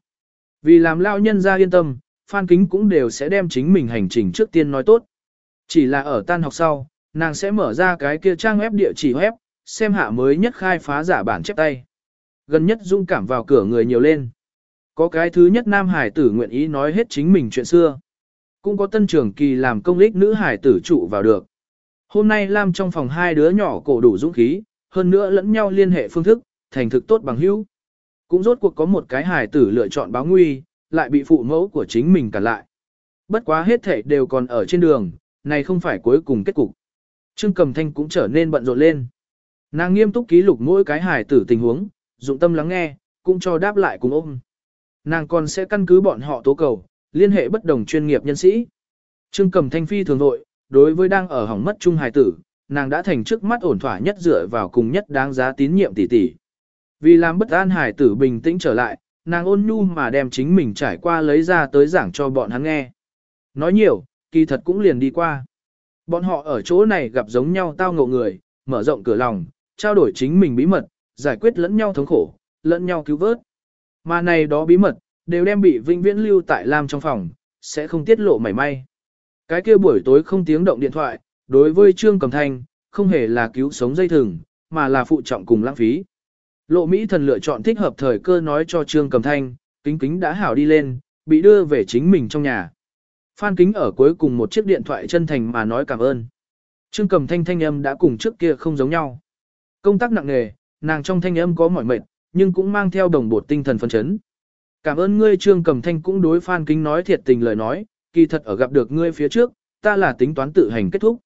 [SPEAKER 1] Vì làm lao nhân ra yên tâm, Phan kính cũng đều sẽ đem chính mình hành trình trước tiên nói tốt. Chỉ là ở tan học sau, nàng sẽ mở ra cái kia trang web địa chỉ web, xem hạ mới nhất khai phá giả bản chép tay. Gần nhất dung cảm vào cửa người nhiều lên. Có cái thứ nhất nam hải tử nguyện ý nói hết chính mình chuyện xưa. Cũng có tân trưởng kỳ làm công lích nữ hải tử trụ vào được. Hôm nay Lam trong phòng hai đứa nhỏ cổ đủ dũng khí, hơn nữa lẫn nhau liên hệ phương thức, thành thực tốt bằng hữu. Cũng rốt cuộc có một cái hài tử lựa chọn báo nguy, lại bị phụ mẫu của chính mình cản lại. Bất quá hết thể đều còn ở trên đường, này không phải cuối cùng kết cục. Trương Cầm Thanh cũng trở nên bận rộn lên. Nàng nghiêm túc ký lục mỗi cái hài tử tình huống, dụng tâm lắng nghe, cũng cho đáp lại cùng ôm. Nàng còn sẽ căn cứ bọn họ tố cầu, liên hệ bất đồng chuyên nghiệp nhân sĩ. Trương Cầm Thanh phi thường nội, đối với đang ở hỏng mất trung hài tử, nàng đã thành trước mắt ổn thỏa nhất dựa vào cùng nhất đáng giá tín nhiệm tỷ tỷ. Vì làm bất an hải tử bình tĩnh trở lại, nàng ôn nhu mà đem chính mình trải qua lấy ra tới giảng cho bọn hắn nghe. Nói nhiều, kỳ thật cũng liền đi qua. Bọn họ ở chỗ này gặp giống nhau tao ngộ người, mở rộng cửa lòng, trao đổi chính mình bí mật, giải quyết lẫn nhau thống khổ, lẫn nhau cứu vớt. Mà này đó bí mật, đều đem bị vinh viễn lưu tại Lam trong phòng, sẽ không tiết lộ mảy may. Cái kia buổi tối không tiếng động điện thoại, đối với Trương Cầm Thanh, không hề là cứu sống dây thừng, mà là phụ trọng cùng lãng phí. Lộ Mỹ thần lựa chọn thích hợp thời cơ nói cho Trương Cầm Thanh, kính kính đã hảo đi lên, bị đưa về chính mình trong nhà. Phan kính ở cuối cùng một chiếc điện thoại chân thành mà nói cảm ơn. Trương Cầm Thanh thanh âm đã cùng trước kia không giống nhau. Công tác nặng nề, nàng trong thanh âm có mỏi mệt, nhưng cũng mang theo đồng bột tinh thần phấn chấn. Cảm ơn ngươi Trương Cầm Thanh cũng đối Phan Kính nói thiệt tình lời nói, kỳ thật ở gặp được ngươi phía trước, ta là tính toán tự hành kết thúc.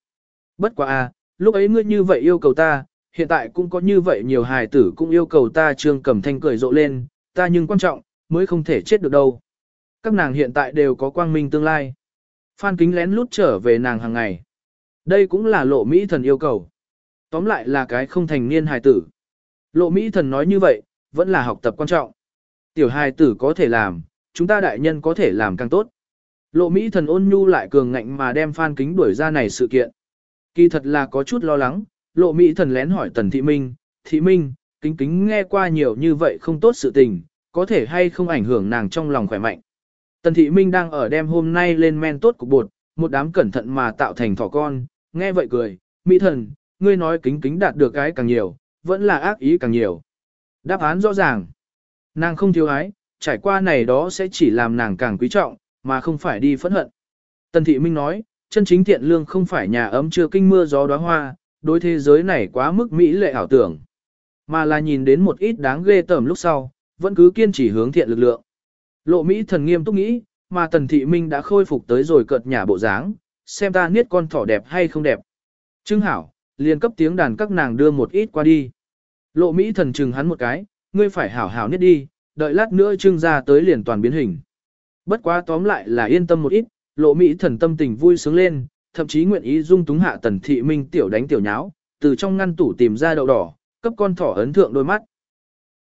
[SPEAKER 1] Bất quá a, lúc ấy ngươi như vậy yêu cầu ta, hiện tại cũng có như vậy nhiều hài tử cũng yêu cầu ta Trương Cầm Thanh cười rộ lên, ta nhưng quan trọng, mới không thể chết được đâu. Các nàng hiện tại đều có quang minh tương lai. Phan Kính lén lút trở về nàng hàng ngày. Đây cũng là lộ Mỹ thần yêu cầu. Tóm lại là cái không thành niên hài tử. Lộ Mỹ thần nói như vậy, vẫn là học tập quan trọng. Tiểu hài tử có thể làm, chúng ta đại nhân có thể làm càng tốt. Lộ Mỹ thần ôn nhu lại cường ngạnh mà đem Phan Kính đuổi ra này sự kiện. Kỳ thật là có chút lo lắng, Lộ Mỹ thần lén hỏi Tần Thị Minh, Thị Minh, kính kính nghe qua nhiều như vậy không tốt sự tình, có thể hay không ảnh hưởng nàng trong lòng khỏe mạnh. Tần Thị Minh đang ở đêm hôm nay lên men tốt cục bột, một đám cẩn thận mà tạo thành thỏ con, nghe vậy cười, Mỹ thần, ngươi nói kính kính đạt được cái càng nhiều, vẫn là ác ý càng nhiều. Đáp án rõ ràng. Nàng không thiếu ái, trải qua này đó sẽ chỉ làm nàng càng quý trọng, mà không phải đi phẫn hận. Tần Thị Minh nói, chân chính thiện lương không phải nhà ấm chưa kinh mưa gió đóa hoa, đối thế giới này quá mức mỹ lệ ảo tưởng. Mà là nhìn đến một ít đáng ghê tởm lúc sau, vẫn cứ kiên trì hướng thiện lực lượng. Lộ Mỹ thần nghiêm túc nghĩ, mà Tần Thị Minh đã khôi phục tới rồi cợt nhà bộ dáng, xem ta niết con thỏ đẹp hay không đẹp. Trưng hảo, liền cấp tiếng đàn các nàng đưa một ít qua đi. Lộ Mỹ thần chừng hắn một cái, ngươi phải hảo hảo niết đi, đợi lát nữa trưng ra tới liền toàn biến hình. Bất quá tóm lại là yên tâm một ít, lộ Mỹ thần tâm tình vui sướng lên, thậm chí nguyện ý dung túng hạ Tần Thị Minh tiểu đánh tiểu nháo, từ trong ngăn tủ tìm ra đậu đỏ, cấp con thỏ ấn thượng đôi mắt.